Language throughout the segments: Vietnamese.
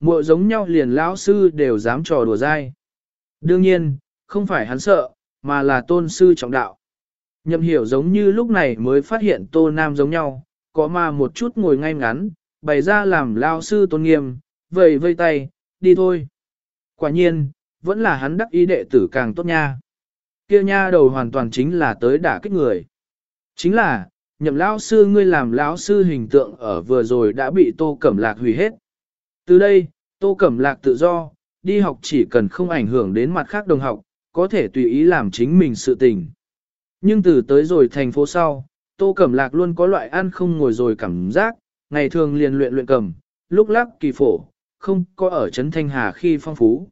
muội giống nhau liền lão sư đều dám trò đùa dai. Đương nhiên, không phải hắn sợ, mà là tôn sư trọng đạo. Nhậm hiểu giống như lúc này mới phát hiện tô nam giống nhau, có mà một chút ngồi ngay ngắn, bày ra làm lao sư tôn nghiêm, vầy vây tay, đi thôi. Quả nhiên, vẫn là hắn đắc ý đệ tử càng tốt nha. Kia nha đầu hoàn toàn chính là tới đả kích người. Chính là, nhậm lão sư ngươi làm lão sư hình tượng ở vừa rồi đã bị tô cẩm lạc hủy hết. Từ đây, tô cẩm lạc tự do, đi học chỉ cần không ảnh hưởng đến mặt khác đồng học, có thể tùy ý làm chính mình sự tình. Nhưng từ tới rồi thành phố sau, tô cẩm lạc luôn có loại ăn không ngồi rồi cảm giác, ngày thường liền luyện luyện cầm, lúc lắc kỳ phổ, không có ở Trấn Thanh Hà khi phong phú.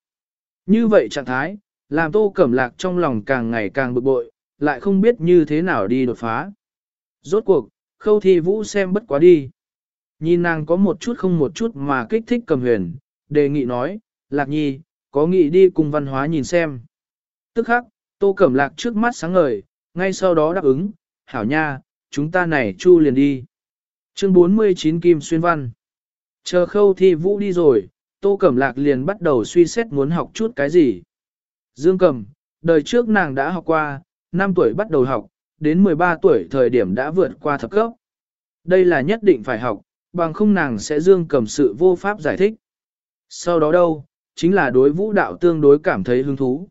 Như vậy trạng thái, làm tô cẩm lạc trong lòng càng ngày càng bực bội, lại không biết như thế nào đi đột phá. Rốt cuộc, khâu thi vũ xem bất quá đi. Nhìn nàng có một chút không một chút mà kích thích cầm huyền, đề nghị nói, lạc nhi, có nghị đi cùng văn hóa nhìn xem. Tức khắc, tô cẩm lạc trước mắt sáng ngời, ngay sau đó đáp ứng, hảo nha, chúng ta này chu liền đi. Chương 49 Kim Xuyên Văn Chờ khâu thi vũ đi rồi, tô cẩm lạc liền bắt đầu suy xét muốn học chút cái gì. Dương cầm, đời trước nàng đã học qua, 5 tuổi bắt đầu học, đến 13 tuổi thời điểm đã vượt qua thập cấp. Đây là nhất định phải học, bằng không nàng sẽ dương cầm sự vô pháp giải thích. Sau đó đâu, chính là đối vũ đạo tương đối cảm thấy hứng thú.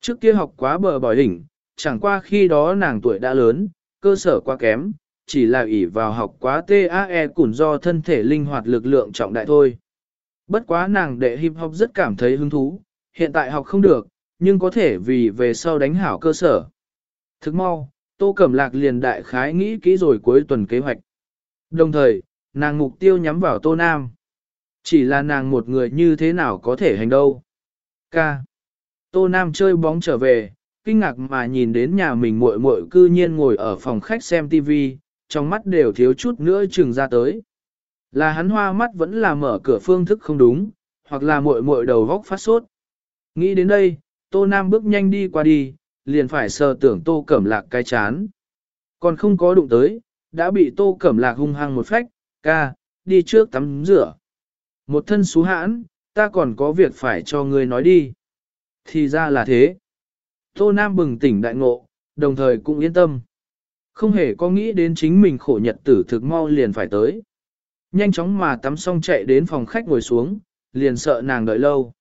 Trước kia học quá bờ bỏi đỉnh, chẳng qua khi đó nàng tuổi đã lớn, cơ sở quá kém, chỉ là ỷ vào học quá TAE cũng do thân thể linh hoạt lực lượng trọng đại thôi. Bất quá nàng đệ hip hop rất cảm thấy hứng thú, hiện tại học không được, nhưng có thể vì về sau đánh hảo cơ sở. Thức mau, Tô Cẩm Lạc liền đại khái nghĩ kỹ rồi cuối tuần kế hoạch. Đồng thời, nàng mục tiêu nhắm vào Tô Nam. Chỉ là nàng một người như thế nào có thể hành đâu. Ca. Tô Nam chơi bóng trở về, kinh ngạc mà nhìn đến nhà mình muội muội cư nhiên ngồi ở phòng khách xem TV, trong mắt đều thiếu chút nữa chừng ra tới. Là hắn hoa mắt vẫn là mở cửa phương thức không đúng, hoặc là muội muội đầu góc phát sốt. Nghĩ đến đây, Tô Nam bước nhanh đi qua đi, liền phải sờ tưởng Tô Cẩm Lạc cái chán. Còn không có đụng tới, đã bị Tô Cẩm Lạc hung hăng một phách, ca, đi trước tắm rửa. Một thân xú hãn, ta còn có việc phải cho ngươi nói đi. Thì ra là thế. Tô Nam bừng tỉnh đại ngộ, đồng thời cũng yên tâm. Không hề có nghĩ đến chính mình khổ nhật tử thực mau liền phải tới. Nhanh chóng mà tắm xong chạy đến phòng khách ngồi xuống, liền sợ nàng đợi lâu.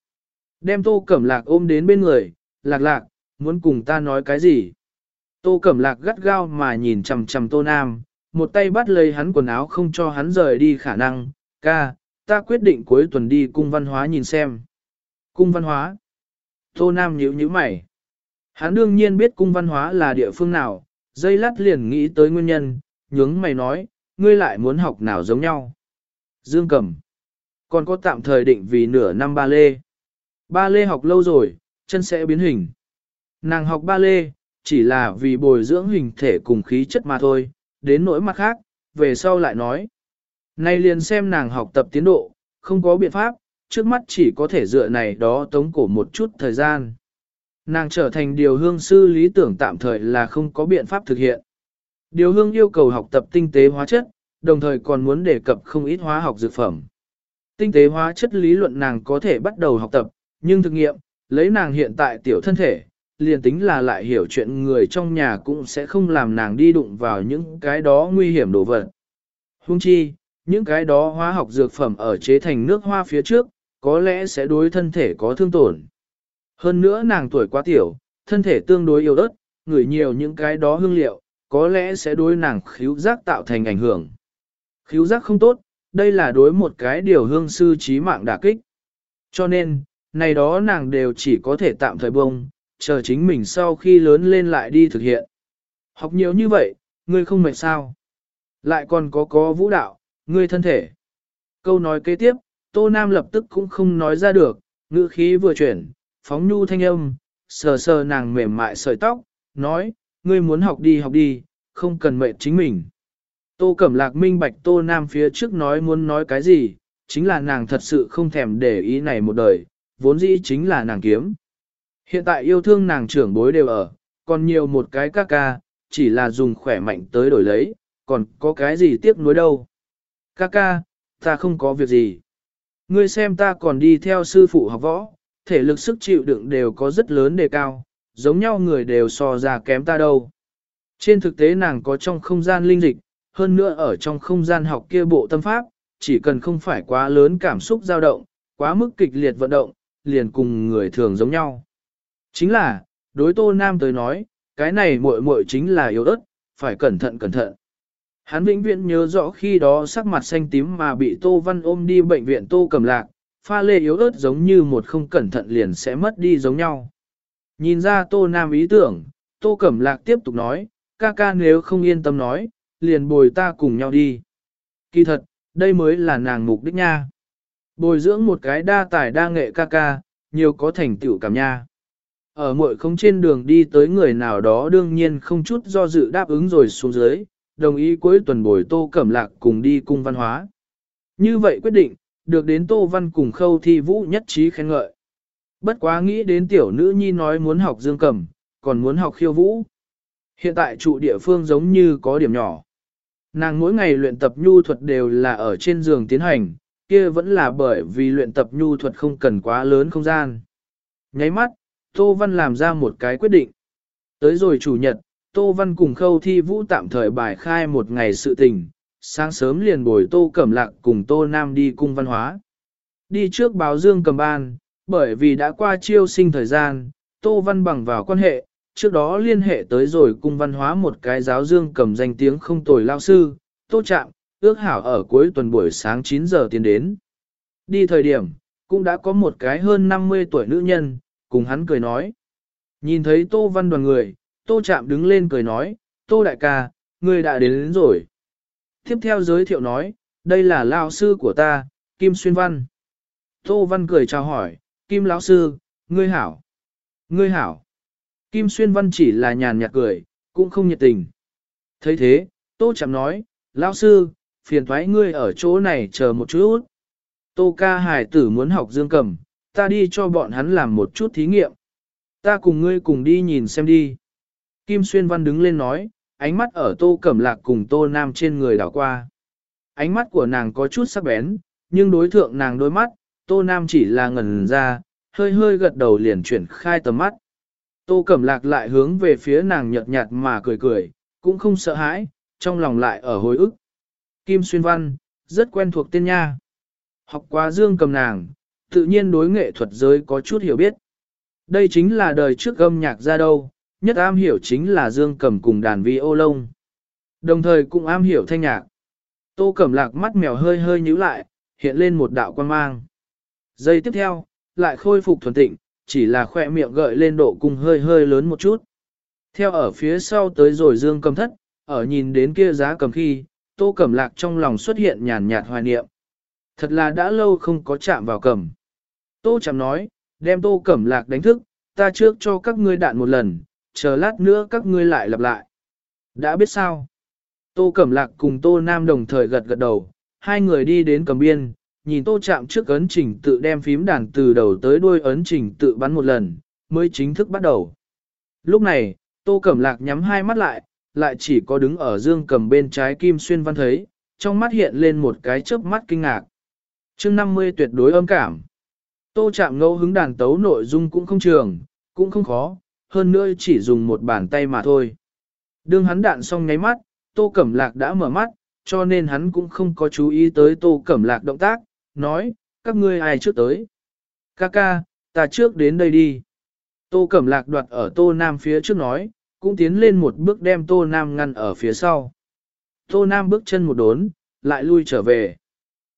Đem tô cẩm lạc ôm đến bên người, lạc lạc, muốn cùng ta nói cái gì? Tô cẩm lạc gắt gao mà nhìn chầm chầm tô nam, một tay bắt lấy hắn quần áo không cho hắn rời đi khả năng, ca, ta quyết định cuối tuần đi cung văn hóa nhìn xem. Cung văn hóa. Tô nam nhíu nhíu mày. Hắn đương nhiên biết cung văn hóa là địa phương nào, dây lát liền nghĩ tới nguyên nhân, nhướng mày nói, ngươi lại muốn học nào giống nhau. Dương Cẩm. Còn có tạm thời định vì nửa năm ba lê. Ba lê học lâu rồi, chân sẽ biến hình. Nàng học ba lê, chỉ là vì bồi dưỡng hình thể cùng khí chất mà thôi, đến nỗi mặt khác, về sau lại nói. Nay liền xem nàng học tập tiến độ, không có biện pháp, trước mắt chỉ có thể dựa này đó tống cổ một chút thời gian. Nàng trở thành điều hương sư lý tưởng tạm thời là không có biện pháp thực hiện. Điều hương yêu cầu học tập tinh tế hóa chất, đồng thời còn muốn đề cập không ít hóa học dược phẩm. Tinh tế hóa chất lý luận nàng có thể bắt đầu học tập, nhưng thực nghiệm, lấy nàng hiện tại tiểu thân thể, liền tính là lại hiểu chuyện người trong nhà cũng sẽ không làm nàng đi đụng vào những cái đó nguy hiểm đồ vật. Hung chi, những cái đó hóa học dược phẩm ở chế thành nước hoa phía trước, có lẽ sẽ đối thân thể có thương tổn. Hơn nữa nàng tuổi quá tiểu, thân thể tương đối yếu ớt, ngửi nhiều những cái đó hương liệu, có lẽ sẽ đối nàng khíu giác tạo thành ảnh hưởng. Khíu giác không tốt, đây là đối một cái điều hương sư trí mạng đả kích. Cho nên, này đó nàng đều chỉ có thể tạm thời bông, chờ chính mình sau khi lớn lên lại đi thực hiện. Học nhiều như vậy, ngươi không mệt sao? Lại còn có có vũ đạo, ngươi thân thể. Câu nói kế tiếp, Tô Nam lập tức cũng không nói ra được, ngữ khí vừa chuyển, phóng nhu thanh âm, sờ sờ nàng mềm mại sợi tóc, nói, ngươi muốn học đi học đi, không cần mệt chính mình. Tô Cẩm Lạc minh bạch Tô Nam phía trước nói muốn nói cái gì, chính là nàng thật sự không thèm để ý này một đời, vốn dĩ chính là nàng kiếm. Hiện tại yêu thương nàng trưởng bối đều ở, còn nhiều một cái ca ca, chỉ là dùng khỏe mạnh tới đổi lấy, còn có cái gì tiếc nuối đâu. Ca ca, ta không có việc gì. Ngươi xem ta còn đi theo sư phụ học võ, thể lực sức chịu đựng đều có rất lớn đề cao, giống nhau người đều so ra kém ta đâu. Trên thực tế nàng có trong không gian linh dịch, hơn nữa ở trong không gian học kia bộ tâm pháp, chỉ cần không phải quá lớn cảm xúc dao động, quá mức kịch liệt vận động, liền cùng người thường giống nhau. Chính là, đối tô nam tới nói, cái này muội muội chính là yếu ớt, phải cẩn thận cẩn thận. Hắn vĩnh viễn nhớ rõ khi đó sắc mặt xanh tím mà bị Tô Văn ôm đi bệnh viện Tô Cầm Lạc, pha lê yếu ớt giống như một không cẩn thận liền sẽ mất đi giống nhau. Nhìn ra Tô Nam ý tưởng, Tô Cẩm Lạc tiếp tục nói, ca ca nếu không yên tâm nói, liền bồi ta cùng nhau đi. Kỳ thật, đây mới là nàng mục đích nha. Bồi dưỡng một cái đa tài đa nghệ ca ca, nhiều có thành tựu cảm nha. Ở mỗi không trên đường đi tới người nào đó đương nhiên không chút do dự đáp ứng rồi xuống dưới, đồng ý cuối tuần buổi Tô Cẩm Lạc cùng đi cung văn hóa. Như vậy quyết định, được đến Tô Văn cùng khâu thi vũ nhất trí khen ngợi. Bất quá nghĩ đến tiểu nữ nhi nói muốn học dương cầm, còn muốn học khiêu vũ. Hiện tại trụ địa phương giống như có điểm nhỏ. Nàng mỗi ngày luyện tập nhu thuật đều là ở trên giường tiến hành, kia vẫn là bởi vì luyện tập nhu thuật không cần quá lớn không gian. Nháy mắt, Tô Văn làm ra một cái quyết định. Tới rồi chủ nhật, Tô Văn cùng khâu thi vũ tạm thời bài khai một ngày sự tình, sáng sớm liền bồi Tô Cẩm Lạc cùng Tô Nam đi cung văn hóa. Đi trước báo dương cầm ban, bởi vì đã qua chiêu sinh thời gian, Tô Văn bằng vào quan hệ, trước đó liên hệ tới rồi cung văn hóa một cái giáo dương cầm danh tiếng không tồi lao sư, Tô Trạm, ước hảo ở cuối tuần buổi sáng 9 giờ tiến đến. Đi thời điểm, cũng đã có một cái hơn 50 tuổi nữ nhân, cùng hắn cười nói. Nhìn thấy Tô Văn đoàn người, Tô Trạm đứng lên cười nói, Tô Đại ca, ngươi đã đến, đến rồi. Tiếp theo giới thiệu nói, đây là lao sư của ta, Kim Xuyên Văn. Tô Văn cười chào hỏi, Kim lão sư, ngươi hảo. Ngươi hảo. Kim Xuyên Văn chỉ là nhàn nhạt cười, cũng không nhiệt tình. thấy thế, Tô Trạm nói, lão sư, phiền thoái ngươi ở chỗ này chờ một chút. Tô ca hải tử muốn học dương cầm, ta đi cho bọn hắn làm một chút thí nghiệm. Ta cùng ngươi cùng đi nhìn xem đi. Kim Xuyên Văn đứng lên nói, ánh mắt ở tô cẩm lạc cùng tô nam trên người đảo qua. Ánh mắt của nàng có chút sắc bén, nhưng đối thượng nàng đôi mắt, tô nam chỉ là ngẩn ra, hơi hơi gật đầu liền chuyển khai tầm mắt. Tô cẩm lạc lại hướng về phía nàng nhợt nhạt mà cười cười, cũng không sợ hãi, trong lòng lại ở hồi ức. Kim Xuyên Văn, rất quen thuộc tên nha. Học qua dương cầm nàng, tự nhiên đối nghệ thuật giới có chút hiểu biết. Đây chính là đời trước âm nhạc ra đâu, nhất am hiểu chính là dương cầm cùng đàn vi ô lông. Đồng thời cũng am hiểu thanh nhạc. Tô cẩm lạc mắt mèo hơi hơi nhíu lại, hiện lên một đạo quan mang. Giây tiếp theo, lại khôi phục thuần tịnh, chỉ là khoe miệng gợi lên độ cung hơi hơi lớn một chút. Theo ở phía sau tới rồi dương cầm thất, ở nhìn đến kia giá cầm khi, tô cẩm lạc trong lòng xuất hiện nhàn nhạt hoài niệm. Thật là đã lâu không có chạm vào cầm. Tô chạm nói, đem tô cẩm lạc đánh thức, ta trước cho các ngươi đạn một lần, chờ lát nữa các ngươi lại lặp lại. Đã biết sao? Tô Cẩm Lạc cùng Tô Nam đồng thời gật gật đầu, hai người đi đến cầm biên, nhìn Tô chạm trước ấn trình tự đem phím đàn từ đầu tới đuôi ấn trình tự bắn một lần, mới chính thức bắt đầu. Lúc này, Tô Cẩm Lạc nhắm hai mắt lại, lại chỉ có đứng ở dương cầm bên trái Kim Xuyên Văn thấy, trong mắt hiện lên một cái chớp mắt kinh ngạc. chương 50 tuyệt đối âm cảm. Tô chạm ngẫu hứng đàn tấu nội dung cũng không trường, cũng không khó, hơn nữa chỉ dùng một bàn tay mà thôi. Đương hắn đạn xong nháy mắt, Tô Cẩm Lạc đã mở mắt, cho nên hắn cũng không có chú ý tới Tô Cẩm Lạc động tác, nói, các ngươi ai trước tới. Ca ca, ta trước đến đây đi. Tô Cẩm Lạc đoạt ở Tô Nam phía trước nói, cũng tiến lên một bước đem Tô Nam ngăn ở phía sau. Tô Nam bước chân một đốn, lại lui trở về.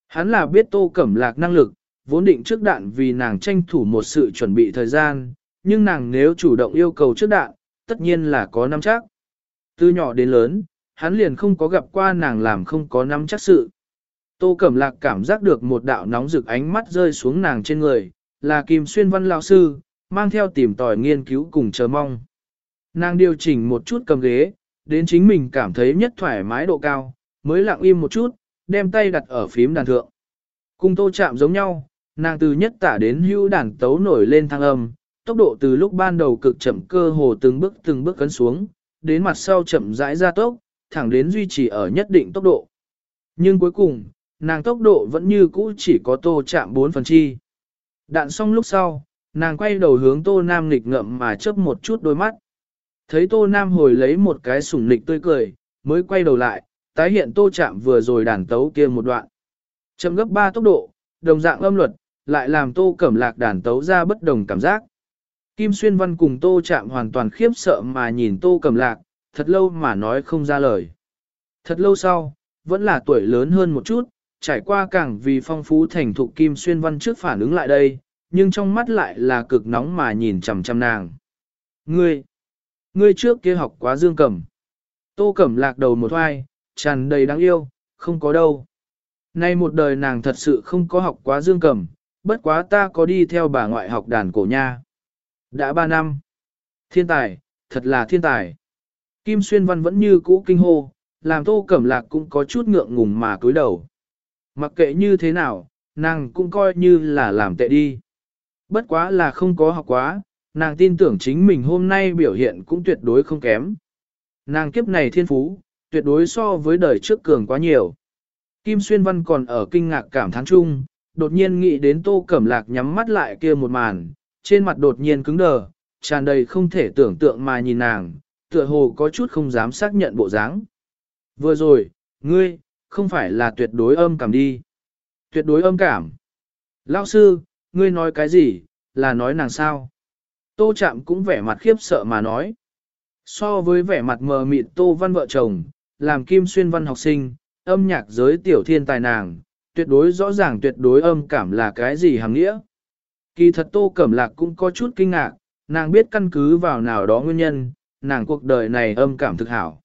Hắn là biết Tô Cẩm Lạc năng lực, vốn định trước đạn vì nàng tranh thủ một sự chuẩn bị thời gian, nhưng nàng nếu chủ động yêu cầu trước đạn, tất nhiên là có nắm chắc. Từ nhỏ đến lớn, hắn liền không có gặp qua nàng làm không có nắm chắc sự. Tô Cẩm Lạc cảm giác được một đạo nóng rực ánh mắt rơi xuống nàng trên người, là Kim Xuyên Văn lão sư, mang theo tìm tòi nghiên cứu cùng chờ mong. Nàng điều chỉnh một chút cầm ghế, đến chính mình cảm thấy nhất thoải mái độ cao, mới lặng im một chút, đem tay đặt ở phím đàn thượng. Cùng tô chạm giống nhau, nàng từ nhất tả đến hưu đàn tấu nổi lên thăng âm, tốc độ từ lúc ban đầu cực chậm cơ hồ từng bước từng bước cấn xuống, đến mặt sau chậm rãi ra tốc, thẳng đến duy trì ở nhất định tốc độ. Nhưng cuối cùng, nàng tốc độ vẫn như cũ chỉ có tô chạm 4 phần chi. Đạn xong lúc sau, nàng quay đầu hướng tô nam nghịch ngậm mà chớp một chút đôi mắt. Thấy tô nam hồi lấy một cái sủng nịch tươi cười, mới quay đầu lại, tái hiện tô chạm vừa rồi đàn tấu kia một đoạn. Chậm gấp 3 tốc độ, đồng dạng âm luật, lại làm tô cẩm lạc đàn tấu ra bất đồng cảm giác. Kim Xuyên Văn cùng tô chạm hoàn toàn khiếp sợ mà nhìn tô cẩm lạc, thật lâu mà nói không ra lời. Thật lâu sau, vẫn là tuổi lớn hơn một chút, trải qua càng vì phong phú thành thục Kim Xuyên Văn trước phản ứng lại đây, nhưng trong mắt lại là cực nóng mà nhìn chằm chằm nàng. Ngươi, ngươi trước kia học quá dương cẩm Tô cẩm lạc đầu một hoai, tràn đầy đáng yêu, không có đâu. Nay một đời nàng thật sự không có học quá dương cẩm bất quá ta có đi theo bà ngoại học đàn cổ nha. Đã ba năm. Thiên tài, thật là thiên tài. Kim Xuyên Văn vẫn như cũ kinh hô, làm tô cẩm lạc cũng có chút ngượng ngùng mà cúi đầu. Mặc kệ như thế nào, nàng cũng coi như là làm tệ đi. Bất quá là không có học quá, nàng tin tưởng chính mình hôm nay biểu hiện cũng tuyệt đối không kém. Nàng kiếp này thiên phú, tuyệt đối so với đời trước cường quá nhiều. Kim Xuyên Văn còn ở kinh ngạc cảm thán chung, đột nhiên nghĩ đến Tô Cẩm Lạc nhắm mắt lại kia một màn, trên mặt đột nhiên cứng đờ, tràn đầy không thể tưởng tượng mà nhìn nàng, tựa hồ có chút không dám xác nhận bộ dáng. Vừa rồi, ngươi, không phải là tuyệt đối âm cảm đi. Tuyệt đối âm cảm. Lão sư, ngươi nói cái gì, là nói nàng sao? Tô Chạm cũng vẻ mặt khiếp sợ mà nói. So với vẻ mặt mờ mịt Tô Văn vợ chồng, làm Kim Xuyên Văn học sinh, âm nhạc giới tiểu thiên tài nàng, tuyệt đối rõ ràng tuyệt đối âm cảm là cái gì hàng nghĩa. Kỳ thật Tô Cẩm Lạc cũng có chút kinh ngạc, nàng biết căn cứ vào nào đó nguyên nhân, nàng cuộc đời này âm cảm thực hảo.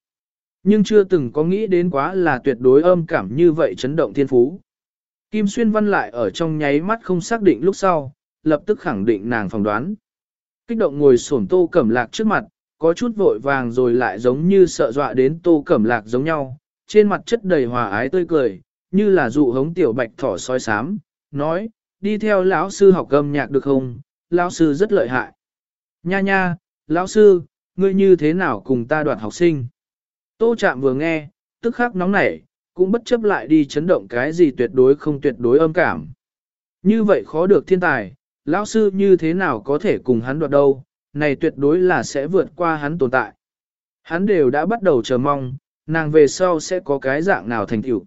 Nhưng chưa từng có nghĩ đến quá là tuyệt đối âm cảm như vậy chấn động thiên phú. Kim Xuyên Văn lại ở trong nháy mắt không xác định lúc sau, lập tức khẳng định nàng phỏng đoán. Kích động ngồi xổm Tô Cẩm Lạc trước mặt, có chút vội vàng rồi lại giống như sợ dọa đến Tô Cẩm Lạc giống nhau, trên mặt chất đầy hòa ái tươi cười, như là dụ hống tiểu bạch thỏ soi sám, nói, đi theo lão sư học âm nhạc được không, lão sư rất lợi hại. Nha nha, lão sư, ngươi như thế nào cùng ta đoạt học sinh? Tô chạm vừa nghe, tức khắc nóng nảy, cũng bất chấp lại đi chấn động cái gì tuyệt đối không tuyệt đối âm cảm. Như vậy khó được thiên tài, lão sư như thế nào có thể cùng hắn đoạt đâu, này tuyệt đối là sẽ vượt qua hắn tồn tại. Hắn đều đã bắt đầu chờ mong, nàng về sau sẽ có cái dạng nào thành tựu.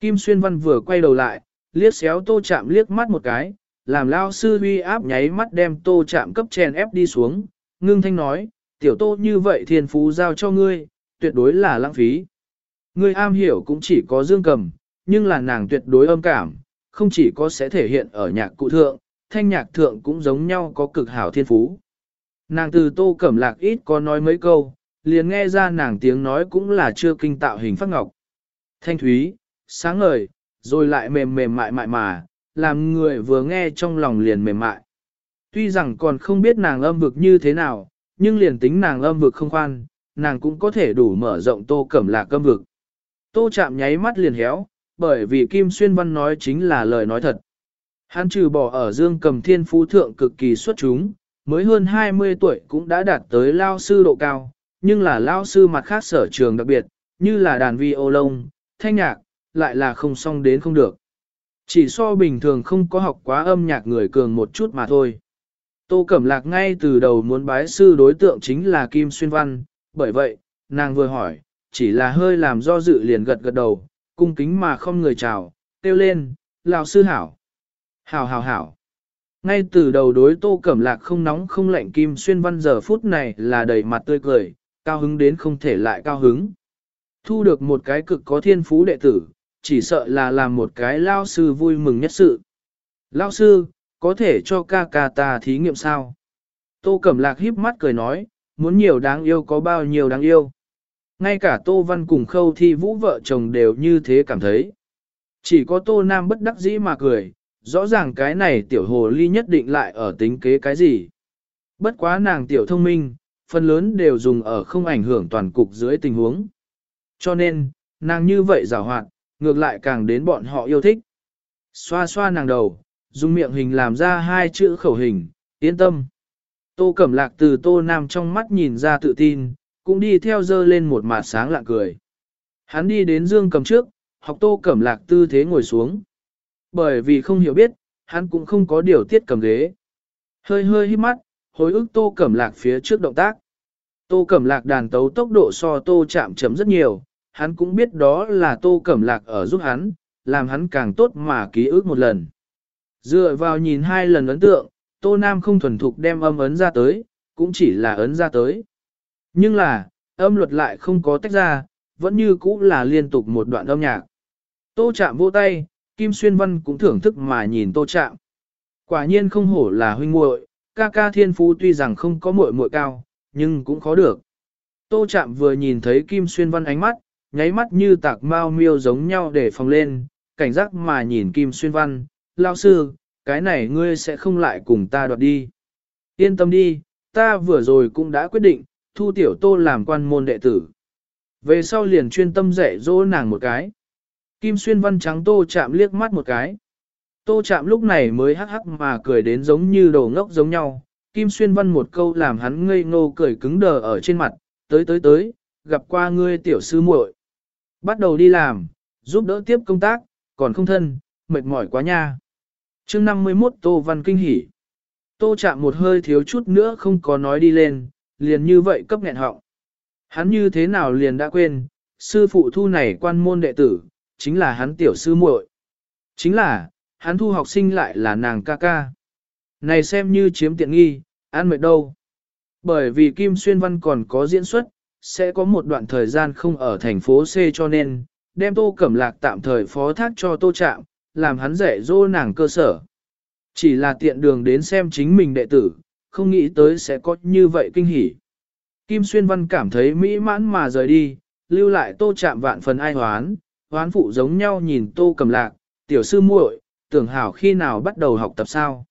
Kim Xuyên Văn vừa quay đầu lại, liếc xéo tô chạm liếc mắt một cái, làm lao sư huy áp nháy mắt đem tô chạm cấp chèn ép đi xuống, ngưng thanh nói, tiểu tô như vậy thiên phú giao cho ngươi, tuyệt đối là lãng phí. Ngươi am hiểu cũng chỉ có dương cầm, nhưng là nàng tuyệt đối âm cảm, không chỉ có sẽ thể hiện ở nhạc cụ thượng, thanh nhạc thượng cũng giống nhau có cực hảo thiên phú. Nàng từ tô cẩm lạc ít có nói mấy câu, liền nghe ra nàng tiếng nói cũng là chưa kinh tạo hình phát ngọc. Thanh thúy, sáng ngời, rồi lại mềm mềm mại mại mà, làm người vừa nghe trong lòng liền mềm mại. Tuy rằng còn không biết nàng âm vực như thế nào, nhưng liền tính nàng âm vực không khoan, nàng cũng có thể đủ mở rộng tô cẩm lạc âm vực. Tô chạm nháy mắt liền héo, bởi vì Kim Xuyên Văn nói chính là lời nói thật. Hắn trừ bỏ ở dương cầm thiên phú thượng cực kỳ xuất chúng, mới hơn 20 tuổi cũng đã đạt tới lao sư độ cao, nhưng là lao sư mặt khác sở trường đặc biệt, như là đàn vi ô lông, thanh nhạc, lại là không xong đến không được. Chỉ so bình thường không có học quá âm nhạc người cường một chút mà thôi. Tô Cẩm Lạc ngay từ đầu muốn bái sư đối tượng chính là Kim Xuyên Văn, bởi vậy, nàng vừa hỏi, chỉ là hơi làm do dự liền gật gật đầu, cung kính mà không người chào, kêu lên, lão sư hảo. Hảo hảo hảo. Ngay từ đầu đối Tô Cẩm Lạc không nóng không lạnh Kim Xuyên Văn giờ phút này là đầy mặt tươi cười, cao hứng đến không thể lại cao hứng. Thu được một cái cực có thiên phú đệ tử, chỉ sợ là làm một cái lao sư vui mừng nhất sự. Lao sư, có thể cho ca ca ta thí nghiệm sao? Tô Cẩm Lạc híp mắt cười nói, muốn nhiều đáng yêu có bao nhiêu đáng yêu. Ngay cả Tô Văn cùng khâu thi vũ vợ chồng đều như thế cảm thấy. Chỉ có Tô Nam bất đắc dĩ mà cười, rõ ràng cái này tiểu hồ ly nhất định lại ở tính kế cái gì. Bất quá nàng tiểu thông minh, phần lớn đều dùng ở không ảnh hưởng toàn cục dưới tình huống. Cho nên, nàng như vậy rào hoạt, ngược lại càng đến bọn họ yêu thích. Xoa xoa nàng đầu, dùng miệng hình làm ra hai chữ khẩu hình, yên tâm. Tô Cẩm Lạc từ Tô Nam trong mắt nhìn ra tự tin, cũng đi theo dơ lên một mặt sáng lạ cười. Hắn đi đến Dương cầm trước, học tô cẩm lạc tư thế ngồi xuống. Bởi vì không hiểu biết, hắn cũng không có điều tiết cầm ghế. Hơi hơi hít mắt, hồi ức tô cẩm lạc phía trước động tác. Tô cẩm lạc đàn tấu tốc độ so tô chạm chấm rất nhiều, hắn cũng biết đó là tô cẩm lạc ở giúp hắn, làm hắn càng tốt mà ký ức một lần. Dựa vào nhìn hai lần ấn tượng, tô nam không thuần thục đem âm ấn ra tới, cũng chỉ là ấn ra tới. Nhưng là, âm luật lại không có tách ra, vẫn như cũ là liên tục một đoạn âm nhạc. Tô chạm vô tay, Kim Xuyên Văn cũng thưởng thức mà nhìn tô chạm. Quả nhiên không hổ là huynh muội, ca ca thiên phú tuy rằng không có muội muội cao, nhưng cũng khó được. Tô chạm vừa nhìn thấy Kim Xuyên Văn ánh mắt, nháy mắt như tạc mao miêu giống nhau để phòng lên, cảnh giác mà nhìn Kim Xuyên Văn, lao sư, cái này ngươi sẽ không lại cùng ta đoạt đi. Yên tâm đi, ta vừa rồi cũng đã quyết định, thu tiểu tô làm quan môn đệ tử. Về sau liền chuyên tâm dạy dỗ nàng một cái. Kim Xuyên Văn trắng tô chạm liếc mắt một cái. Tô chạm lúc này mới hắc hắc mà cười đến giống như đồ ngốc giống nhau. Kim Xuyên Văn một câu làm hắn ngây ngô cười cứng đờ ở trên mặt, tới tới tới, gặp qua ngươi tiểu sư muội. Bắt đầu đi làm, giúp đỡ tiếp công tác, còn không thân, mệt mỏi quá nha. chương 51 Tô Văn kinh hỉ. Tô chạm một hơi thiếu chút nữa không có nói đi lên, liền như vậy cấp nghẹn họng. Hắn như thế nào liền đã quên, sư phụ thu này quan môn đệ tử, chính là hắn tiểu sư muội. Chính là, hắn thu học sinh lại là nàng ca ca. Này xem như chiếm tiện nghi, ăn mệt đâu. Bởi vì Kim Xuyên Văn còn có diễn xuất, sẽ có một đoạn thời gian không ở thành phố C cho nên, đem Tô Cẩm Lạc tạm thời phó thác cho Tô Trạm, làm hắn dạy dỗ nàng cơ sở. Chỉ là tiện đường đến xem chính mình đệ tử, không nghĩ tới sẽ có như vậy kinh hỉ. Kim Xuyên Văn cảm thấy mỹ mãn mà rời đi, lưu lại Tô Trạm vạn phần ai hoán, hoán phụ giống nhau nhìn Tô Cẩm Lạc, tiểu sư muội, tưởng hảo khi nào bắt đầu học tập sao.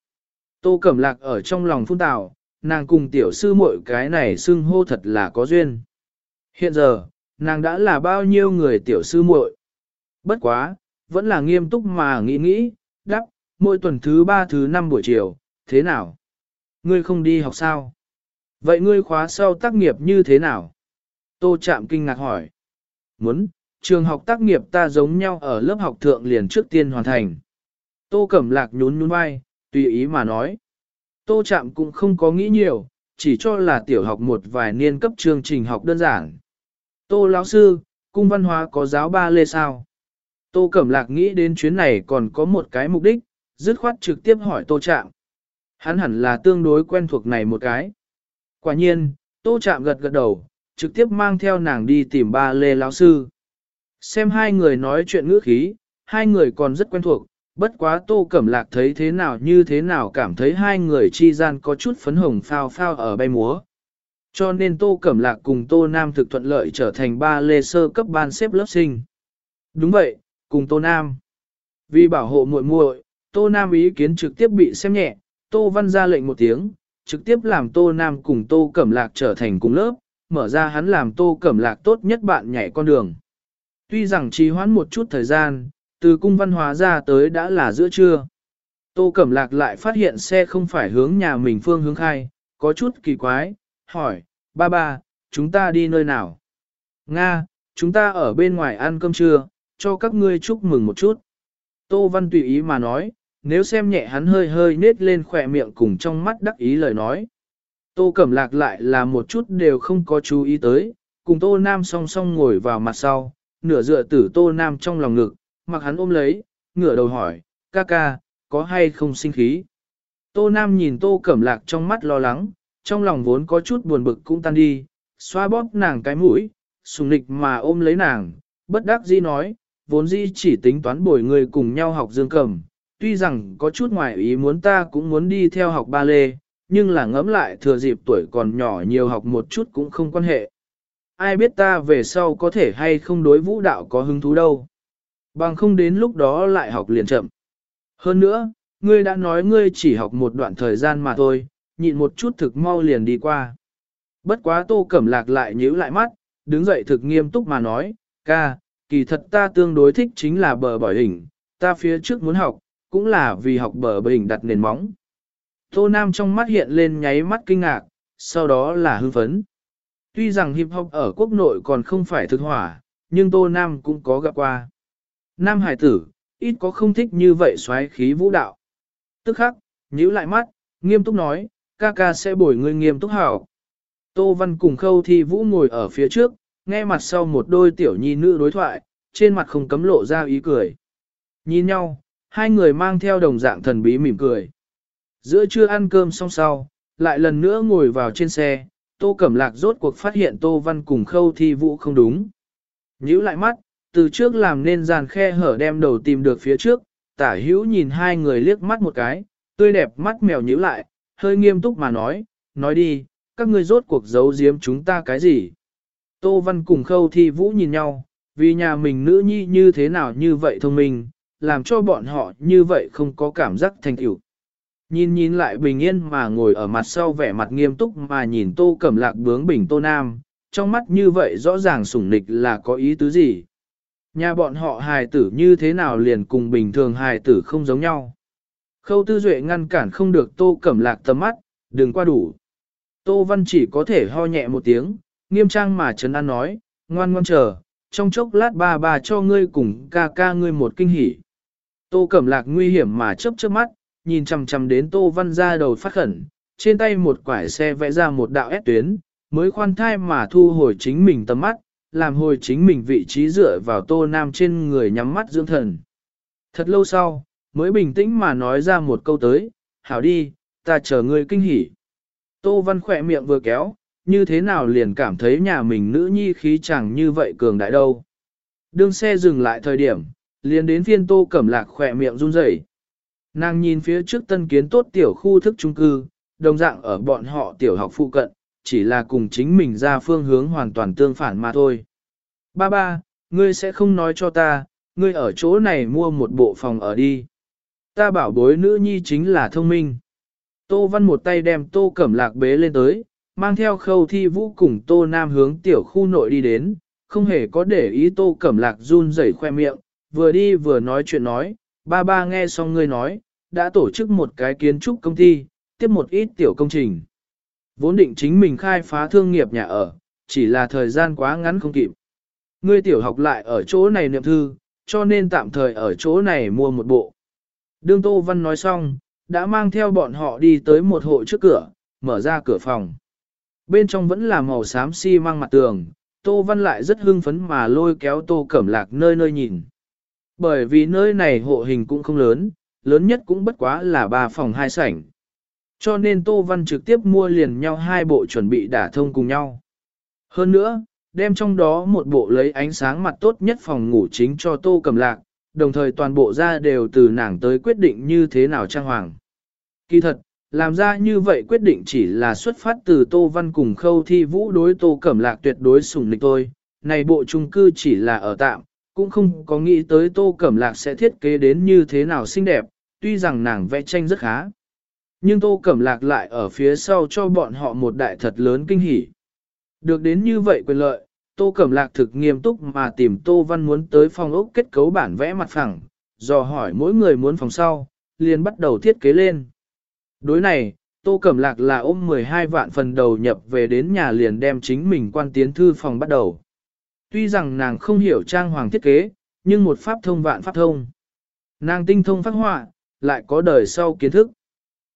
Tô Cẩm Lạc ở trong lòng phun tào, nàng cùng tiểu sư muội cái này xưng hô thật là có duyên. Hiện giờ, nàng đã là bao nhiêu người tiểu sư muội. Bất quá, vẫn là nghiêm túc mà nghĩ nghĩ, đắp, mỗi tuần thứ ba thứ năm buổi chiều, thế nào? Ngươi không đi học sao? Vậy ngươi khóa sau tác nghiệp như thế nào? Tô Trạm kinh ngạc hỏi. Muốn, trường học tác nghiệp ta giống nhau ở lớp học thượng liền trước tiên hoàn thành. Tô Cẩm Lạc nhún nhún vai, tùy ý mà nói. Tô Trạm cũng không có nghĩ nhiều, chỉ cho là tiểu học một vài niên cấp chương trình học đơn giản. Tô lão sư, cung văn hóa có giáo ba lê sao? Tô Cẩm Lạc nghĩ đến chuyến này còn có một cái mục đích, dứt khoát trực tiếp hỏi Tô Trạm. Hắn hẳn là tương đối quen thuộc này một cái. Quả nhiên, Tô Trạm gật gật đầu, trực tiếp mang theo nàng đi tìm ba lê lão sư. Xem hai người nói chuyện ngữ khí, hai người còn rất quen thuộc, bất quá Tô Cẩm Lạc thấy thế nào như thế nào cảm thấy hai người chi gian có chút phấn hồng phao phao ở bay múa. Cho nên Tô Cẩm Lạc cùng Tô Nam thực thuận lợi trở thành ba lê sơ cấp ban xếp lớp sinh. Đúng vậy, cùng Tô Nam. Vì bảo hộ muội muội, Tô Nam ý kiến trực tiếp bị xem nhẹ, Tô Văn ra lệnh một tiếng, trực tiếp làm Tô Nam cùng Tô Cẩm Lạc trở thành cùng lớp, mở ra hắn làm Tô Cẩm Lạc tốt nhất bạn nhảy con đường. Tuy rằng trì hoãn một chút thời gian, từ cung văn hóa ra tới đã là giữa trưa. Tô Cẩm Lạc lại phát hiện xe không phải hướng nhà mình phương hướng khai, có chút kỳ quái, hỏi, ba ba, chúng ta đi nơi nào? Nga, chúng ta ở bên ngoài ăn cơm trưa, cho các ngươi chúc mừng một chút. Tô Văn tùy ý mà nói, nếu xem nhẹ hắn hơi hơi nết lên khỏe miệng cùng trong mắt đắc ý lời nói. Tô Cẩm Lạc lại là một chút đều không có chú ý tới, cùng Tô Nam song song ngồi vào mặt sau, nửa dựa tử Tô Nam trong lòng ngực, mặc hắn ôm lấy, ngửa đầu hỏi, ca ca, có hay không sinh khí? Tô Nam nhìn Tô Cẩm Lạc trong mắt lo lắng, trong lòng vốn có chút buồn bực cũng tan đi, xoa bóp nàng cái mũi, sùng lịch mà ôm lấy nàng, bất đắc dĩ nói, vốn dĩ chỉ tính toán bồi người cùng nhau học dương cầm, tuy rằng có chút ngoài ý muốn ta cũng muốn đi theo học ba lê, nhưng là ngẫm lại thừa dịp tuổi còn nhỏ nhiều học một chút cũng không quan hệ. Ai biết ta về sau có thể hay không đối vũ đạo có hứng thú đâu. Bằng không đến lúc đó lại học liền chậm. Hơn nữa, ngươi đã nói ngươi chỉ học một đoạn thời gian mà thôi, nhịn một chút thực mau liền đi qua. Bất quá tô cẩm lạc lại nhíu lại mắt, đứng dậy thực nghiêm túc mà nói, ca, kỳ thật ta tương đối thích chính là bờ bỏi hình, ta phía trước muốn học, cũng là vì học bờ bờ hình đặt nền móng. Tô Nam trong mắt hiện lên nháy mắt kinh ngạc, sau đó là hưng phấn. Tuy rằng hip hop ở quốc nội còn không phải thực hỏa, nhưng Tô Nam cũng có gặp qua. nam hải tử, ít có không thích như vậy xoáy khí vũ đạo. Tức khắc, nhíu lại mắt, nghiêm túc nói, ca ca sẽ bồi ngươi nghiêm túc hảo. Tô Văn cùng khâu thi vũ ngồi ở phía trước, nghe mặt sau một đôi tiểu nhi nữ đối thoại, trên mặt không cấm lộ ra ý cười. Nhìn nhau, hai người mang theo đồng dạng thần bí mỉm cười. Giữa trưa ăn cơm xong sau, lại lần nữa ngồi vào trên xe, Tô Cẩm Lạc rốt cuộc phát hiện Tô Văn cùng khâu thi vũ không đúng. Nhíu lại mắt, từ trước làm nên dàn khe hở đem đầu tìm được phía trước, tả hữu nhìn hai người liếc mắt một cái, tươi đẹp mắt mèo nhíu lại, hơi nghiêm túc mà nói, nói đi, các ngươi rốt cuộc giấu giếm chúng ta cái gì. Tô Văn cùng khâu thi vũ nhìn nhau, vì nhà mình nữ nhi như thế nào như vậy thông minh, làm cho bọn họ như vậy không có cảm giác thành tựu. Nhìn nhìn lại bình yên mà ngồi ở mặt sau vẻ mặt nghiêm túc mà nhìn tô cẩm lạc bướng bình tô nam, trong mắt như vậy rõ ràng sủng nịch là có ý tứ gì. Nhà bọn họ hài tử như thế nào liền cùng bình thường hài tử không giống nhau. Khâu tư duệ ngăn cản không được tô cẩm lạc tầm mắt, đừng qua đủ. Tô văn chỉ có thể ho nhẹ một tiếng, nghiêm trang mà trấn an nói, ngoan ngoan chờ, trong chốc lát ba bà cho ngươi cùng ca ca ngươi một kinh hỉ. Tô cẩm lạc nguy hiểm mà chớp chớp mắt, nhìn chằm chằm đến tô văn ra đầu phát khẩn, trên tay một quải xe vẽ ra một đạo ép tuyến, mới khoan thai mà thu hồi chính mình tầm mắt, làm hồi chính mình vị trí dựa vào tô nam trên người nhắm mắt dưỡng thần. Thật lâu sau, mới bình tĩnh mà nói ra một câu tới, hảo đi, ta chờ ngươi kinh hỉ. Tô văn khỏe miệng vừa kéo, như thế nào liền cảm thấy nhà mình nữ nhi khí chẳng như vậy cường đại đâu. Đương xe dừng lại thời điểm, liền đến phiên tô cẩm lạc khỏe miệng run rẩy. Nàng nhìn phía trước tân kiến tốt tiểu khu thức trung cư, đồng dạng ở bọn họ tiểu học phụ cận, chỉ là cùng chính mình ra phương hướng hoàn toàn tương phản mà thôi. Ba ba, ngươi sẽ không nói cho ta, ngươi ở chỗ này mua một bộ phòng ở đi. Ta bảo bối nữ nhi chính là thông minh. Tô Văn một tay đem Tô Cẩm Lạc bế lên tới, mang theo khâu thi vũ cùng Tô Nam hướng tiểu khu nội đi đến, không hề có để ý Tô Cẩm Lạc run rẩy khoe miệng, vừa đi vừa nói chuyện nói, ba ba nghe xong ngươi nói, đã tổ chức một cái kiến trúc công ty, tiếp một ít tiểu công trình. Vốn định chính mình khai phá thương nghiệp nhà ở, chỉ là thời gian quá ngắn không kịp. Ngươi tiểu học lại ở chỗ này niệm thư, cho nên tạm thời ở chỗ này mua một bộ. Đương Tô Văn nói xong, đã mang theo bọn họ đi tới một hộ trước cửa, mở ra cửa phòng. Bên trong vẫn là màu xám xi măng mặt tường, Tô Văn lại rất hưng phấn mà lôi kéo Tô Cẩm Lạc nơi nơi nhìn. Bởi vì nơi này hộ hình cũng không lớn, lớn nhất cũng bất quá là ba phòng hai sảnh. Cho nên Tô Văn trực tiếp mua liền nhau hai bộ chuẩn bị đả thông cùng nhau. Hơn nữa, đem trong đó một bộ lấy ánh sáng mặt tốt nhất phòng ngủ chính cho Tô Cẩm Lạc, đồng thời toàn bộ ra đều từ nàng tới quyết định như thế nào trang hoàng. Kỳ thật, làm ra như vậy quyết định chỉ là xuất phát từ Tô Văn cùng khâu thi vũ đối Tô Cẩm Lạc tuyệt đối sủng nịch tôi, này bộ trung cư chỉ là ở tạm, cũng không có nghĩ tới Tô Cẩm Lạc sẽ thiết kế đến như thế nào xinh đẹp, tuy rằng nàng vẽ tranh rất khá. Nhưng Tô Cẩm Lạc lại ở phía sau cho bọn họ một đại thật lớn kinh hỉ. Được đến như vậy quyền lợi, Tô Cẩm Lạc thực nghiêm túc mà tìm Tô Văn muốn tới phòng ốc kết cấu bản vẽ mặt phẳng, dò hỏi mỗi người muốn phòng sau, liền bắt đầu thiết kế lên. Đối này, Tô Cẩm Lạc là ôm 12 vạn phần đầu nhập về đến nhà liền đem chính mình quan tiến thư phòng bắt đầu. Tuy rằng nàng không hiểu trang hoàng thiết kế, nhưng một pháp thông vạn pháp thông. Nàng tinh thông phát họa, lại có đời sau kiến thức.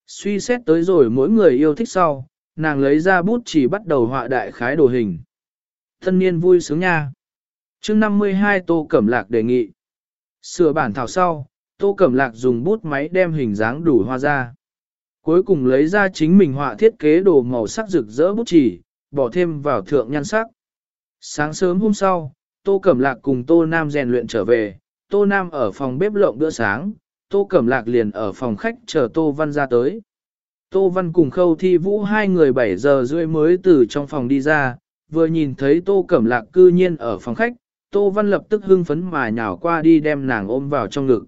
Suy xét tới rồi mỗi người yêu thích sau, nàng lấy ra bút chỉ bắt đầu họa đại khái đồ hình. Thân niên vui sướng nha. chương 52 Tô Cẩm Lạc đề nghị. Sửa bản thảo sau, Tô Cẩm Lạc dùng bút máy đem hình dáng đủ hoa ra. Cuối cùng lấy ra chính mình họa thiết kế đồ màu sắc rực rỡ bút chỉ, bỏ thêm vào thượng nhan sắc. Sáng sớm hôm sau, Tô Cẩm Lạc cùng Tô Nam rèn luyện trở về, Tô Nam ở phòng bếp lộng bữa sáng, Tô Cẩm Lạc liền ở phòng khách chờ Tô Văn ra tới. Tô Văn cùng Khâu Thi Vũ hai người 7 giờ rưỡi mới từ trong phòng đi ra, vừa nhìn thấy Tô Cẩm Lạc cư nhiên ở phòng khách, Tô Văn lập tức hưng phấn mà nhào qua đi đem nàng ôm vào trong ngực.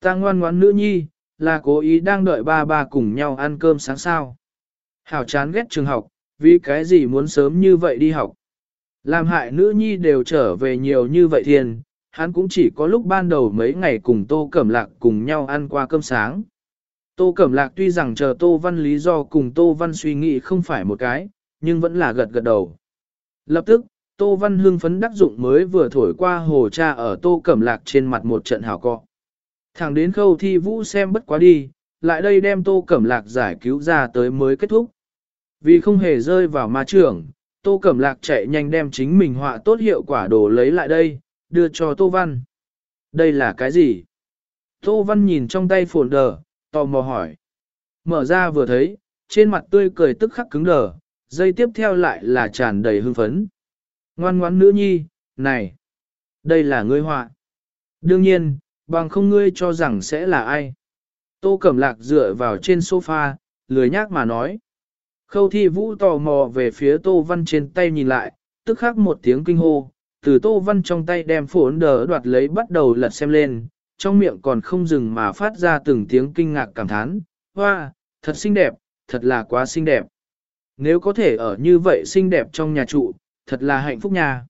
Ta ngoan ngoãn nữ nhi, là cố ý đang đợi ba ba cùng nhau ăn cơm sáng sao. Hảo chán ghét trường học, vì cái gì muốn sớm như vậy đi học. Làm hại nữ nhi đều trở về nhiều như vậy thiền, hắn cũng chỉ có lúc ban đầu mấy ngày cùng Tô Cẩm Lạc cùng nhau ăn qua cơm sáng. Tô Cẩm Lạc tuy rằng chờ Tô Văn lý do cùng Tô Văn suy nghĩ không phải một cái, nhưng vẫn là gật gật đầu. Lập tức, Tô Văn Hương phấn đắc dụng mới vừa thổi qua hồ cha ở Tô Cẩm Lạc trên mặt một trận hào cọ. Thẳng đến khâu thi vũ xem bất quá đi, lại đây đem Tô Cẩm Lạc giải cứu ra tới mới kết thúc. Vì không hề rơi vào ma trường, Tô Cẩm Lạc chạy nhanh đem chính mình họa tốt hiệu quả đồ lấy lại đây, đưa cho Tô Văn. Đây là cái gì? Tô Văn nhìn trong tay phồn đờ, tò mò hỏi. Mở ra vừa thấy, trên mặt tươi cười tức khắc cứng đờ, dây tiếp theo lại là tràn đầy hưng phấn. Ngoan ngoãn nữ nhi, này, đây là ngươi họa. Đương nhiên, bằng không ngươi cho rằng sẽ là ai. Tô Cẩm Lạc dựa vào trên sofa, lười nhác mà nói. Khâu thi vũ tò mò về phía Tô Văn trên tay nhìn lại, tức khắc một tiếng kinh hô, từ Tô Văn trong tay đem phốn đờ đoạt lấy bắt đầu lật xem lên, trong miệng còn không dừng mà phát ra từng tiếng kinh ngạc cảm thán, hoa, thật xinh đẹp, thật là quá xinh đẹp. Nếu có thể ở như vậy xinh đẹp trong nhà trụ, thật là hạnh phúc nha.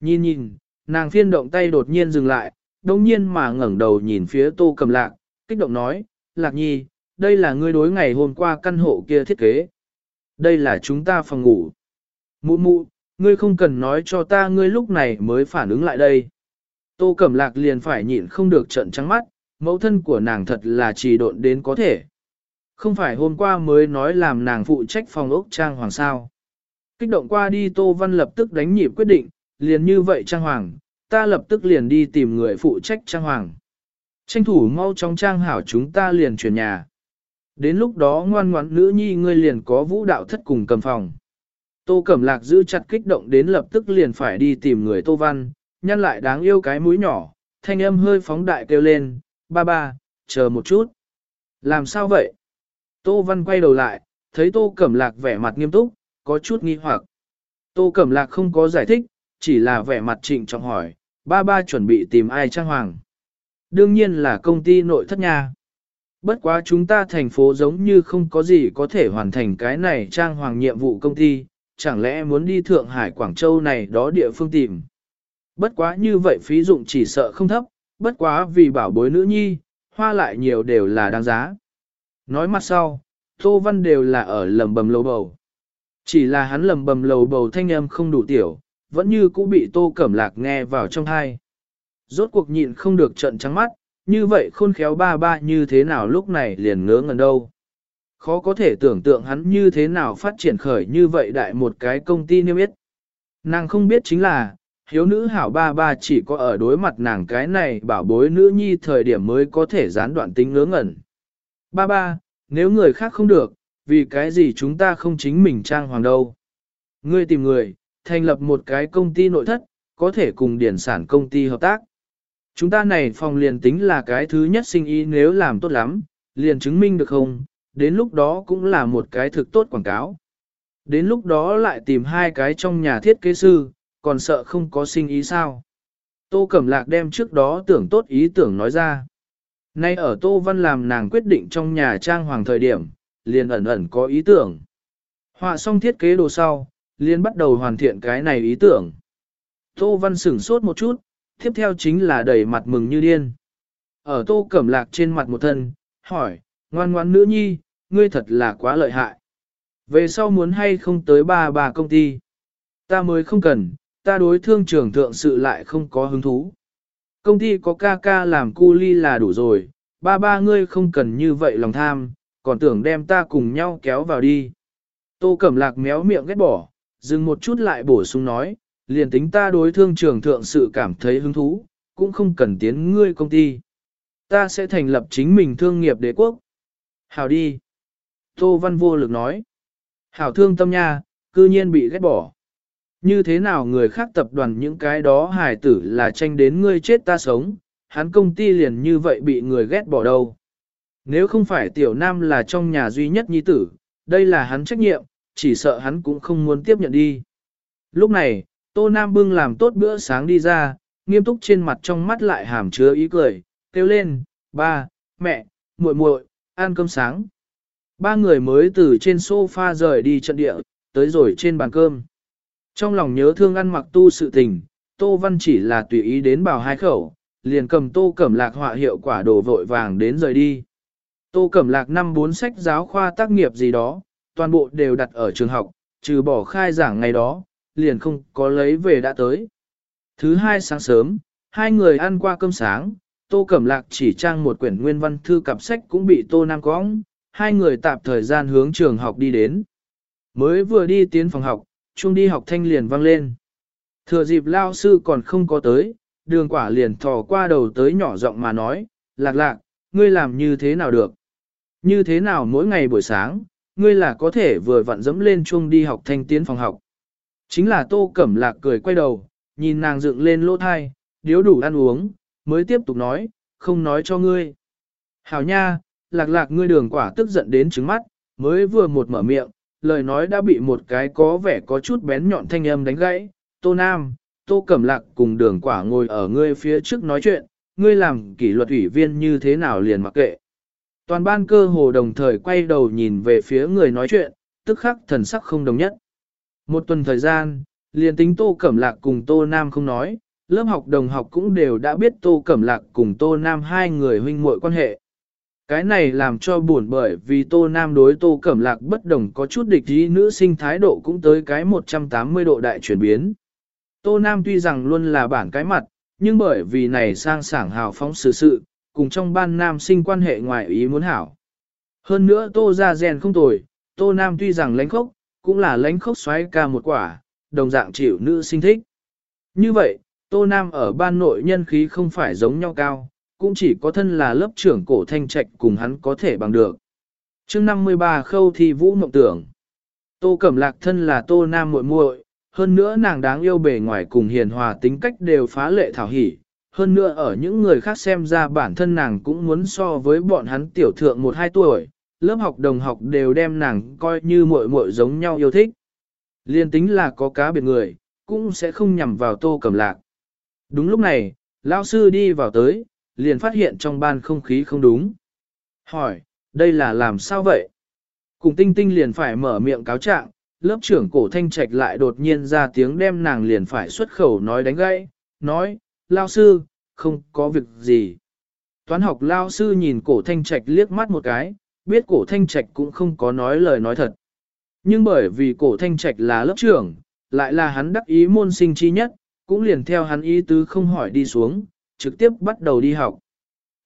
Nhìn nhìn, nàng phiên động tay đột nhiên dừng lại, đông nhiên mà ngẩng đầu nhìn phía tô cầm lạc, kích động nói, lạc nhi, đây là ngươi đối ngày hôm qua căn hộ kia thiết kế. Đây là chúng ta phòng ngủ. Mụ mụ, ngươi không cần nói cho ta ngươi lúc này mới phản ứng lại đây. Tô Cẩm Lạc liền phải nhịn không được trận trắng mắt, mẫu thân của nàng thật là trì độn đến có thể. Không phải hôm qua mới nói làm nàng phụ trách phòng ốc trang hoàng sao. Kích động qua đi Tô Văn lập tức đánh nhịp quyết định, liền như vậy trang hoàng, ta lập tức liền đi tìm người phụ trách trang hoàng. Tranh thủ mau trong trang hảo chúng ta liền chuyển nhà. Đến lúc đó ngoan ngoãn nữ nhi ngươi liền có vũ đạo thất cùng cầm phòng. Tô Cẩm Lạc giữ chặt kích động đến lập tức liền phải đi tìm người Tô Văn, nhăn lại đáng yêu cái mũi nhỏ, thanh âm hơi phóng đại kêu lên, ba ba, chờ một chút. Làm sao vậy? Tô Văn quay đầu lại, thấy Tô Cẩm Lạc vẻ mặt nghiêm túc, có chút nghi hoặc. Tô Cẩm Lạc không có giải thích, chỉ là vẻ mặt trịnh trọng hỏi, ba ba chuẩn bị tìm ai trang hoàng. Đương nhiên là công ty nội thất nhà. Bất quá chúng ta thành phố giống như không có gì có thể hoàn thành cái này trang hoàng nhiệm vụ công ty, chẳng lẽ muốn đi Thượng Hải Quảng Châu này đó địa phương tìm. Bất quá như vậy phí dụng chỉ sợ không thấp, bất quá vì bảo bối nữ nhi, hoa lại nhiều đều là đáng giá. Nói mặt sau, Tô Văn đều là ở lầm bầm lầu bầu. Chỉ là hắn lầm bầm lầu bầu thanh âm không đủ tiểu, vẫn như cũ bị Tô Cẩm Lạc nghe vào trong thai. Rốt cuộc nhịn không được trận trắng mắt, như vậy khôn khéo ba ba như thế nào lúc này liền ngớ ngẩn đâu. Khó có thể tưởng tượng hắn như thế nào phát triển khởi như vậy đại một cái công ty niêm yết. Nàng không biết chính là, hiếu nữ hảo ba ba chỉ có ở đối mặt nàng cái này bảo bối nữ nhi thời điểm mới có thể gián đoạn tính ngớ ngẩn. Ba ba, nếu người khác không được, vì cái gì chúng ta không chính mình trang hoàng đâu. Ngươi tìm người, thành lập một cái công ty nội thất, có thể cùng điển sản công ty hợp tác. Chúng ta này phòng liền tính là cái thứ nhất sinh ý nếu làm tốt lắm, liền chứng minh được không, đến lúc đó cũng là một cái thực tốt quảng cáo. Đến lúc đó lại tìm hai cái trong nhà thiết kế sư, còn sợ không có sinh ý sao. Tô Cẩm Lạc đem trước đó tưởng tốt ý tưởng nói ra. Nay ở Tô Văn làm nàng quyết định trong nhà trang hoàng thời điểm, liền ẩn ẩn có ý tưởng. Họa xong thiết kế đồ sau, liền bắt đầu hoàn thiện cái này ý tưởng. Tô Văn sửng sốt một chút, tiếp theo chính là đầy mặt mừng như điên. Ở Tô Cẩm Lạc trên mặt một thân, hỏi, ngoan ngoan nữ nhi, ngươi thật là quá lợi hại. Về sau muốn hay không tới ba bà công ty? Ta mới không cần, ta đối thương trưởng thượng sự lại không có hứng thú. Công ty có ca ca làm cu ly là đủ rồi, ba ba ngươi không cần như vậy lòng tham, còn tưởng đem ta cùng nhau kéo vào đi. Tô Cẩm Lạc méo miệng ghét bỏ, dừng một chút lại bổ sung nói, liền tính ta đối thương trường thượng sự cảm thấy hứng thú, cũng không cần tiến ngươi công ty. Ta sẽ thành lập chính mình thương nghiệp đế quốc. Hảo đi. Tô Văn vô lực nói. Hảo thương tâm nha, cư nhiên bị ghét bỏ. Như thế nào người khác tập đoàn những cái đó hài tử là tranh đến ngươi chết ta sống, hắn công ty liền như vậy bị người ghét bỏ đâu. Nếu không phải tiểu nam là trong nhà duy nhất nhi tử, đây là hắn trách nhiệm, chỉ sợ hắn cũng không muốn tiếp nhận đi. Lúc này, Tô Nam bưng làm tốt bữa sáng đi ra, nghiêm túc trên mặt trong mắt lại hàm chứa ý cười, kêu lên, ba, mẹ, muội muội, ăn cơm sáng. Ba người mới từ trên sofa rời đi trận địa, tới rồi trên bàn cơm. Trong lòng nhớ thương ăn mặc tu sự tình, Tô Văn chỉ là tùy ý đến bảo hai khẩu, liền cầm Tô Cẩm Lạc họa hiệu quả đồ vội vàng đến rời đi. Tô Cẩm Lạc năm bốn sách giáo khoa tác nghiệp gì đó, toàn bộ đều đặt ở trường học, trừ bỏ khai giảng ngày đó, liền không có lấy về đã tới. Thứ hai sáng sớm, hai người ăn qua cơm sáng, Tô Cẩm Lạc chỉ trang một quyển nguyên văn thư cặp sách cũng bị Tô Nam cóng, hai người tạp thời gian hướng trường học đi đến. Mới vừa đi tiến phòng học, chung đi học thanh liền vang lên. Thừa dịp lao sư còn không có tới, đường quả liền thò qua đầu tới nhỏ giọng mà nói, lạc lạc, ngươi làm như thế nào được? Như thế nào mỗi ngày buổi sáng, ngươi là có thể vừa vặn dẫm lên chung đi học thanh tiến phòng học. Chính là tô cẩm lạc cười quay đầu, nhìn nàng dựng lên lỗ thai, điếu đủ ăn uống, mới tiếp tục nói, không nói cho ngươi. Hảo nha, lạc lạc ngươi đường quả tức giận đến trứng mắt, mới vừa một mở miệng, lời nói đã bị một cái có vẻ có chút bén nhọn thanh âm đánh gãy. Tô Nam, Tô Cẩm Lạc cùng đường quả ngồi ở ngươi phía trước nói chuyện, ngươi làm kỷ luật ủy viên như thế nào liền mặc kệ. Toàn ban cơ hồ đồng thời quay đầu nhìn về phía người nói chuyện, tức khắc thần sắc không đồng nhất. Một tuần thời gian, liền tính Tô Cẩm Lạc cùng Tô Nam không nói, lớp học đồng học cũng đều đã biết Tô Cẩm Lạc cùng Tô Nam hai người huynh muội quan hệ. Cái này làm cho buồn bởi vì Tô Nam đối Tô Cẩm Lạc bất đồng có chút địch ý nữ sinh thái độ cũng tới cái 180 độ đại chuyển biến. Tô Nam tuy rằng luôn là bản cái mặt, nhưng bởi vì này sang sảng hào phóng sự sự, cùng trong ban nam sinh quan hệ ngoài ý muốn hảo. Hơn nữa Tô ra rèn không tồi, Tô Nam tuy rằng lánh khốc, cũng là lánh khốc xoáy ca một quả, đồng dạng chịu nữ sinh thích. Như vậy, Tô Nam ở ban nội nhân khí không phải giống nhau cao, cũng chỉ có thân là lớp trưởng cổ thanh trạch cùng hắn có thể bằng được. chương 53 khâu thi vũ mộng tưởng. Tô Cẩm Lạc thân là Tô Nam muội muội, hơn nữa nàng đáng yêu bề ngoài cùng hiền hòa tính cách đều phá lệ thảo hỉ. Hơn nữa ở những người khác xem ra bản thân nàng cũng muốn so với bọn hắn tiểu thượng 1-2 tuổi, lớp học đồng học đều đem nàng coi như muội muội giống nhau yêu thích. Liên tính là có cá biệt người, cũng sẽ không nhằm vào Tô Cẩm Lạc. Đúng lúc này, lão sư đi vào tới, liền phát hiện trong ban không khí không đúng. Hỏi, đây là làm sao vậy? Cùng tinh tinh liền phải mở miệng cáo trạng, lớp trưởng cổ thanh trạch lại đột nhiên ra tiếng đem nàng liền phải xuất khẩu nói đánh gãy, nói, lao sư, không có việc gì. Toán học lao sư nhìn cổ thanh trạch liếc mắt một cái, biết cổ thanh trạch cũng không có nói lời nói thật. Nhưng bởi vì cổ thanh trạch là lớp trưởng, lại là hắn đắc ý môn sinh chi nhất, cũng liền theo hắn ý tứ không hỏi đi xuống, trực tiếp bắt đầu đi học.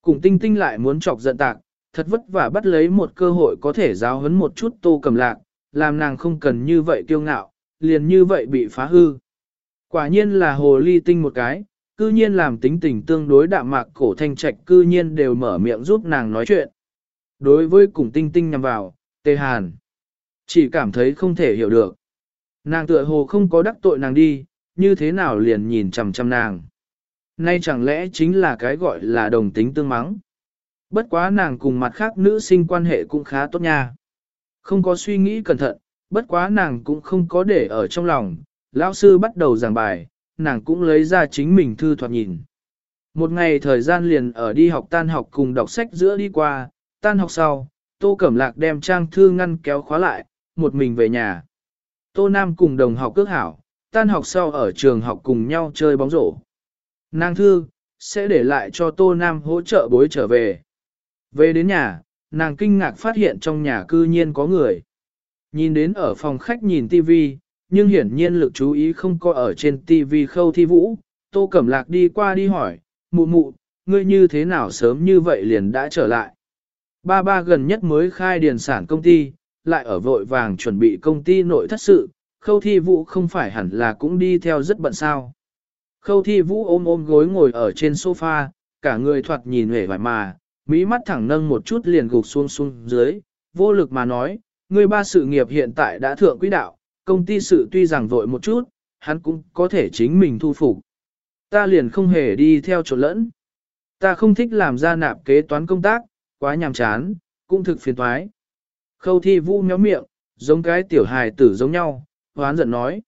Cùng tinh tinh lại muốn chọc giận tạc, thật vất vả bắt lấy một cơ hội có thể giáo huấn một chút tô cầm lạc, làm nàng không cần như vậy kiêu ngạo, liền như vậy bị phá hư. Quả nhiên là hồ ly tinh một cái, cư nhiên làm tính tình tương đối đạm mạc cổ thanh trạch cư nhiên đều mở miệng giúp nàng nói chuyện. Đối với cùng tinh tinh nhằm vào, tê hàn, chỉ cảm thấy không thể hiểu được. Nàng tựa hồ không có đắc tội nàng đi, như thế nào liền nhìn chằm chằm nàng. Nay chẳng lẽ chính là cái gọi là đồng tính tương mắng. Bất quá nàng cùng mặt khác nữ sinh quan hệ cũng khá tốt nha. Không có suy nghĩ cẩn thận, bất quá nàng cũng không có để ở trong lòng. Lão sư bắt đầu giảng bài, nàng cũng lấy ra chính mình thư thoạt nhìn. Một ngày thời gian liền ở đi học tan học cùng đọc sách giữa đi qua, tan học sau, Tô Cẩm Lạc đem trang thư ngăn kéo khóa lại, một mình về nhà. Tô Nam cùng đồng học cước hảo, tan học sau ở trường học cùng nhau chơi bóng rổ. Nàng thư, sẽ để lại cho Tô Nam hỗ trợ bối trở về. Về đến nhà, nàng kinh ngạc phát hiện trong nhà cư nhiên có người. Nhìn đến ở phòng khách nhìn TV, nhưng hiển nhiên lực chú ý không có ở trên TV khâu thi vũ. Tô Cẩm Lạc đi qua đi hỏi, mụ mụ, ngươi như thế nào sớm như vậy liền đã trở lại. Ba ba gần nhất mới khai điền sản công ty, lại ở vội vàng chuẩn bị công ty nội thất sự, khâu thi vũ không phải hẳn là cũng đi theo rất bận sao. Khâu thi vũ ôm ôm gối ngồi ở trên sofa, cả người thoạt nhìn hề vải mà, mỹ mắt thẳng nâng một chút liền gục xuống xuống dưới, vô lực mà nói, người ba sự nghiệp hiện tại đã thượng quỹ đạo, công ty sự tuy rằng vội một chút, hắn cũng có thể chính mình thu phục. Ta liền không hề đi theo chỗ lẫn. Ta không thích làm ra nạp kế toán công tác, quá nhàm chán, cũng thực phiền toái. Khâu thi vũ méo miệng, giống cái tiểu hài tử giống nhau, hoán giận nói.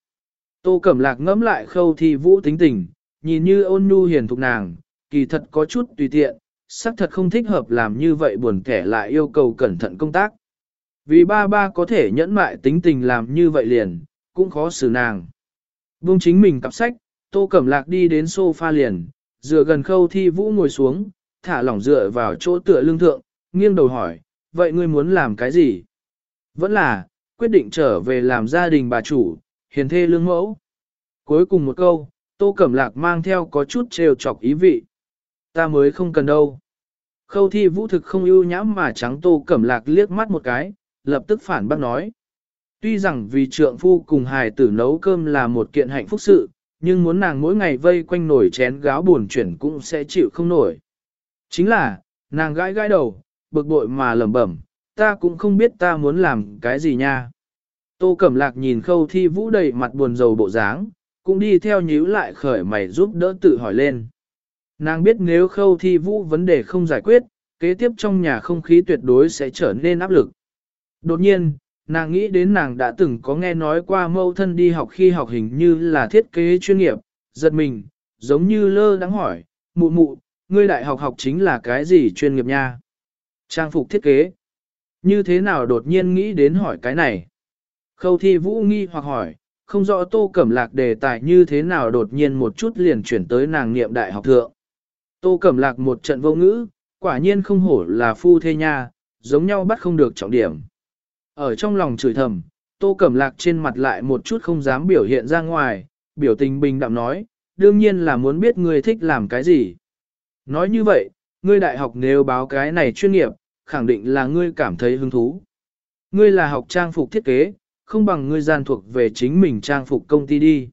Tô Cẩm Lạc ngẫm lại khâu thi vũ tính tình, nhìn như ôn nhu hiền thục nàng, kỳ thật có chút tùy tiện, xác thật không thích hợp làm như vậy buồn kẻ lại yêu cầu cẩn thận công tác. Vì ba ba có thể nhẫn mại tính tình làm như vậy liền, cũng khó xử nàng. Vương chính mình cặp sách, Tô Cẩm Lạc đi đến sofa liền, dựa gần khâu thi vũ ngồi xuống, thả lỏng dựa vào chỗ tựa lương thượng, nghiêng đầu hỏi, vậy ngươi muốn làm cái gì? Vẫn là, quyết định trở về làm gia đình bà chủ, hiền thê lương mẫu, Cuối cùng một câu, Tô Cẩm Lạc mang theo có chút trêu chọc ý vị. Ta mới không cần đâu. Khâu thi vũ thực không ưu nhãm mà trắng Tô Cẩm Lạc liếc mắt một cái, lập tức phản bác nói. Tuy rằng vì trượng phu cùng hài tử nấu cơm là một kiện hạnh phúc sự, nhưng muốn nàng mỗi ngày vây quanh nổi chén gáo buồn chuyển cũng sẽ chịu không nổi. Chính là, nàng gãi gãi đầu, bực bội mà lẩm bẩm, ta cũng không biết ta muốn làm cái gì nha. Tô Cẩm Lạc nhìn khâu thi vũ đầy mặt buồn rầu bộ dáng, cũng đi theo nhíu lại khởi mày giúp đỡ tự hỏi lên. Nàng biết nếu khâu thi vũ vấn đề không giải quyết, kế tiếp trong nhà không khí tuyệt đối sẽ trở nên áp lực. Đột nhiên, nàng nghĩ đến nàng đã từng có nghe nói qua mâu thân đi học khi học hình như là thiết kế chuyên nghiệp, giật mình, giống như lơ đắng hỏi, mụ mụ, ngươi đại học học chính là cái gì chuyên nghiệp nha? Trang phục thiết kế. Như thế nào đột nhiên nghĩ đến hỏi cái này? Khâu thi vũ nghi hoặc hỏi, không rõ tô cẩm lạc đề tài như thế nào đột nhiên một chút liền chuyển tới nàng niệm đại học thượng. Tô cẩm lạc một trận vô ngữ, quả nhiên không hổ là phu thê nha, giống nhau bắt không được trọng điểm. Ở trong lòng chửi thầm, tô cẩm lạc trên mặt lại một chút không dám biểu hiện ra ngoài, biểu tình bình đạm nói, đương nhiên là muốn biết ngươi thích làm cái gì. Nói như vậy, ngươi đại học nếu báo cái này chuyên nghiệp, khẳng định là ngươi cảm thấy hứng thú. Ngươi là học trang phục thiết kế, không bằng ngươi gian thuộc về chính mình trang phục công ty đi.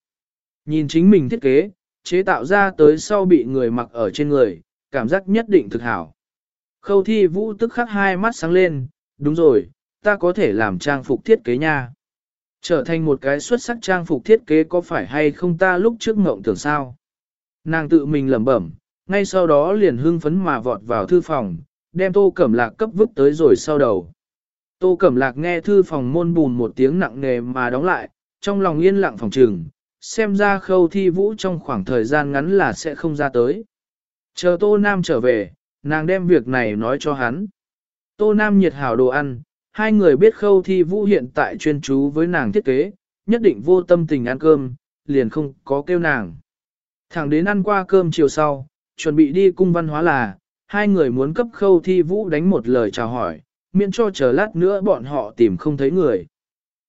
Nhìn chính mình thiết kế, chế tạo ra tới sau bị người mặc ở trên người, cảm giác nhất định thực hảo. Khâu thi vũ tức khắc hai mắt sáng lên, đúng rồi, ta có thể làm trang phục thiết kế nha. Trở thành một cái xuất sắc trang phục thiết kế có phải hay không ta lúc trước ngộng tưởng sao? Nàng tự mình lẩm bẩm, ngay sau đó liền hưng phấn mà vọt vào thư phòng, đem tô cẩm lạc cấp vứt tới rồi sau đầu. Tô cẩm lạc nghe thư phòng môn bùn một tiếng nặng nề mà đóng lại, trong lòng yên lặng phòng trừng, xem ra khâu thi vũ trong khoảng thời gian ngắn là sẽ không ra tới. Chờ Tô Nam trở về, nàng đem việc này nói cho hắn. Tô Nam nhiệt hảo đồ ăn, hai người biết khâu thi vũ hiện tại chuyên chú với nàng thiết kế, nhất định vô tâm tình ăn cơm, liền không có kêu nàng. Thẳng đến ăn qua cơm chiều sau, chuẩn bị đi cung văn hóa là, hai người muốn cấp khâu thi vũ đánh một lời chào hỏi, miễn cho chờ lát nữa bọn họ tìm không thấy người.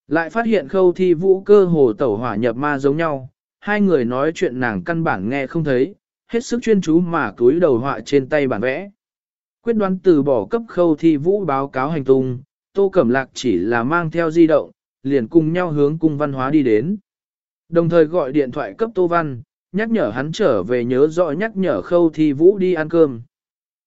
Lại phát hiện khâu thi vũ cơ hồ tẩu hỏa nhập ma giống nhau, hai người nói chuyện nàng căn bản nghe không thấy, hết sức chuyên chú mà túi đầu họa trên tay bản vẽ. Quyết đoán từ bỏ cấp khâu thi vũ báo cáo hành tung, Tô Cẩm Lạc chỉ là mang theo di động, liền cùng nhau hướng cung văn hóa đi đến. Đồng thời gọi điện thoại cấp Tô Văn, nhắc nhở hắn trở về nhớ rõ nhắc nhở khâu thi vũ đi ăn cơm.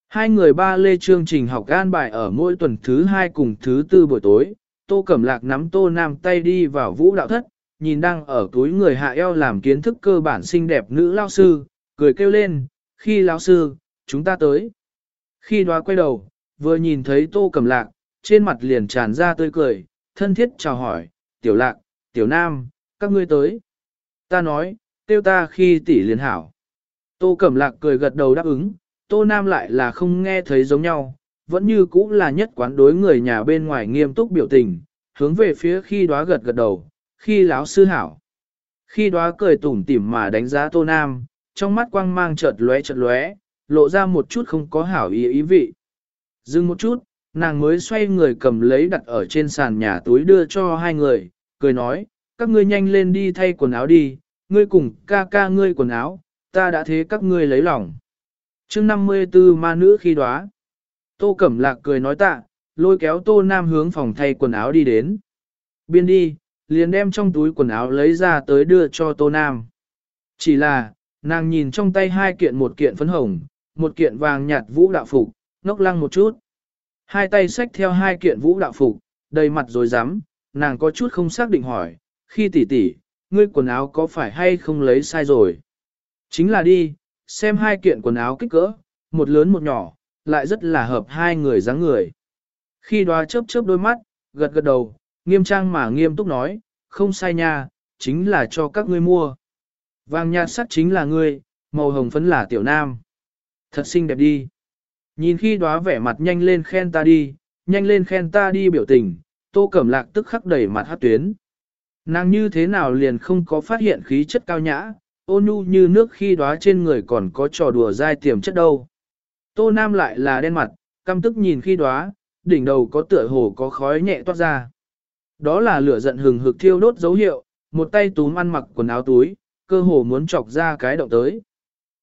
Hai người ba lê chương trình học gan bài ở mỗi tuần thứ hai cùng thứ tư buổi tối, Tô Cẩm Lạc nắm Tô Nam tay đi vào vũ đạo thất, nhìn đang ở túi người hạ eo làm kiến thức cơ bản xinh đẹp nữ lao sư, cười kêu lên, khi lao sư, chúng ta tới. Khi đoá quay đầu, vừa nhìn thấy Tô Cẩm Lạc, trên mặt liền tràn ra tươi cười, thân thiết chào hỏi, tiểu lạc, tiểu nam, các ngươi tới. Ta nói, tiêu ta khi tỷ liền hảo. Tô Cẩm Lạc cười gật đầu đáp ứng, Tô Nam lại là không nghe thấy giống nhau, vẫn như cũ là nhất quán đối người nhà bên ngoài nghiêm túc biểu tình, hướng về phía khi đóa gật gật đầu, khi láo sư hảo. Khi đóa cười tủm tỉm mà đánh giá Tô Nam, trong mắt quang mang chợt lóe chợt lóe, lộ ra một chút không có hảo ý ý vị. Dừng một chút, nàng mới xoay người cầm lấy đặt ở trên sàn nhà túi đưa cho hai người, cười nói, các ngươi nhanh lên đi thay quần áo đi, ngươi cùng ca ca ngươi quần áo, ta đã thế các ngươi lấy lòng chương 54 ma nữ khi đóa Tô Cẩm Lạc cười nói tạ, lôi kéo Tô Nam hướng phòng thay quần áo đi đến. Biên đi, liền đem trong túi quần áo lấy ra tới đưa cho Tô Nam. Chỉ là, nàng nhìn trong tay hai kiện một kiện phấn hồng, một kiện vàng nhạt vũ đạo phục, ngốc lăng một chút. Hai tay xách theo hai kiện vũ đạo phục, đầy mặt rồi dám, nàng có chút không xác định hỏi, khi tỷ tỷ, ngươi quần áo có phải hay không lấy sai rồi? Chính là đi, xem hai kiện quần áo kích cỡ, một lớn một nhỏ, lại rất là hợp hai người dáng người. Khi đoá chớp chớp đôi mắt, gật gật đầu, nghiêm trang mà nghiêm túc nói, không sai nha, chính là cho các ngươi mua. Vàng nhạt sắc chính là ngươi, màu hồng phấn là tiểu nam. Thật xinh đẹp đi. Nhìn khi đoá vẻ mặt nhanh lên khen ta đi, nhanh lên khen ta đi biểu tình, tô cẩm lạc tức khắc đẩy mặt hát tuyến. Nàng như thế nào liền không có phát hiện khí chất cao nhã, ô nhu như nước khi đóa trên người còn có trò đùa dai tiềm chất đâu. Tô Nam lại là đen mặt, căm tức nhìn khi đóa, đỉnh đầu có tựa hồ có khói nhẹ toát ra. Đó là lửa giận hừng hực thiêu đốt dấu hiệu, một tay túm ăn mặc quần áo túi, cơ hồ muốn chọc ra cái động tới.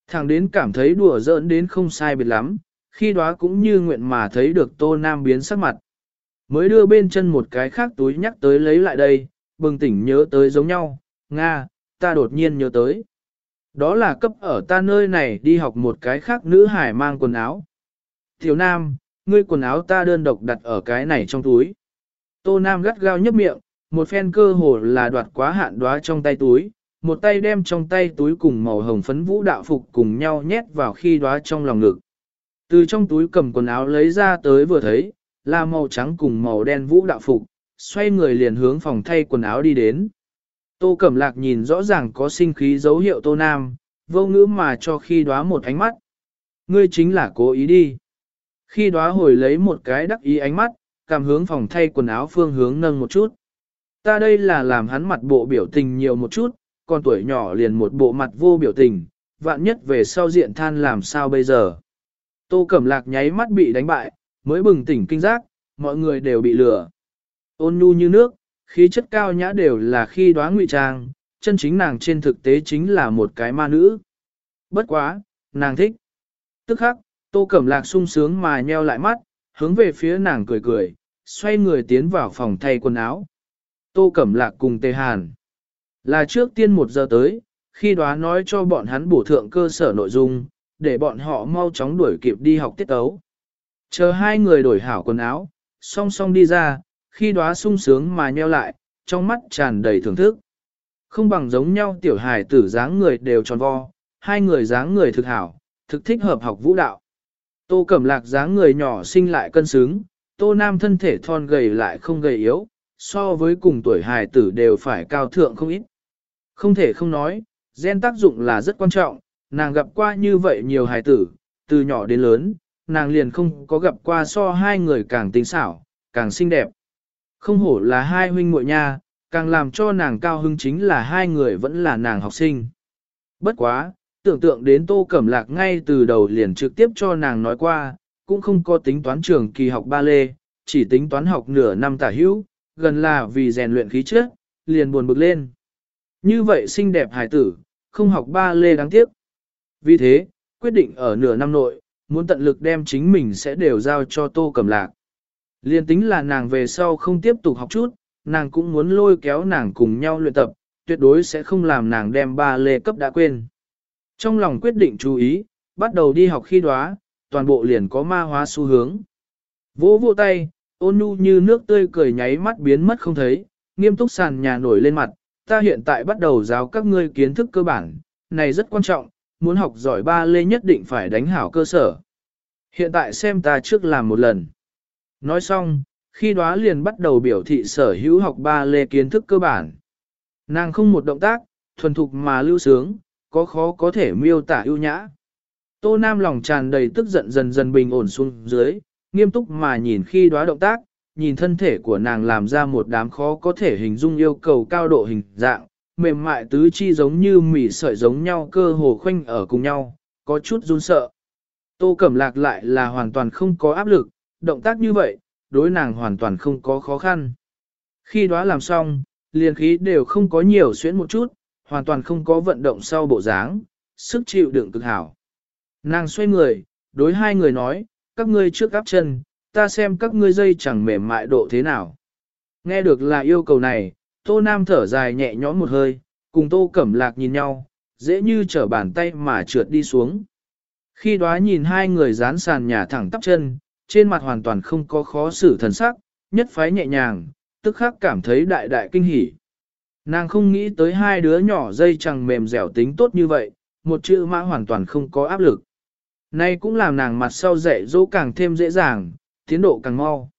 Thằng đến cảm thấy đùa giỡn đến không sai biệt lắm, khi đó cũng như nguyện mà thấy được Tô Nam biến sắc mặt. Mới đưa bên chân một cái khác túi nhắc tới lấy lại đây, bừng tỉnh nhớ tới giống nhau, Nga, ta đột nhiên nhớ tới. Đó là cấp ở ta nơi này đi học một cái khác nữ hải mang quần áo. Tiểu Nam, ngươi quần áo ta đơn độc đặt ở cái này trong túi. Tô Nam gắt gao nhấp miệng, một phen cơ hồ là đoạt quá hạn đoá trong tay túi, một tay đem trong tay túi cùng màu hồng phấn vũ đạo phục cùng nhau nhét vào khi đoá trong lòng ngực. Từ trong túi cầm quần áo lấy ra tới vừa thấy, là màu trắng cùng màu đen vũ đạo phục, xoay người liền hướng phòng thay quần áo đi đến. Tô Cẩm Lạc nhìn rõ ràng có sinh khí dấu hiệu Tô Nam, vô ngữ mà cho khi đoá một ánh mắt. Ngươi chính là cố ý đi. Khi đoá hồi lấy một cái đắc ý ánh mắt, cảm hướng phòng thay quần áo phương hướng nâng một chút. Ta đây là làm hắn mặt bộ biểu tình nhiều một chút, còn tuổi nhỏ liền một bộ mặt vô biểu tình, vạn nhất về sau diện than làm sao bây giờ. Tô Cẩm Lạc nháy mắt bị đánh bại, mới bừng tỉnh kinh giác, mọi người đều bị lừa. Ôn nhu như nước, khí chất cao nhã đều là khi đoán ngụy trang, chân chính nàng trên thực tế chính là một cái ma nữ. Bất quá, nàng thích. Tức khắc, Tô Cẩm Lạc sung sướng mà nheo lại mắt, hướng về phía nàng cười cười, xoay người tiến vào phòng thay quần áo. Tô Cẩm Lạc cùng Tề Hàn. Là trước tiên một giờ tới, khi đoán nói cho bọn hắn bổ thượng cơ sở nội dung, để bọn họ mau chóng đuổi kịp đi học tiết tấu. Chờ hai người đổi hảo quần áo, song song đi ra, khi đóa sung sướng mà nheo lại, trong mắt tràn đầy thưởng thức. Không bằng giống nhau tiểu hài tử dáng người đều tròn vo, hai người dáng người thực hảo, thực thích hợp học vũ đạo. Tô Cẩm Lạc dáng người nhỏ xinh lại cân xứng, Tô Nam thân thể thon gầy lại không gầy yếu, so với cùng tuổi hài tử đều phải cao thượng không ít. Không thể không nói, gen tác dụng là rất quan trọng, nàng gặp qua như vậy nhiều hài tử, từ nhỏ đến lớn, nàng liền không có gặp qua so hai người càng tinh xảo, càng xinh đẹp. Không hổ là hai huynh muội nha, càng làm cho nàng cao hưng chính là hai người vẫn là nàng học sinh. Bất quá, tưởng tượng đến Tô Cẩm Lạc ngay từ đầu liền trực tiếp cho nàng nói qua, cũng không có tính toán trường kỳ học ba lê, chỉ tính toán học nửa năm tả hữu, gần là vì rèn luyện khí chất, liền buồn bực lên. Như vậy xinh đẹp hải tử, không học ba lê đáng tiếc. Vì thế, quyết định ở nửa năm nội, muốn tận lực đem chính mình sẽ đều giao cho Tô Cẩm Lạc. Liên tính là nàng về sau không tiếp tục học chút, nàng cũng muốn lôi kéo nàng cùng nhau luyện tập, tuyệt đối sẽ không làm nàng đem ba lê cấp đã quên. Trong lòng quyết định chú ý, bắt đầu đi học khi đóa, toàn bộ liền có ma hóa xu hướng. Vỗ vỗ tay, ôn nhu như nước tươi cười nháy mắt biến mất không thấy, nghiêm túc sàn nhà nổi lên mặt, ta hiện tại bắt đầu giáo các ngươi kiến thức cơ bản, này rất quan trọng, muốn học giỏi ba lê nhất định phải đánh hảo cơ sở. Hiện tại xem ta trước làm một lần. Nói xong, khi đó liền bắt đầu biểu thị sở hữu học ba lê kiến thức cơ bản. Nàng không một động tác, thuần thục mà lưu sướng, có khó có thể miêu tả ưu nhã. Tô Nam lòng tràn đầy tức giận dần dần bình ổn xuống dưới, nghiêm túc mà nhìn khi đó động tác, nhìn thân thể của nàng làm ra một đám khó có thể hình dung yêu cầu cao độ hình dạng, mềm mại tứ chi giống như mỉ sợi giống nhau cơ hồ khoanh ở cùng nhau, có chút run sợ. Tô Cẩm Lạc lại là hoàn toàn không có áp lực, động tác như vậy, đối nàng hoàn toàn không có khó khăn. Khi đó làm xong, liền khí đều không có nhiều xuyến một chút, hoàn toàn không có vận động sau bộ dáng, sức chịu đựng cực hảo. Nàng xoay người, đối hai người nói, các ngươi trước áp chân, ta xem các ngươi dây chẳng mềm mại độ thế nào. Nghe được là yêu cầu này, Tô Nam thở dài nhẹ nhõm một hơi, cùng Tô Cẩm Lạc nhìn nhau, dễ như trở bàn tay mà trượt đi xuống. Khi đó nhìn hai người dán sàn nhà thẳng tắp chân, trên mặt hoàn toàn không có khó xử thần sắc, nhất phái nhẹ nhàng, tức khắc cảm thấy đại đại kinh hỉ. Nàng không nghĩ tới hai đứa nhỏ dây chẳng mềm dẻo tính tốt như vậy, một chữ mã hoàn toàn không có áp lực. Nay cũng làm nàng mặt sau dạy dỗ càng thêm dễ dàng, tiến độ càng mau.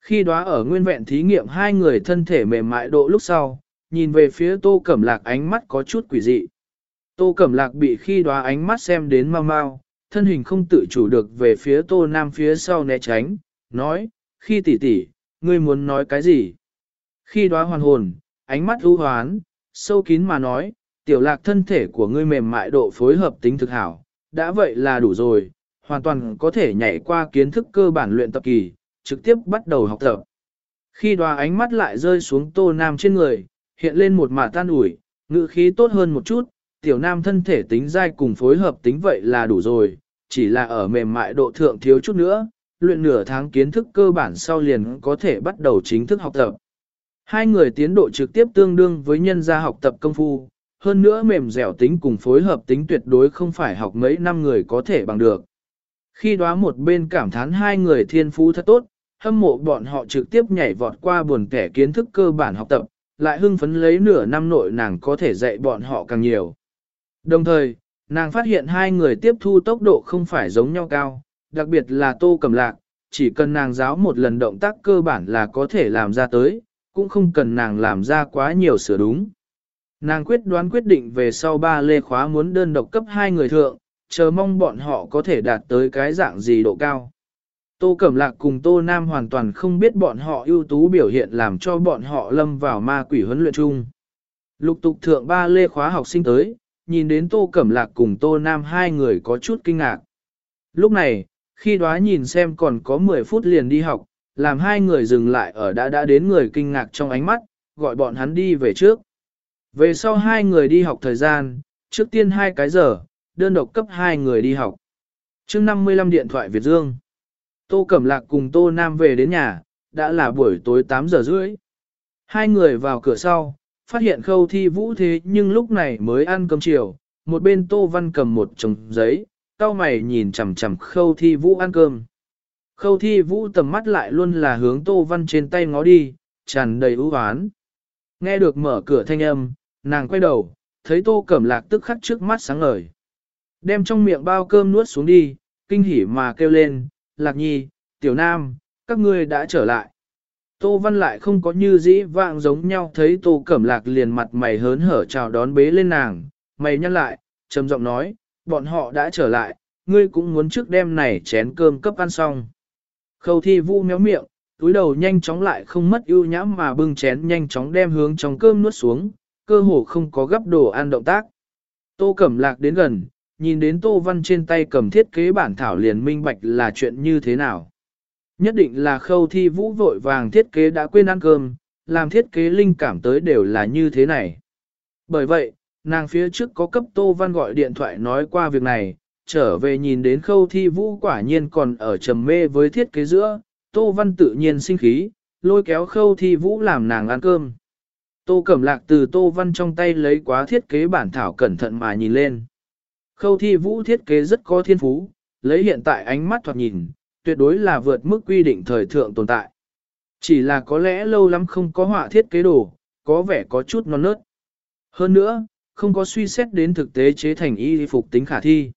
Khi đó ở nguyên vẹn thí nghiệm hai người thân thể mềm mại độ lúc sau, nhìn về phía tô cẩm lạc ánh mắt có chút quỷ dị. Tô cẩm lạc bị khi đó ánh mắt xem đến mau mau, thân hình không tự chủ được về phía tô nam phía sau né tránh, nói, khi tỷ tỷ, ngươi muốn nói cái gì? Khi đó hoàn hồn, ánh mắt ưu hoán, sâu kín mà nói, tiểu lạc thân thể của ngươi mềm mại độ phối hợp tính thực hảo, đã vậy là đủ rồi, hoàn toàn có thể nhảy qua kiến thức cơ bản luyện tập kỳ, trực tiếp bắt đầu học tập. Khi đoá ánh mắt lại rơi xuống tô nam trên người, hiện lên một mả tan ủi, ngữ khí tốt hơn một chút, tiểu nam thân thể tính dai cùng phối hợp tính vậy là đủ rồi, chỉ là ở mềm mại độ thượng thiếu chút nữa, luyện nửa tháng kiến thức cơ bản sau liền có thể bắt đầu chính thức học tập. Hai người tiến độ trực tiếp tương đương với nhân gia học tập công phu, hơn nữa mềm dẻo tính cùng phối hợp tính tuyệt đối không phải học mấy năm người có thể bằng được. Khi đó một bên cảm thán hai người thiên phú thật tốt, hâm mộ bọn họ trực tiếp nhảy vọt qua buồn kẻ kiến thức cơ bản học tập, lại hưng phấn lấy nửa năm nội nàng có thể dạy bọn họ càng nhiều. Đồng thời, nàng phát hiện hai người tiếp thu tốc độ không phải giống nhau cao, đặc biệt là tô cầm lạc, chỉ cần nàng giáo một lần động tác cơ bản là có thể làm ra tới, cũng không cần nàng làm ra quá nhiều sửa đúng. Nàng quyết đoán quyết định về sau ba lê khóa muốn đơn độc cấp hai người thượng, chờ mong bọn họ có thể đạt tới cái dạng gì độ cao. Tô Cẩm Lạc cùng Tô Nam hoàn toàn không biết bọn họ ưu tú biểu hiện làm cho bọn họ lâm vào ma quỷ huấn luyện chung. Lục tục thượng ba lê khóa học sinh tới, nhìn đến Tô Cẩm Lạc cùng Tô Nam hai người có chút kinh ngạc. Lúc này, khi đó nhìn xem còn có 10 phút liền đi học, làm hai người dừng lại ở đã đã đến người kinh ngạc trong ánh mắt, gọi bọn hắn đi về trước. Về sau hai người đi học thời gian, trước tiên hai cái giờ, đơn độc cấp hai người đi học. mươi 55 điện thoại Việt Dương. Tô Cẩm Lạc cùng Tô Nam về đến nhà, đã là buổi tối 8 giờ rưỡi. Hai người vào cửa sau, phát hiện khâu thi vũ thế nhưng lúc này mới ăn cơm chiều, một bên Tô Văn cầm một chồng giấy, cao mày nhìn chằm chằm khâu thi vũ ăn cơm. Khâu thi vũ tầm mắt lại luôn là hướng Tô Văn trên tay ngó đi, tràn đầy ưu oán. Nghe được mở cửa thanh âm, nàng quay đầu, thấy Tô Cẩm Lạc tức khắc trước mắt sáng ngời. Đem trong miệng bao cơm nuốt xuống đi, kinh hỉ mà kêu lên, Lạc Nhi, Tiểu Nam, các ngươi đã trở lại. Tô Văn lại không có như dĩ vạng giống nhau thấy Tô Cẩm Lạc liền mặt mày hớn hở chào đón bế lên nàng, mày nhăn lại, trầm giọng nói, bọn họ đã trở lại, ngươi cũng muốn trước đêm này chén cơm cấp ăn xong. Khâu thi vu méo miệng, túi đầu nhanh chóng lại không mất ưu nhãm mà bưng chén nhanh chóng đem hướng trong cơm nuốt xuống, cơ hồ không có gấp đồ ăn động tác. Tô Cẩm Lạc đến gần, nhìn đến Tô Văn trên tay cầm thiết kế bản thảo liền minh bạch là chuyện như thế nào. Nhất định là khâu thi vũ vội vàng thiết kế đã quên ăn cơm, làm thiết kế linh cảm tới đều là như thế này. Bởi vậy, nàng phía trước có cấp Tô Văn gọi điện thoại nói qua việc này, trở về nhìn đến khâu thi vũ quả nhiên còn ở trầm mê với thiết kế giữa, Tô Văn tự nhiên sinh khí, lôi kéo khâu thi vũ làm nàng ăn cơm. Tô Cẩm Lạc từ Tô Văn trong tay lấy quá thiết kế bản thảo cẩn thận mà nhìn lên. Khâu thi vũ thiết kế rất có thiên phú, lấy hiện tại ánh mắt thoạt nhìn, tuyệt đối là vượt mức quy định thời thượng tồn tại. Chỉ là có lẽ lâu lắm không có họa thiết kế đồ, có vẻ có chút non nớt. Hơn nữa, không có suy xét đến thực tế chế thành y phục tính khả thi.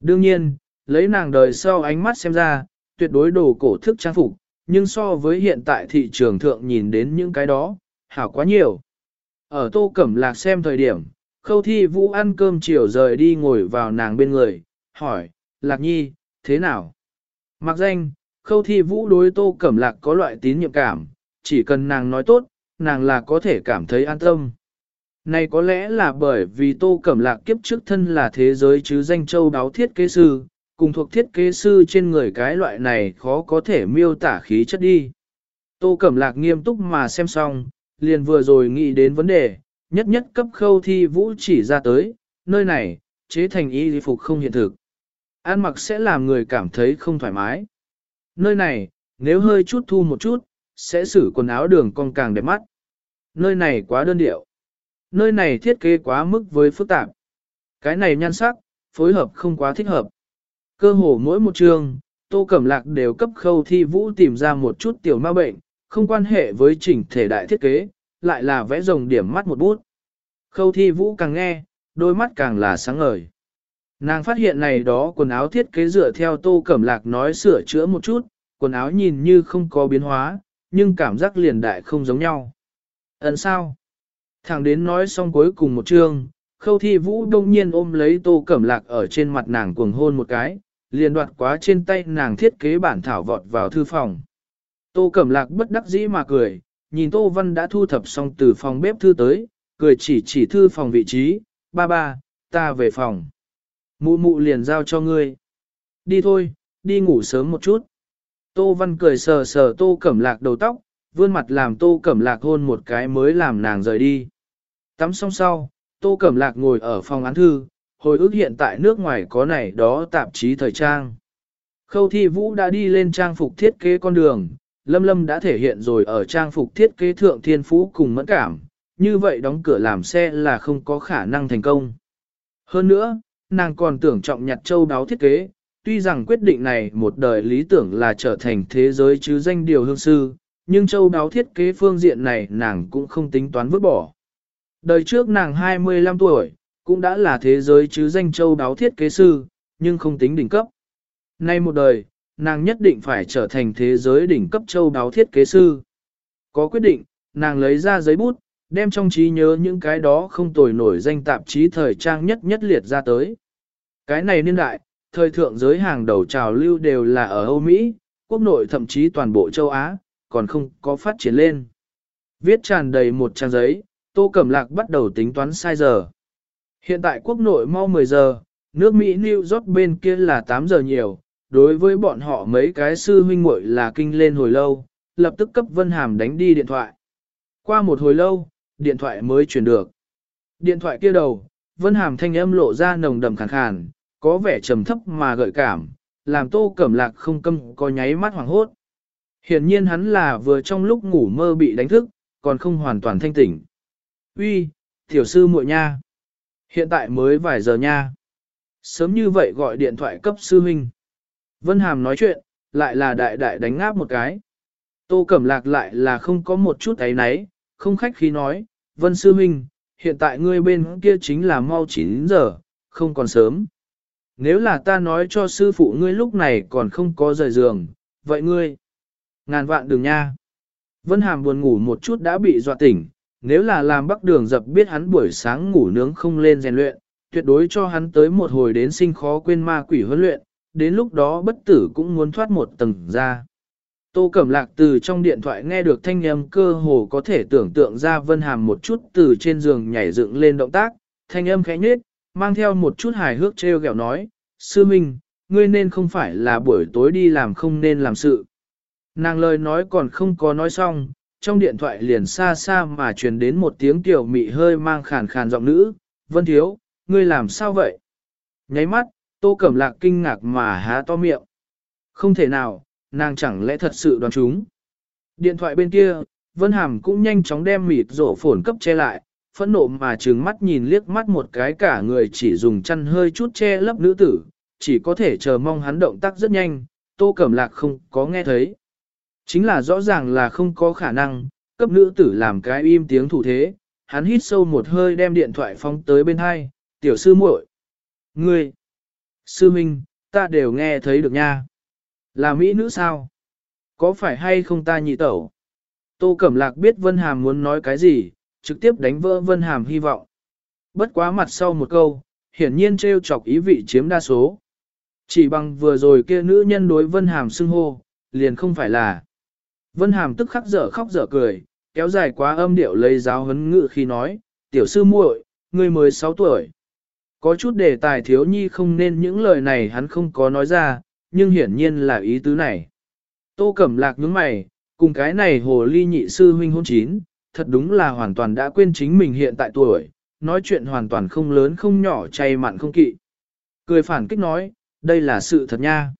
Đương nhiên, lấy nàng đời sau ánh mắt xem ra, tuyệt đối đồ cổ thức trang phục, nhưng so với hiện tại thị trường thượng nhìn đến những cái đó, hảo quá nhiều. Ở tô cẩm lạc xem thời điểm, khâu thi vũ ăn cơm chiều rời đi ngồi vào nàng bên người, hỏi, lạc nhi, thế nào? Mặc danh, khâu thi vũ đối tô cẩm lạc có loại tín nhiệm cảm, chỉ cần nàng nói tốt, nàng là có thể cảm thấy an tâm. Này có lẽ là bởi vì tô cẩm lạc kiếp trước thân là thế giới chứ danh châu đáo thiết kế sư, cùng thuộc thiết kế sư trên người cái loại này khó có thể miêu tả khí chất đi. Tô cẩm lạc nghiêm túc mà xem xong, liền vừa rồi nghĩ đến vấn đề, nhất nhất cấp khâu thi vũ chỉ ra tới, nơi này, chế thành y phục không hiện thực. Ăn mặc sẽ làm người cảm thấy không thoải mái. Nơi này, nếu hơi chút thu một chút, sẽ xử quần áo đường con càng đẹp mắt. Nơi này quá đơn điệu. Nơi này thiết kế quá mức với phức tạp. Cái này nhan sắc, phối hợp không quá thích hợp. Cơ hồ mỗi một trường, Tô Cẩm Lạc đều cấp khâu thi vũ tìm ra một chút tiểu ma bệnh, không quan hệ với chỉnh thể đại thiết kế, lại là vẽ rồng điểm mắt một bút. Khâu thi vũ càng nghe, đôi mắt càng là sáng ngời. Nàng phát hiện này đó quần áo thiết kế dựa theo tô cẩm lạc nói sửa chữa một chút, quần áo nhìn như không có biến hóa, nhưng cảm giác liền đại không giống nhau. Ấn sao? Thằng đến nói xong cuối cùng một chương, khâu thi vũ đông nhiên ôm lấy tô cẩm lạc ở trên mặt nàng cuồng hôn một cái, liền đoạt quá trên tay nàng thiết kế bản thảo vọt vào thư phòng. Tô cẩm lạc bất đắc dĩ mà cười, nhìn tô văn đã thu thập xong từ phòng bếp thư tới, cười chỉ chỉ thư phòng vị trí, ba ba, ta về phòng. Mụ mụ liền giao cho ngươi. Đi thôi, đi ngủ sớm một chút. Tô Văn cười sờ sờ Tô Cẩm Lạc đầu tóc, vươn mặt làm Tô Cẩm Lạc hôn một cái mới làm nàng rời đi. Tắm xong sau, Tô Cẩm Lạc ngồi ở phòng án thư, hồi ức hiện tại nước ngoài có này đó tạp chí thời trang. Khâu thi vũ đã đi lên trang phục thiết kế con đường, Lâm Lâm đã thể hiện rồi ở trang phục thiết kế thượng thiên phú cùng mẫn cảm, như vậy đóng cửa làm xe là không có khả năng thành công. Hơn nữa, nàng còn tưởng trọng nhặt châu đáo thiết kế, tuy rằng quyết định này một đời lý tưởng là trở thành thế giới chứ danh điều hương sư, nhưng châu đáo thiết kế phương diện này nàng cũng không tính toán vứt bỏ. Đời trước nàng 25 tuổi, cũng đã là thế giới chứ danh châu đáo thiết kế sư, nhưng không tính đỉnh cấp. Nay một đời, nàng nhất định phải trở thành thế giới đỉnh cấp châu đáo thiết kế sư. Có quyết định, nàng lấy ra giấy bút, đem trong trí nhớ những cái đó không tồi nổi danh tạp chí thời trang nhất nhất liệt ra tới. Cái này niên đại, thời thượng giới hàng đầu trào lưu đều là ở Âu Mỹ, quốc nội thậm chí toàn bộ châu Á, còn không có phát triển lên. Viết tràn đầy một trang giấy, Tô Cẩm Lạc bắt đầu tính toán sai giờ. Hiện tại quốc nội mau 10 giờ, nước Mỹ New York bên kia là 8 giờ nhiều, đối với bọn họ mấy cái sư huynh muội là kinh lên hồi lâu, lập tức cấp Vân Hàm đánh đi điện thoại. Qua một hồi lâu, điện thoại mới truyền được. Điện thoại kia đầu, Vân Hàm thanh âm lộ ra nồng đậm khàn khàn, có vẻ trầm thấp mà gợi cảm, làm Tô Cẩm Lạc không câm có nháy mắt hoảng hốt. Hiển nhiên hắn là vừa trong lúc ngủ mơ bị đánh thức, còn không hoàn toàn thanh tỉnh. Uy, tiểu sư muội nha. Hiện tại mới vài giờ nha. Sớm như vậy gọi điện thoại cấp sư huynh. Vân Hàm nói chuyện, lại là đại đại đánh ngáp một cái. Tô Cẩm Lạc lại là không có một chút ấy náy, không khách khí nói, Vân Sư Minh, hiện tại ngươi bên kia chính là mau 9 giờ, không còn sớm. Nếu là ta nói cho sư phụ ngươi lúc này còn không có rời giường, vậy ngươi, ngàn vạn đừng nha. Vân Hàm buồn ngủ một chút đã bị dọa tỉnh, nếu là làm bắc đường dập biết hắn buổi sáng ngủ nướng không lên rèn luyện, tuyệt đối cho hắn tới một hồi đến sinh khó quên ma quỷ huấn luyện, đến lúc đó bất tử cũng muốn thoát một tầng ra. Tô Cẩm Lạc từ trong điện thoại nghe được thanh âm cơ hồ có thể tưởng tượng ra Vân Hàm một chút từ trên giường nhảy dựng lên động tác, thanh âm khẽ nhếch, mang theo một chút hài hước trêu ghẹo nói, Sư Minh, ngươi nên không phải là buổi tối đi làm không nên làm sự. Nàng lời nói còn không có nói xong, trong điện thoại liền xa xa mà truyền đến một tiếng tiểu mị hơi mang khàn khàn giọng nữ, Vân Thiếu, ngươi làm sao vậy? Nháy mắt, Tô Cẩm Lạc kinh ngạc mà há to miệng. Không thể nào, nàng chẳng lẽ thật sự đoán chúng. Điện thoại bên kia, Vân Hàm cũng nhanh chóng đem mịt rổ phổn cấp che lại, phẫn nộ mà trừng mắt nhìn liếc mắt một cái cả người chỉ dùng chăn hơi chút che lấp nữ tử, chỉ có thể chờ mong hắn động tác rất nhanh, Tô Cẩm Lạc không có nghe thấy. Chính là rõ ràng là không có khả năng, cấp nữ tử làm cái im tiếng thủ thế, hắn hít sâu một hơi đem điện thoại phóng tới bên hai, tiểu sư muội, Ngươi! Sư Minh, ta đều nghe thấy được nha. Là Mỹ nữ sao? Có phải hay không ta nhị tẩu? Tô Cẩm Lạc biết Vân Hàm muốn nói cái gì, trực tiếp đánh vỡ Vân Hàm hy vọng. Bất quá mặt sau một câu, hiển nhiên trêu chọc ý vị chiếm đa số. Chỉ bằng vừa rồi kia nữ nhân đối Vân Hàm xưng hô, liền không phải là. Vân Hàm tức khắc dở khóc dở cười, kéo dài quá âm điệu lấy giáo huấn ngự khi nói, tiểu sư muội, ngươi mới 6 tuổi. Có chút đề tài thiếu nhi không nên những lời này hắn không có nói ra, nhưng hiển nhiên là ý tứ này. Tô Cẩm Lạc nhướng mày, cùng cái này hồ ly nhị sư huynh hôn chín, thật đúng là hoàn toàn đã quên chính mình hiện tại tuổi, nói chuyện hoàn toàn không lớn không nhỏ chay mặn không kỵ. Cười phản kích nói, đây là sự thật nha.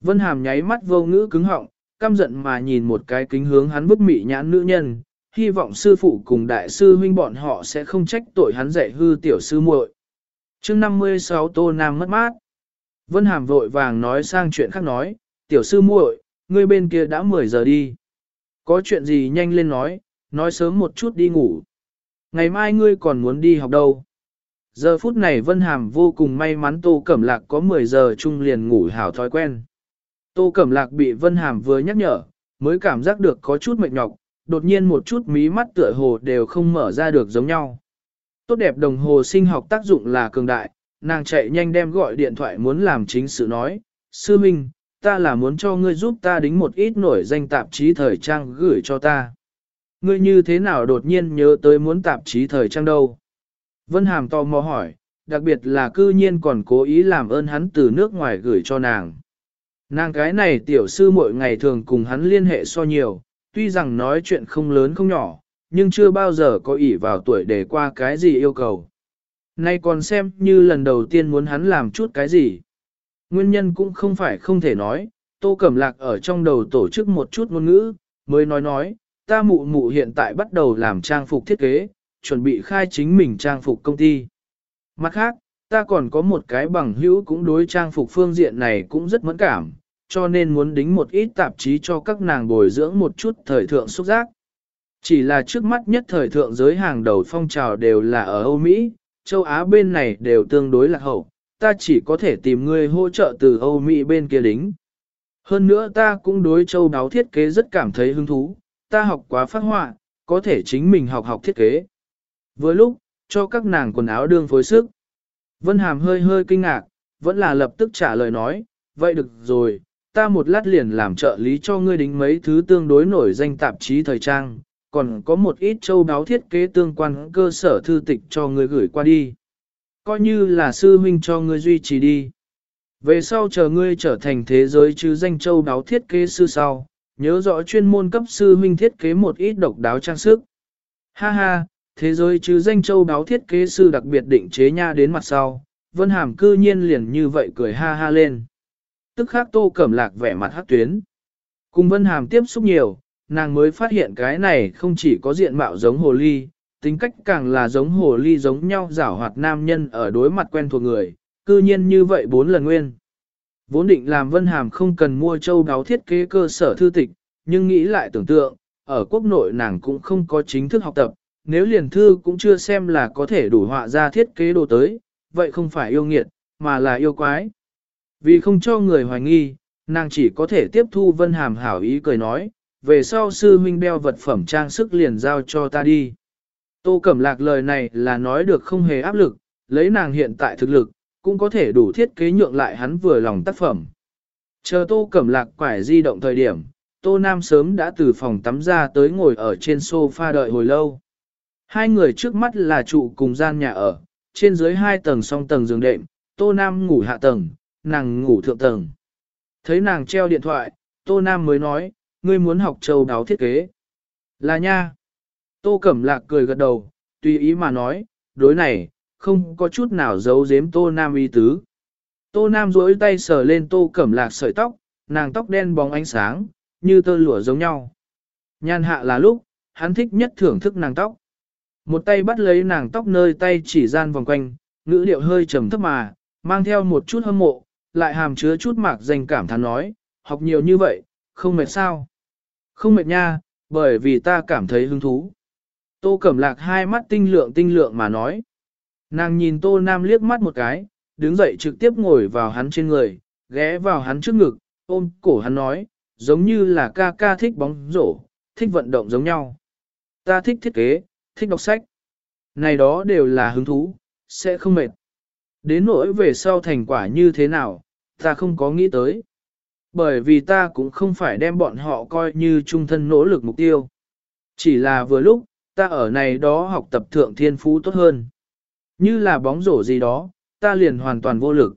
Vân Hàm nháy mắt vô ngữ cứng họng, căm giận mà nhìn một cái kính hướng hắn bức mị nhãn nữ nhân, hy vọng sư phụ cùng đại sư huynh bọn họ sẽ không trách tội hắn dạy hư tiểu sư muội chương 56 Tô Nam mất mát. Vân Hàm vội vàng nói sang chuyện khác nói, tiểu sư muội, ngươi bên kia đã 10 giờ đi. Có chuyện gì nhanh lên nói, nói sớm một chút đi ngủ. Ngày mai ngươi còn muốn đi học đâu. Giờ phút này Vân Hàm vô cùng may mắn Tô Cẩm Lạc có 10 giờ chung liền ngủ hảo thói quen. Tô Cẩm Lạc bị Vân Hàm vừa nhắc nhở, mới cảm giác được có chút mệt nhọc, đột nhiên một chút mí mắt tựa hồ đều không mở ra được giống nhau. Tốt đẹp đồng hồ sinh học tác dụng là cường đại, nàng chạy nhanh đem gọi điện thoại muốn làm chính sự nói, sư minh, ta là muốn cho ngươi giúp ta đính một ít nổi danh tạp chí thời trang gửi cho ta. Ngươi như thế nào đột nhiên nhớ tới muốn tạp chí thời trang đâu? Vân Hàm tò mò hỏi, đặc biệt là cư nhiên còn cố ý làm ơn hắn từ nước ngoài gửi cho nàng. Nàng cái này tiểu sư mỗi ngày thường cùng hắn liên hệ so nhiều, tuy rằng nói chuyện không lớn không nhỏ, nhưng chưa bao giờ có ỷ vào tuổi để qua cái gì yêu cầu. Nay còn xem như lần đầu tiên muốn hắn làm chút cái gì. Nguyên nhân cũng không phải không thể nói, Tô Cẩm Lạc ở trong đầu tổ chức một chút ngôn ngữ, mới nói nói, ta mụ mụ hiện tại bắt đầu làm trang phục thiết kế, chuẩn bị khai chính mình trang phục công ty. Mặt khác, ta còn có một cái bằng hữu cũng đối trang phục phương diện này cũng rất mẫn cảm, cho nên muốn đính một ít tạp chí cho các nàng bồi dưỡng một chút thời thượng xúc giác. Chỉ là trước mắt nhất thời thượng giới hàng đầu phong trào đều là ở Âu Mỹ, châu Á bên này đều tương đối lạc hậu, ta chỉ có thể tìm người hỗ trợ từ Âu Mỹ bên kia đính. Hơn nữa ta cũng đối châu đáo thiết kế rất cảm thấy hứng thú, ta học quá phát họa, có thể chính mình học học thiết kế. Với lúc, cho các nàng quần áo đương phối sức. Vân Hàm hơi hơi kinh ngạc, vẫn là lập tức trả lời nói, vậy được rồi, ta một lát liền làm trợ lý cho ngươi đính mấy thứ tương đối nổi danh tạp chí thời trang, còn có một ít châu đáo thiết kế tương quan cơ sở thư tịch cho ngươi gửi qua đi. Coi như là sư huynh cho ngươi duy trì đi. Về sau chờ ngươi trở thành thế giới chứ danh châu đáo thiết kế sư sau, nhớ rõ chuyên môn cấp sư huynh thiết kế một ít độc đáo trang sức. Ha ha, thế giới chứ danh châu đáo thiết kế sư đặc biệt định chế nha đến mặt sau, Vân Hàm cư nhiên liền như vậy cười ha ha lên. Tức khắc tô cẩm lạc vẻ mặt hát tuyến. Cùng Vân Hàm tiếp xúc nhiều, nàng mới phát hiện cái này không chỉ có diện mạo giống hồ ly, tính cách càng là giống hồ ly giống nhau giảo hoạt nam nhân ở đối mặt quen thuộc người, cư nhiên như vậy bốn lần nguyên. Vốn định làm Vân Hàm không cần mua châu đáo thiết kế cơ sở thư tịch, nhưng nghĩ lại tưởng tượng, ở quốc nội nàng cũng không có chính thức học tập, nếu liền thư cũng chưa xem là có thể đủ họa ra thiết kế đồ tới, vậy không phải yêu nghiệt, mà là yêu quái. Vì không cho người hoài nghi, nàng chỉ có thể tiếp thu Vân Hàm hảo ý cười nói, về sau sư huynh đeo vật phẩm trang sức liền giao cho ta đi. Tô Cẩm Lạc lời này là nói được không hề áp lực, lấy nàng hiện tại thực lực, cũng có thể đủ thiết kế nhượng lại hắn vừa lòng tác phẩm. Chờ Tô Cẩm Lạc quải di động thời điểm, Tô Nam sớm đã từ phòng tắm ra tới ngồi ở trên sofa đợi hồi lâu. Hai người trước mắt là trụ cùng gian nhà ở, trên dưới hai tầng song tầng giường đệm, Tô Nam ngủ hạ tầng, nàng ngủ thượng tầng. Thấy nàng treo điện thoại, Tô Nam mới nói, ngươi muốn học châu đáo thiết kế. Là nha. Tô Cẩm Lạc cười gật đầu, tùy ý mà nói, đối này, không có chút nào giấu giếm Tô Nam y tứ. Tô Nam duỗi tay sờ lên Tô Cẩm Lạc sợi tóc, nàng tóc đen bóng ánh sáng, như tơ lụa giống nhau. Nhan hạ là lúc, hắn thích nhất thưởng thức nàng tóc. Một tay bắt lấy nàng tóc nơi tay chỉ gian vòng quanh, ngữ điệu hơi trầm thấp mà, mang theo một chút hâm mộ, lại hàm chứa chút mạc danh cảm thán nói, học nhiều như vậy, không mệt sao? Không mệt nha, bởi vì ta cảm thấy hứng thú. Tô Cẩm Lạc hai mắt tinh lượng tinh lượng mà nói. Nàng nhìn Tô Nam liếc mắt một cái, đứng dậy trực tiếp ngồi vào hắn trên người, ghé vào hắn trước ngực, ôm cổ hắn nói, giống như là ca ca thích bóng rổ, thích vận động giống nhau. Ta thích thiết kế, thích đọc sách. Này đó đều là hứng thú, sẽ không mệt. Đến nỗi về sau thành quả như thế nào, ta không có nghĩ tới. Bởi vì ta cũng không phải đem bọn họ coi như trung thân nỗ lực mục tiêu. Chỉ là vừa lúc, ta ở này đó học tập thượng thiên phú tốt hơn. Như là bóng rổ gì đó, ta liền hoàn toàn vô lực.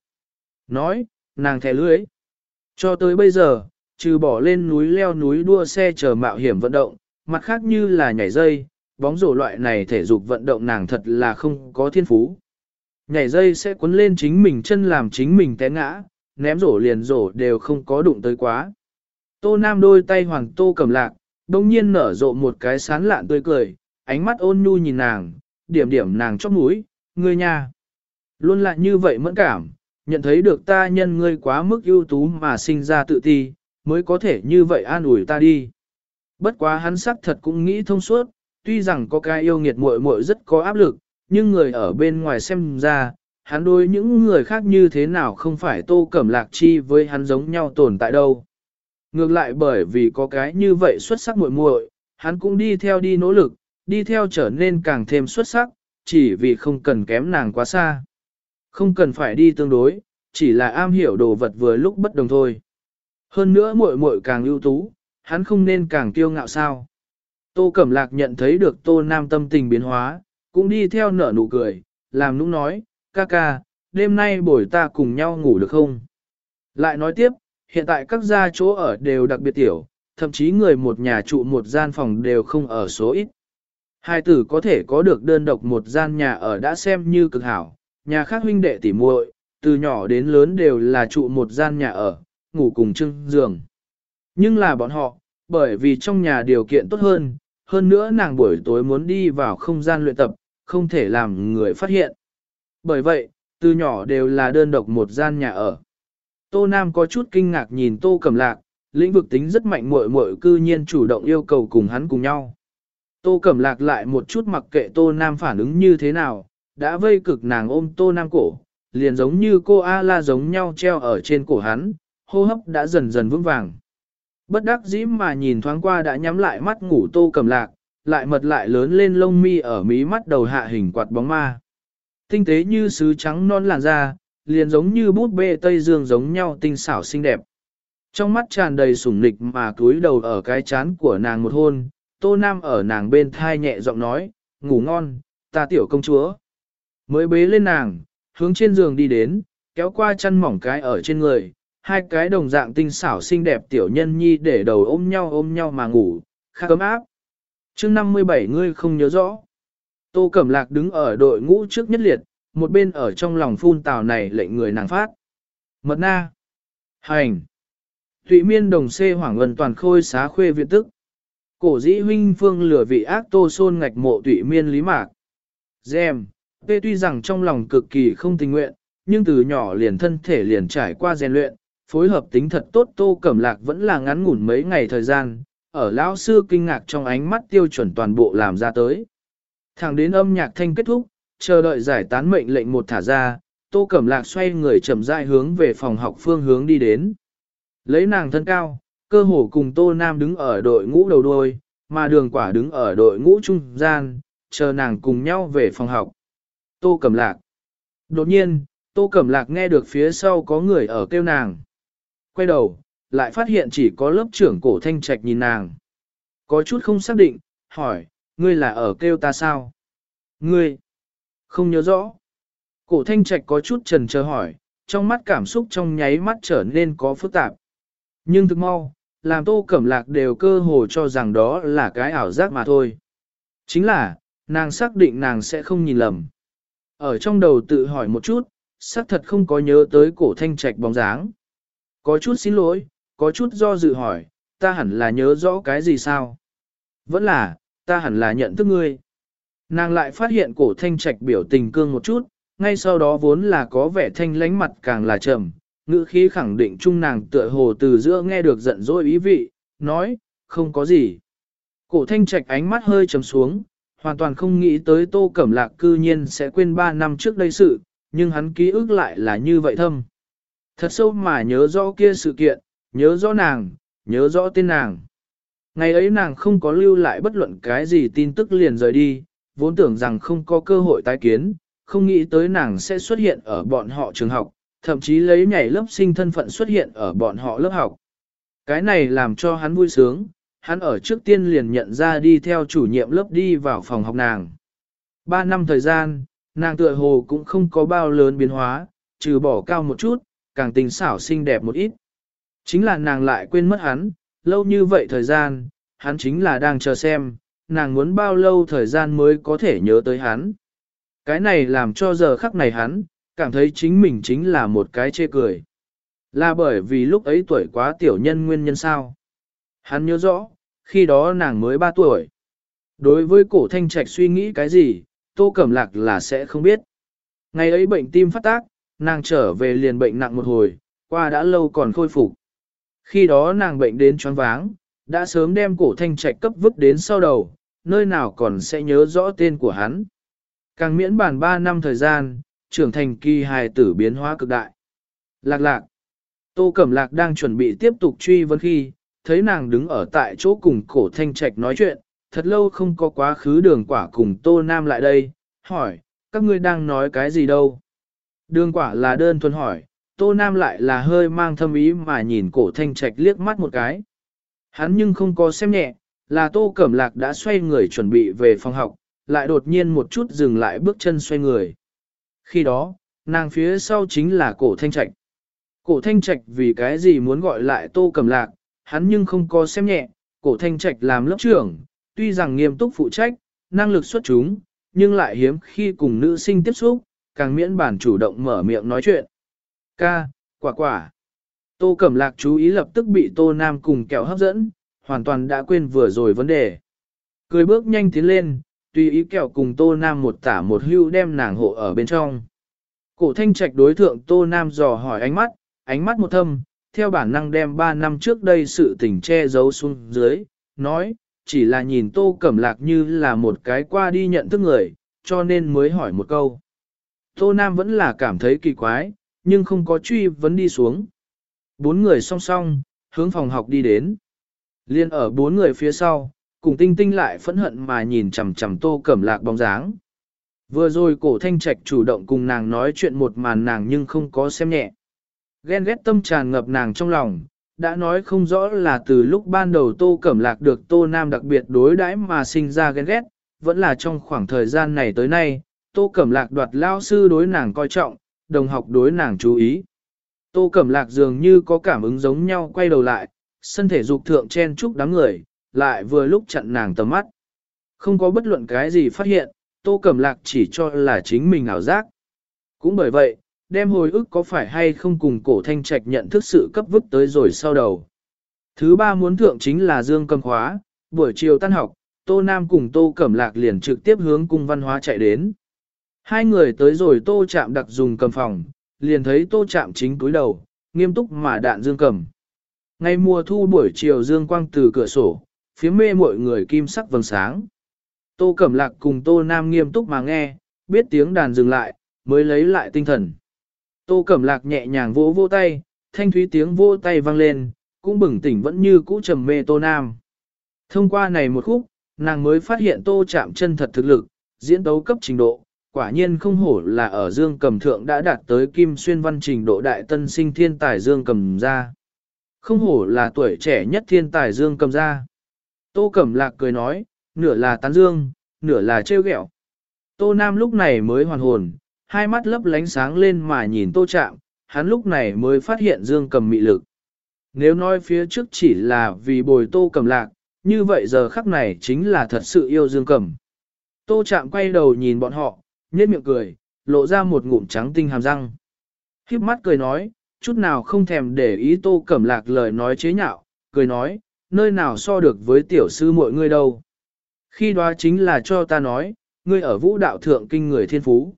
Nói, nàng thẻ lưới. Cho tới bây giờ, trừ bỏ lên núi leo núi đua xe chờ mạo hiểm vận động, mặt khác như là nhảy dây, bóng rổ loại này thể dục vận động nàng thật là không có thiên phú. Nhảy dây sẽ cuốn lên chính mình chân làm chính mình té ngã, ném rổ liền rổ đều không có đụng tới quá. Tô Nam đôi tay hoàng tô cầm lạc, đông nhiên nở rộ một cái sán lạn tươi cười, ánh mắt ôn nhu nhìn nàng, điểm điểm nàng chóp mũi, ngươi nha. Luôn lại như vậy mẫn cảm, nhận thấy được ta nhân ngươi quá mức ưu tú mà sinh ra tự ti, mới có thể như vậy an ủi ta đi. Bất quá hắn sắc thật cũng nghĩ thông suốt, tuy rằng có cái yêu nghiệt muội muội rất có áp lực, nhưng người ở bên ngoài xem ra, hắn đối những người khác như thế nào không phải tô cẩm lạc chi với hắn giống nhau tồn tại đâu. Ngược lại bởi vì có cái như vậy xuất sắc muội muội, hắn cũng đi theo đi nỗ lực, đi theo trở nên càng thêm xuất sắc, chỉ vì không cần kém nàng quá xa. Không cần phải đi tương đối, chỉ là am hiểu đồ vật vừa lúc bất đồng thôi. Hơn nữa muội muội càng ưu tú, hắn không nên càng kiêu ngạo sao. Tô Cẩm Lạc nhận thấy được Tô Nam tâm tình biến hóa, cũng đi theo nở nụ cười, làm nũng nói, ca ca, đêm nay buổi ta cùng nhau ngủ được không? Lại nói tiếp, hiện tại các gia chỗ ở đều đặc biệt tiểu, thậm chí người một nhà trụ một gian phòng đều không ở số ít. Hai tử có thể có được đơn độc một gian nhà ở đã xem như cực hảo, nhà khác huynh đệ tỉ muội, từ nhỏ đến lớn đều là trụ một gian nhà ở, ngủ cùng chung giường. Nhưng là bọn họ, bởi vì trong nhà điều kiện tốt hơn, hơn nữa nàng buổi tối muốn đi vào không gian luyện tập, không thể làm người phát hiện. Bởi vậy, từ nhỏ đều là đơn độc một gian nhà ở. Tô Nam có chút kinh ngạc nhìn Tô Cẩm Lạc, lĩnh vực tính rất mạnh muội muội cư nhiên chủ động yêu cầu cùng hắn cùng nhau. Tô Cẩm Lạc lại một chút mặc kệ Tô Nam phản ứng như thế nào, đã vây cực nàng ôm Tô Nam cổ, liền giống như cô A-la giống nhau treo ở trên cổ hắn, hô hấp đã dần dần vững vàng. Bất đắc dĩ mà nhìn thoáng qua đã nhắm lại mắt ngủ Tô Cẩm Lạc, lại mật lại lớn lên lông mi ở mí mắt đầu hạ hình quạt bóng ma. Tinh tế như sứ trắng non làn da, liền giống như bút bê Tây Dương giống nhau tinh xảo xinh đẹp. Trong mắt tràn đầy sủng nịch mà cúi đầu ở cái chán của nàng một hôn, Tô Nam ở nàng bên thai nhẹ giọng nói, ngủ ngon, ta tiểu công chúa. Mới bế lên nàng, hướng trên giường đi đến, kéo qua chân mỏng cái ở trên người, hai cái đồng dạng tinh xảo xinh đẹp tiểu nhân nhi để đầu ôm nhau ôm nhau mà ngủ, khá cấm áp. chương 57 ngươi không nhớ rõ. Tô Cẩm Lạc đứng ở đội ngũ trước nhất liệt, một bên ở trong lòng phun tào này lệnh người nàng phát. Mật na. Hành. Thụy miên đồng xê hoảng gần toàn khôi xá khuê viện tức. Cổ dĩ huynh phương lửa vị ác tô xôn ngạch mộ tụy miên lý mạc. Dèm, Tê tuy rằng trong lòng cực kỳ không tình nguyện, nhưng từ nhỏ liền thân thể liền trải qua rèn luyện, phối hợp tính thật tốt tô cẩm lạc vẫn là ngắn ngủn mấy ngày thời gian, ở lão sư kinh ngạc trong ánh mắt tiêu chuẩn toàn bộ làm ra tới. Thẳng đến âm nhạc thanh kết thúc, chờ đợi giải tán mệnh lệnh một thả ra, tô cẩm lạc xoay người chậm rãi hướng về phòng học phương hướng đi đến. Lấy nàng thân cao, cơ hồ cùng tô nam đứng ở đội ngũ đầu đôi, mà đường quả đứng ở đội ngũ trung gian, chờ nàng cùng nhau về phòng học. Tô Cẩm Lạc. Đột nhiên, Tô Cẩm Lạc nghe được phía sau có người ở kêu nàng. Quay đầu, lại phát hiện chỉ có lớp trưởng cổ thanh trạch nhìn nàng. Có chút không xác định, hỏi, ngươi là ở kêu ta sao? Ngươi, không nhớ rõ. Cổ thanh trạch có chút trần chờ hỏi, trong mắt cảm xúc trong nháy mắt trở nên có phức tạp. Nhưng thực mau, làm tô cẩm lạc đều cơ hồ cho rằng đó là cái ảo giác mà thôi. Chính là, nàng xác định nàng sẽ không nhìn lầm. Ở trong đầu tự hỏi một chút, xác thật không có nhớ tới cổ thanh trạch bóng dáng. Có chút xin lỗi, có chút do dự hỏi, ta hẳn là nhớ rõ cái gì sao? Vẫn là, ta hẳn là nhận thức ngươi. Nàng lại phát hiện cổ thanh trạch biểu tình cương một chút, ngay sau đó vốn là có vẻ thanh lánh mặt càng là trầm, ngữ khí khẳng định chung nàng tựa hồ từ giữa nghe được giận dỗi ý vị, nói, không có gì. Cổ thanh trạch ánh mắt hơi trầm xuống, hoàn toàn không nghĩ tới Tô Cẩm Lạc cư nhiên sẽ quên 3 năm trước đây sự, nhưng hắn ký ức lại là như vậy thâm. Thật sâu mà nhớ rõ kia sự kiện, nhớ rõ nàng, nhớ rõ tên nàng. Ngày ấy nàng không có lưu lại bất luận cái gì tin tức liền rời đi, vốn tưởng rằng không có cơ hội tái kiến, không nghĩ tới nàng sẽ xuất hiện ở bọn họ trường học, thậm chí lấy nhảy lớp sinh thân phận xuất hiện ở bọn họ lớp học. Cái này làm cho hắn vui sướng, hắn ở trước tiên liền nhận ra đi theo chủ nhiệm lớp đi vào phòng học nàng. Ba năm thời gian, nàng tựa hồ cũng không có bao lớn biến hóa, trừ bỏ cao một chút, càng tình xảo xinh đẹp một ít. Chính là nàng lại quên mất hắn, lâu như vậy thời gian, hắn chính là đang chờ xem, nàng muốn bao lâu thời gian mới có thể nhớ tới hắn. Cái này làm cho giờ khắc này hắn, cảm thấy chính mình chính là một cái chê cười. Là bởi vì lúc ấy tuổi quá tiểu nhân nguyên nhân sao. Hắn nhớ rõ, khi đó nàng mới 3 tuổi. Đối với cổ thanh trạch suy nghĩ cái gì, tô cẩm lạc là sẽ không biết. Ngày ấy bệnh tim phát tác, nàng trở về liền bệnh nặng một hồi, qua đã lâu còn khôi phục. Khi đó nàng bệnh đến choáng váng, đã sớm đem cổ thanh trạch cấp vứt đến sau đầu, nơi nào còn sẽ nhớ rõ tên của hắn. Càng miễn bản 3 năm thời gian, trưởng thành kỳ hài tử biến hóa cực đại. Lạc lạc. Tô Cẩm Lạc đang chuẩn bị tiếp tục truy vấn khi, thấy nàng đứng ở tại chỗ cùng cổ thanh trạch nói chuyện, thật lâu không có quá khứ đường quả cùng Tô Nam lại đây, hỏi, các ngươi đang nói cái gì đâu? Đường quả là đơn thuần hỏi, Tô Nam lại là hơi mang thâm ý mà nhìn cổ thanh trạch liếc mắt một cái. Hắn nhưng không có xem nhẹ, là Tô Cẩm Lạc đã xoay người chuẩn bị về phòng học, lại đột nhiên một chút dừng lại bước chân xoay người. Khi đó, nàng phía sau chính là cổ thanh trạch. Cổ thanh trạch vì cái gì muốn gọi lại Tô Cẩm Lạc, hắn nhưng không có xem nhẹ, cổ thanh trạch làm lớp trưởng, tuy rằng nghiêm túc phụ trách, năng lực xuất chúng, nhưng lại hiếm khi cùng nữ sinh tiếp xúc, càng miễn bản chủ động mở miệng nói chuyện. Ca, quả quả. Tô Cẩm Lạc chú ý lập tức bị Tô Nam cùng kẹo hấp dẫn, hoàn toàn đã quên vừa rồi vấn đề. Cười bước nhanh tiến lên, tùy ý kẹo cùng Tô Nam một tả một hưu đem nàng hộ ở bên trong. Cổ thanh trạch đối thượng Tô Nam dò hỏi ánh mắt, ánh mắt một thâm, theo bản năng đem 3 năm trước đây sự tình che giấu xuống dưới, nói, chỉ là nhìn Tô Cẩm Lạc như là một cái qua đi nhận thức người, cho nên mới hỏi một câu. Tô Nam vẫn là cảm thấy kỳ quái, nhưng không có truy vấn đi xuống. Bốn người song song, hướng phòng học đi đến. Liên ở bốn người phía sau, cùng tinh tinh lại phẫn hận mà nhìn chằm chằm tô cẩm lạc bóng dáng. Vừa rồi cổ thanh trạch chủ động cùng nàng nói chuyện một màn nàng nhưng không có xem nhẹ. Ghen ghét tâm tràn ngập nàng trong lòng, đã nói không rõ là từ lúc ban đầu tô cẩm lạc được tô nam đặc biệt đối đãi mà sinh ra ghen ghét, vẫn là trong khoảng thời gian này tới nay, tô cẩm lạc đoạt lao sư đối nàng coi trọng, đồng học đối nàng chú ý. Tô cẩm lạc dường như có cảm ứng giống nhau quay đầu lại, sân thể dục thượng chen chúc đám người, lại vừa lúc chặn nàng tầm mắt. Không có bất luận cái gì phát hiện, Tô Cẩm Lạc chỉ cho là chính mình ảo giác. Cũng bởi vậy, đem hồi ức có phải hay không cùng cổ thanh trạch nhận thức sự cấp vứt tới rồi sau đầu. Thứ ba muốn thượng chính là Dương Cầm Khóa, buổi chiều tan học, Tô Nam cùng Tô Cẩm Lạc liền trực tiếp hướng cung văn hóa chạy đến. Hai người tới rồi Tô Chạm đặc dùng cầm phòng, liền thấy Tô Chạm chính túi đầu, nghiêm túc mà đạn Dương Cầm. Ngày mùa thu buổi chiều Dương Quang từ cửa sổ, phía mê mọi người kim sắc vầng sáng. Tô Cẩm Lạc cùng Tô Nam nghiêm túc mà nghe, biết tiếng đàn dừng lại, mới lấy lại tinh thần. Tô Cẩm Lạc nhẹ nhàng vỗ vỗ tay, thanh thúy tiếng vỗ tay vang lên, cũng bừng tỉnh vẫn như cũ trầm mê Tô Nam. Thông qua này một khúc, nàng mới phát hiện Tô chạm chân thật thực lực, diễn tấu cấp trình độ, quả nhiên không hổ là ở Dương Cầm Thượng đã đạt tới kim xuyên văn trình độ đại tân sinh thiên tài Dương Cầm ra. Không hổ là tuổi trẻ nhất thiên tài Dương Cầm ra. Tô Cẩm Lạc cười nói, nửa là tán dương, nửa là trêu ghẹo. Tô Nam lúc này mới hoàn hồn, hai mắt lấp lánh sáng lên mà nhìn Tô Trạm, hắn lúc này mới phát hiện Dương Cầm mị lực. Nếu nói phía trước chỉ là vì bồi Tô Cẩm Lạc, như vậy giờ khắc này chính là thật sự yêu Dương Cầm. Tô Trạm quay đầu nhìn bọn họ, nhếch miệng cười, lộ ra một ngụm trắng tinh hàm răng. Khiếp mắt cười nói, chút nào không thèm để ý Tô Cẩm Lạc lời nói chế nhạo, cười nói, nơi nào so được với tiểu sư muội ngươi đâu. Khi đó chính là cho ta nói, ngươi ở vũ đạo thượng kinh người thiên phú.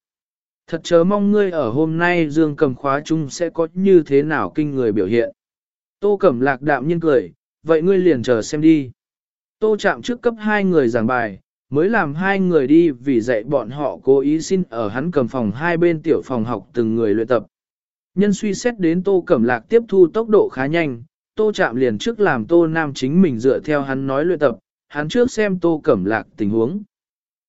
Thật chớ mong ngươi ở hôm nay dương cầm khóa chung sẽ có như thế nào kinh người biểu hiện. Tô Cẩm Lạc đạm nhiên cười, vậy ngươi liền chờ xem đi. Tô chạm trước cấp hai người giảng bài, mới làm hai người đi vì dạy bọn họ cố ý xin ở hắn cầm phòng hai bên tiểu phòng học từng người luyện tập. Nhân suy xét đến Tô Cẩm Lạc tiếp thu tốc độ khá nhanh, Tô Chạm liền trước làm Tô Nam chính mình dựa theo hắn nói luyện tập, hắn trước xem Tô Cẩm Lạc tình huống.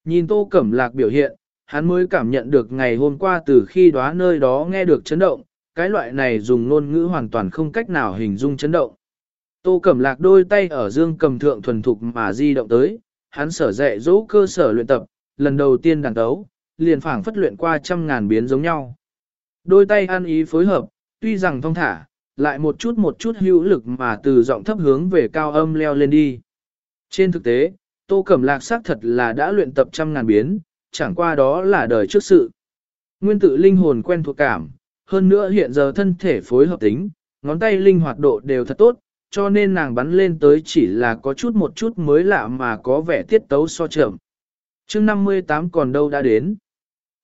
Nhìn Tô Cẩm Lạc biểu hiện, hắn mới cảm nhận được ngày hôm qua từ khi đó nơi đó nghe được chấn động, cái loại này dùng ngôn ngữ hoàn toàn không cách nào hình dung chấn động. Tô Cẩm Lạc đôi tay ở dương cầm thượng thuần thục mà di động tới, hắn sở dạy dỗ cơ sở luyện tập, lần đầu tiên đàn tấu, liền phảng phất luyện qua trăm ngàn biến giống nhau. Đôi tay ăn ý phối hợp, tuy rằng thông thả, lại một chút một chút hữu lực mà từ giọng thấp hướng về cao âm leo lên đi. Trên thực tế, Tô Cẩm Lạc xác thật là đã luyện tập trăm ngàn biến, chẳng qua đó là đời trước sự. Nguyên tử linh hồn quen thuộc cảm, hơn nữa hiện giờ thân thể phối hợp tính, ngón tay linh hoạt độ đều thật tốt, cho nên nàng bắn lên tới chỉ là có chút một chút mới lạ mà có vẻ tiết tấu so chậm. chương 58 còn đâu đã đến.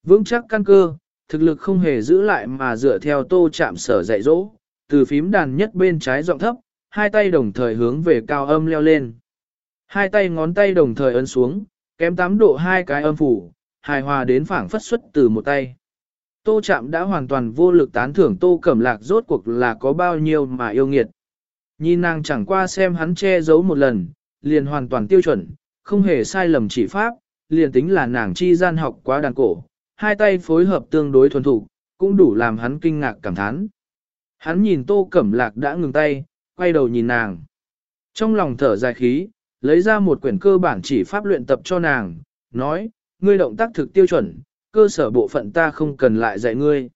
Vững chắc căn cơ, thực lực không hề giữ lại mà dựa theo tô chạm sở dạy dỗ, từ phím đàn nhất bên trái giọng thấp, hai tay đồng thời hướng về cao âm leo lên. Hai tay ngón tay đồng thời ấn xuống, kém 8 độ hai cái âm phủ, hài hòa đến phảng phất xuất từ một tay. Tô Chạm đã hoàn toàn vô lực tán thưởng Tô Cẩm Lạc rốt cuộc là có bao nhiêu mà yêu nghiệt. Nhìn nàng chẳng qua xem hắn che giấu một lần, liền hoàn toàn tiêu chuẩn, không hề sai lầm chỉ pháp, liền tính là nàng chi gian học quá đàn cổ, hai tay phối hợp tương đối thuần thủ, cũng đủ làm hắn kinh ngạc cảm thán. Hắn nhìn Tô Cẩm Lạc đã ngừng tay, quay đầu nhìn nàng. Trong lòng thở dài khí, lấy ra một quyển cơ bản chỉ pháp luyện tập cho nàng, nói, ngươi động tác thực tiêu chuẩn, cơ sở bộ phận ta không cần lại dạy ngươi.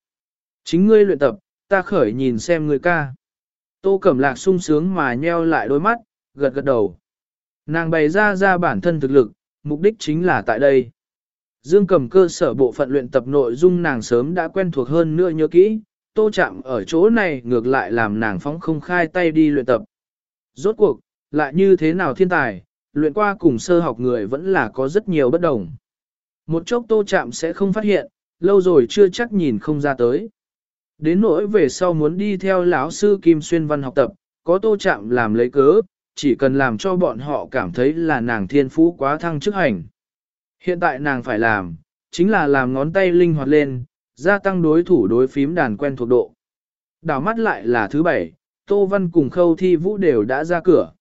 Chính ngươi luyện tập, ta khởi nhìn xem ngươi ca. Tô Cẩm Lạc sung sướng mà nheo lại đôi mắt, gật gật đầu. Nàng bày ra ra bản thân thực lực, mục đích chính là tại đây. Dương cầm cơ sở bộ phận luyện tập nội dung nàng sớm đã quen thuộc hơn nữa nhớ kỹ, tô chạm ở chỗ này ngược lại làm nàng phóng không khai tay đi luyện tập. Rốt cuộc, lại như thế nào thiên tài, luyện qua cùng sơ học người vẫn là có rất nhiều bất đồng. Một chốc tô chạm sẽ không phát hiện, lâu rồi chưa chắc nhìn không ra tới. Đến nỗi về sau muốn đi theo lão sư Kim Xuyên Văn học tập, có tô chạm làm lấy cớ, chỉ cần làm cho bọn họ cảm thấy là nàng thiên phú quá thăng chức hành. Hiện tại nàng phải làm, chính là làm ngón tay linh hoạt lên, gia tăng đối thủ đối phím đàn quen thuộc độ. Đảo mắt lại là thứ bảy, Tô Văn cùng Khâu Thi Vũ đều đã ra cửa.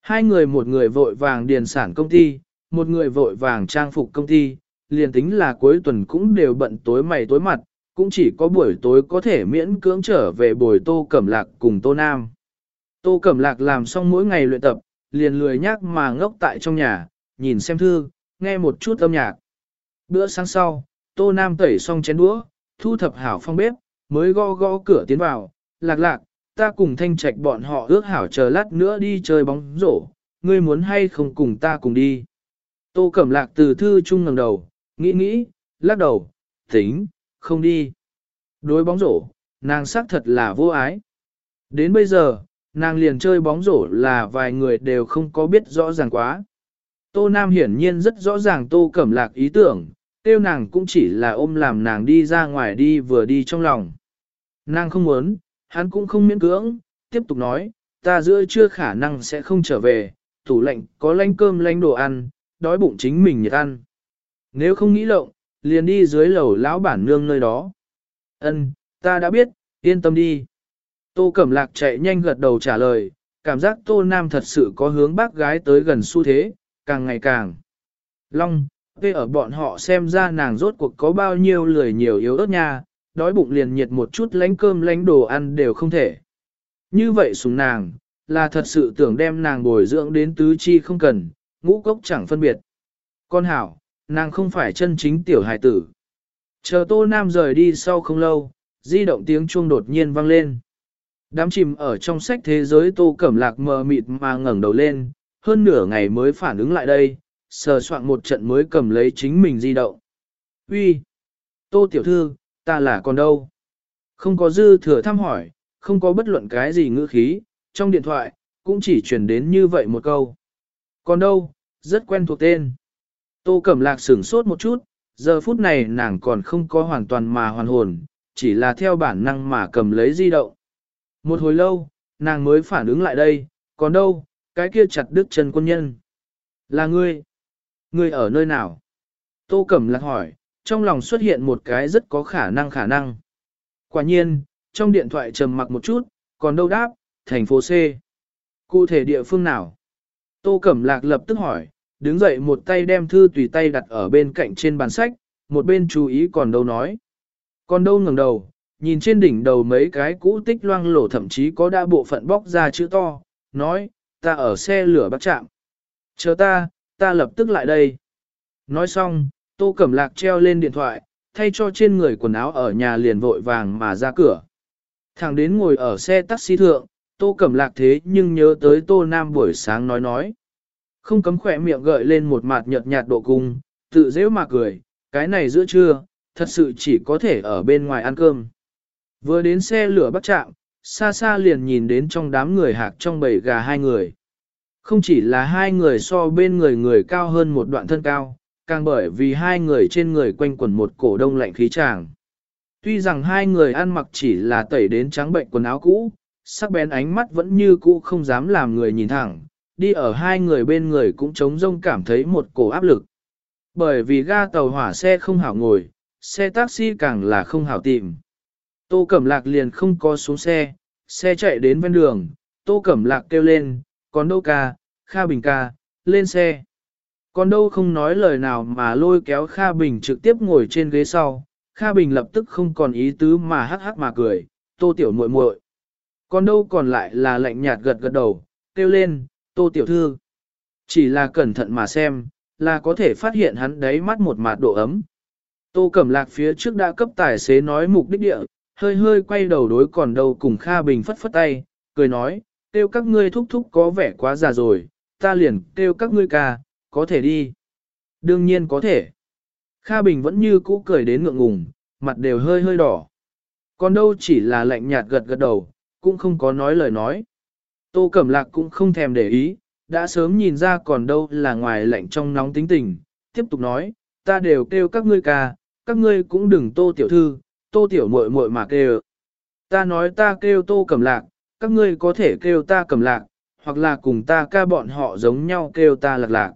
Hai người một người vội vàng điền sản công ty, một người vội vàng trang phục công ty, liền tính là cuối tuần cũng đều bận tối mày tối mặt, cũng chỉ có buổi tối có thể miễn cưỡng trở về buổi Tô Cẩm Lạc cùng Tô Nam. Tô Cẩm Lạc làm xong mỗi ngày luyện tập, liền lười nhác mà ngốc tại trong nhà, nhìn xem thư, nghe một chút âm nhạc. Bữa sáng sau, Tô Nam tẩy xong chén đũa, thu thập hảo phong bếp, mới gõ gõ cửa tiến vào, lạc lạc, ta cùng thanh trạch bọn họ ước hảo chờ lát nữa đi chơi bóng rổ, ngươi muốn hay không cùng ta cùng đi. Tô Cẩm Lạc từ thư chung ngẩng đầu, nghĩ nghĩ, lắc đầu, tính, không đi. Đối bóng rổ, nàng xác thật là vô ái. Đến bây giờ, nàng liền chơi bóng rổ là vài người đều không có biết rõ ràng quá. Tô Nam hiển nhiên rất rõ ràng Tô Cẩm Lạc ý tưởng, tiêu nàng cũng chỉ là ôm làm nàng đi ra ngoài đi vừa đi trong lòng. Nàng không muốn, hắn cũng không miễn cưỡng, tiếp tục nói, ta giữa chưa khả năng sẽ không trở về, tủ lạnh có lánh cơm lánh đồ ăn, đói bụng chính mình nhiệt ăn. Nếu không nghĩ lộng, liền đi dưới lầu lão bản nương nơi đó. Ân, ta đã biết, yên tâm đi. Tô Cẩm Lạc chạy nhanh gật đầu trả lời, cảm giác Tô Nam thật sự có hướng bác gái tới gần xu thế, càng ngày càng. Long, về ở bọn họ xem ra nàng rốt cuộc có bao nhiêu lười nhiều yếu ớt nha, đói bụng liền nhiệt một chút lánh cơm lánh đồ ăn đều không thể. Như vậy sùng nàng, là thật sự tưởng đem nàng bồi dưỡng đến tứ chi không cần, ngũ cốc chẳng phân biệt. Con hảo, nàng không phải chân chính tiểu hài tử. Chờ tô nam rời đi sau không lâu, di động tiếng chuông đột nhiên vang lên. Đám chìm ở trong sách thế giới tô cẩm lạc mờ mịt mà ngẩng đầu lên, hơn nửa ngày mới phản ứng lại đây, sờ soạn một trận mới cầm lấy chính mình di động. Uy, Tô tiểu thư, ta là con đâu? Không có dư thừa thăm hỏi, không có bất luận cái gì ngữ khí, trong điện thoại, cũng chỉ truyền đến như vậy một câu. Còn đâu, rất quen thuộc tên. Tô Cẩm Lạc sửng sốt một chút, giờ phút này nàng còn không có hoàn toàn mà hoàn hồn, chỉ là theo bản năng mà cầm lấy di động. Một hồi lâu, nàng mới phản ứng lại đây, còn đâu, cái kia chặt đứt chân quân nhân. Là ngươi. Ngươi ở nơi nào? Tô Cẩm Lạc hỏi, trong lòng xuất hiện một cái rất có khả năng khả năng. Quả nhiên, trong điện thoại trầm mặc một chút, còn đâu đáp, thành phố C. Cụ thể địa phương nào? Tô Cẩm Lạc lập tức hỏi, đứng dậy một tay đem thư tùy tay đặt ở bên cạnh trên bàn sách, một bên chú ý còn đâu nói. Còn đâu ngẩng đầu, nhìn trên đỉnh đầu mấy cái cũ tích loang lổ thậm chí có đã bộ phận bóc ra chữ to, nói, ta ở xe lửa bắt chạm. Chờ ta, ta lập tức lại đây. Nói xong, Tô Cẩm Lạc treo lên điện thoại, thay cho trên người quần áo ở nhà liền vội vàng mà ra cửa. Thẳng đến ngồi ở xe taxi thượng, Tô Cẩm Lạc thế nhưng nhớ tới Tô Nam buổi sáng nói nói. Không cấm khỏe miệng gợi lên một mặt nhợt nhạt độ cung, tự dễ mà cười, cái này giữa trưa, thật sự chỉ có thể ở bên ngoài ăn cơm. Vừa đến xe lửa bắt chạm, xa xa liền nhìn đến trong đám người hạc trong bầy gà hai người. Không chỉ là hai người so bên người người cao hơn một đoạn thân cao, càng bởi vì hai người trên người quanh quẩn một cổ đông lạnh khí tràng. Tuy rằng hai người ăn mặc chỉ là tẩy đến trắng bệnh quần áo cũ, sắc bén ánh mắt vẫn như cũ không dám làm người nhìn thẳng, đi ở hai người bên người cũng trống rông cảm thấy một cổ áp lực. Bởi vì ga tàu hỏa xe không hảo ngồi, xe taxi càng là không hảo tìm. Tô Cẩm Lạc liền không có xuống xe, xe chạy đến ven đường, Tô Cẩm Lạc kêu lên, còn đâu ca, Kha Bình ca, lên xe. Còn đâu không nói lời nào mà lôi kéo Kha Bình trực tiếp ngồi trên ghế sau, Kha Bình lập tức không còn ý tứ mà hắc hắc mà cười, Tô Tiểu muội muội. Còn đâu còn lại là lạnh nhạt gật gật đầu, kêu lên, Tô Tiểu Thư. Chỉ là cẩn thận mà xem, là có thể phát hiện hắn đáy mắt một mạt độ ấm. Tô Cẩm Lạc phía trước đã cấp tài xế nói mục đích địa, hơi hơi quay đầu đối còn đâu cùng Kha Bình phất phất tay, cười nói, kêu các ngươi thúc thúc có vẻ quá già rồi, ta liền kêu các ngươi ca, có thể đi. Đương nhiên có thể. Kha Bình vẫn như cũ cười đến ngượng ngùng, mặt đều hơi hơi đỏ. Còn đâu chỉ là lạnh nhạt gật gật đầu, cũng không có nói lời nói. Tô Cẩm Lạc cũng không thèm để ý, đã sớm nhìn ra còn đâu là ngoài lạnh trong nóng tính tình, tiếp tục nói, ta đều kêu các ngươi ca, các ngươi cũng đừng tô tiểu thư, tô tiểu muội muội mà kêu. Ta nói ta kêu tô Cẩm Lạc, các ngươi có thể kêu ta Cẩm Lạc, hoặc là cùng ta ca bọn họ giống nhau kêu ta lạc lạc.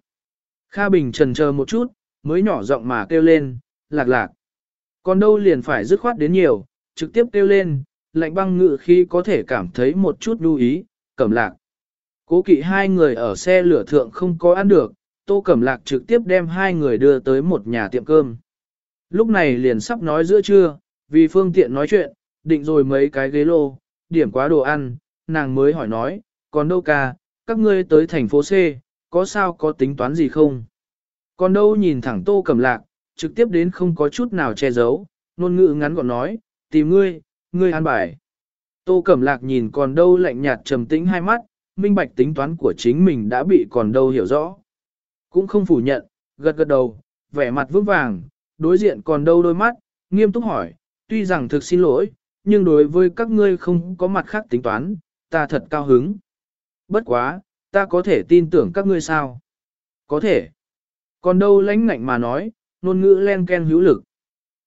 Kha Bình trần chờ một chút, mới nhỏ giọng mà kêu lên, lạc lạc. Còn đâu liền phải dứt khoát đến nhiều, trực tiếp kêu lên, lạnh băng ngự khi có thể cảm thấy một chút lưu ý, cẩm lạc. Cố kỵ hai người ở xe lửa thượng không có ăn được, tô cẩm lạc trực tiếp đem hai người đưa tới một nhà tiệm cơm. Lúc này liền sắp nói giữa trưa, vì phương tiện nói chuyện, định rồi mấy cái ghế lô, điểm quá đồ ăn, nàng mới hỏi nói, còn đâu ca, các ngươi tới thành phố C, có sao có tính toán gì không? Còn đâu nhìn thẳng tô cẩm lạc, trực tiếp đến không có chút nào che giấu, ngôn ngữ ngắn gọn nói, tìm ngươi, ngươi an bài. Tô Cẩm Lạc nhìn còn đâu lạnh nhạt trầm tĩnh hai mắt, minh bạch tính toán của chính mình đã bị còn đâu hiểu rõ. Cũng không phủ nhận, gật gật đầu, vẻ mặt vững vàng, đối diện còn đâu đôi mắt, nghiêm túc hỏi, tuy rằng thực xin lỗi, nhưng đối với các ngươi không có mặt khác tính toán, ta thật cao hứng. Bất quá, ta có thể tin tưởng các ngươi sao? Có thể. Còn đâu lãnh ngạnh mà nói, ngôn ngữ len ken hữu lực.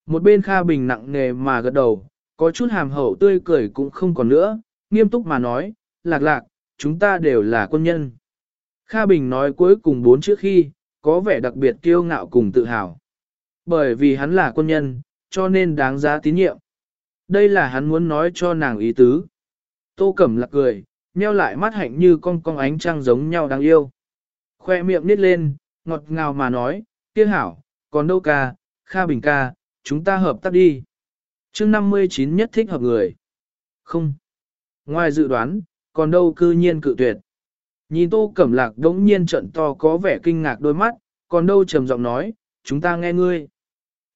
Một bên Kha Bình nặng nề mà gật đầu, có chút hàm hậu tươi cười cũng không còn nữa, nghiêm túc mà nói, lạc lạc, chúng ta đều là quân nhân. Kha Bình nói cuối cùng bốn chữ khi, có vẻ đặc biệt kiêu ngạo cùng tự hào. Bởi vì hắn là quân nhân, cho nên đáng giá tín nhiệm. Đây là hắn muốn nói cho nàng ý tứ. Tô Cẩm lạc cười, nheo lại mắt hạnh như con con ánh trăng giống nhau đáng yêu. Khoe miệng nít lên, ngọt ngào mà nói, kia hảo, còn đâu ca, Kha Bình ca, chúng ta hợp tác đi chương 59 nhất thích hợp người. Không. Ngoài dự đoán, còn đâu cư nhiên cự tuyệt. Nhìn tô cẩm lạc đống nhiên trận to có vẻ kinh ngạc đôi mắt, còn đâu trầm giọng nói, chúng ta nghe ngươi.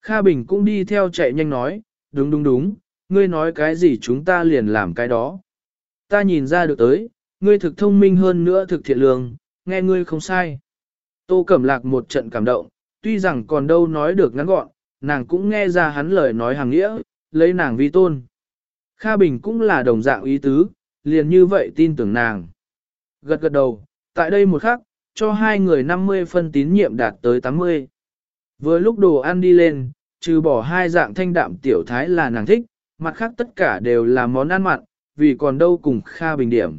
Kha Bình cũng đi theo chạy nhanh nói, đúng đúng đúng, ngươi nói cái gì chúng ta liền làm cái đó. Ta nhìn ra được tới, ngươi thực thông minh hơn nữa thực thiện lương, nghe ngươi không sai. Tô Cẩm Lạc một trận cảm động, tuy rằng còn đâu nói được ngắn gọn, nàng cũng nghe ra hắn lời nói hàng nghĩa, lấy nàng vi tôn. Kha Bình cũng là đồng dạng ý tứ, liền như vậy tin tưởng nàng. Gật gật đầu, tại đây một khắc, cho hai người 50 phân tín nhiệm đạt tới 80. Vừa lúc đồ ăn đi lên, trừ bỏ hai dạng thanh đạm tiểu thái là nàng thích, mặt khác tất cả đều là món ăn mặn, vì còn đâu cùng Kha Bình điểm.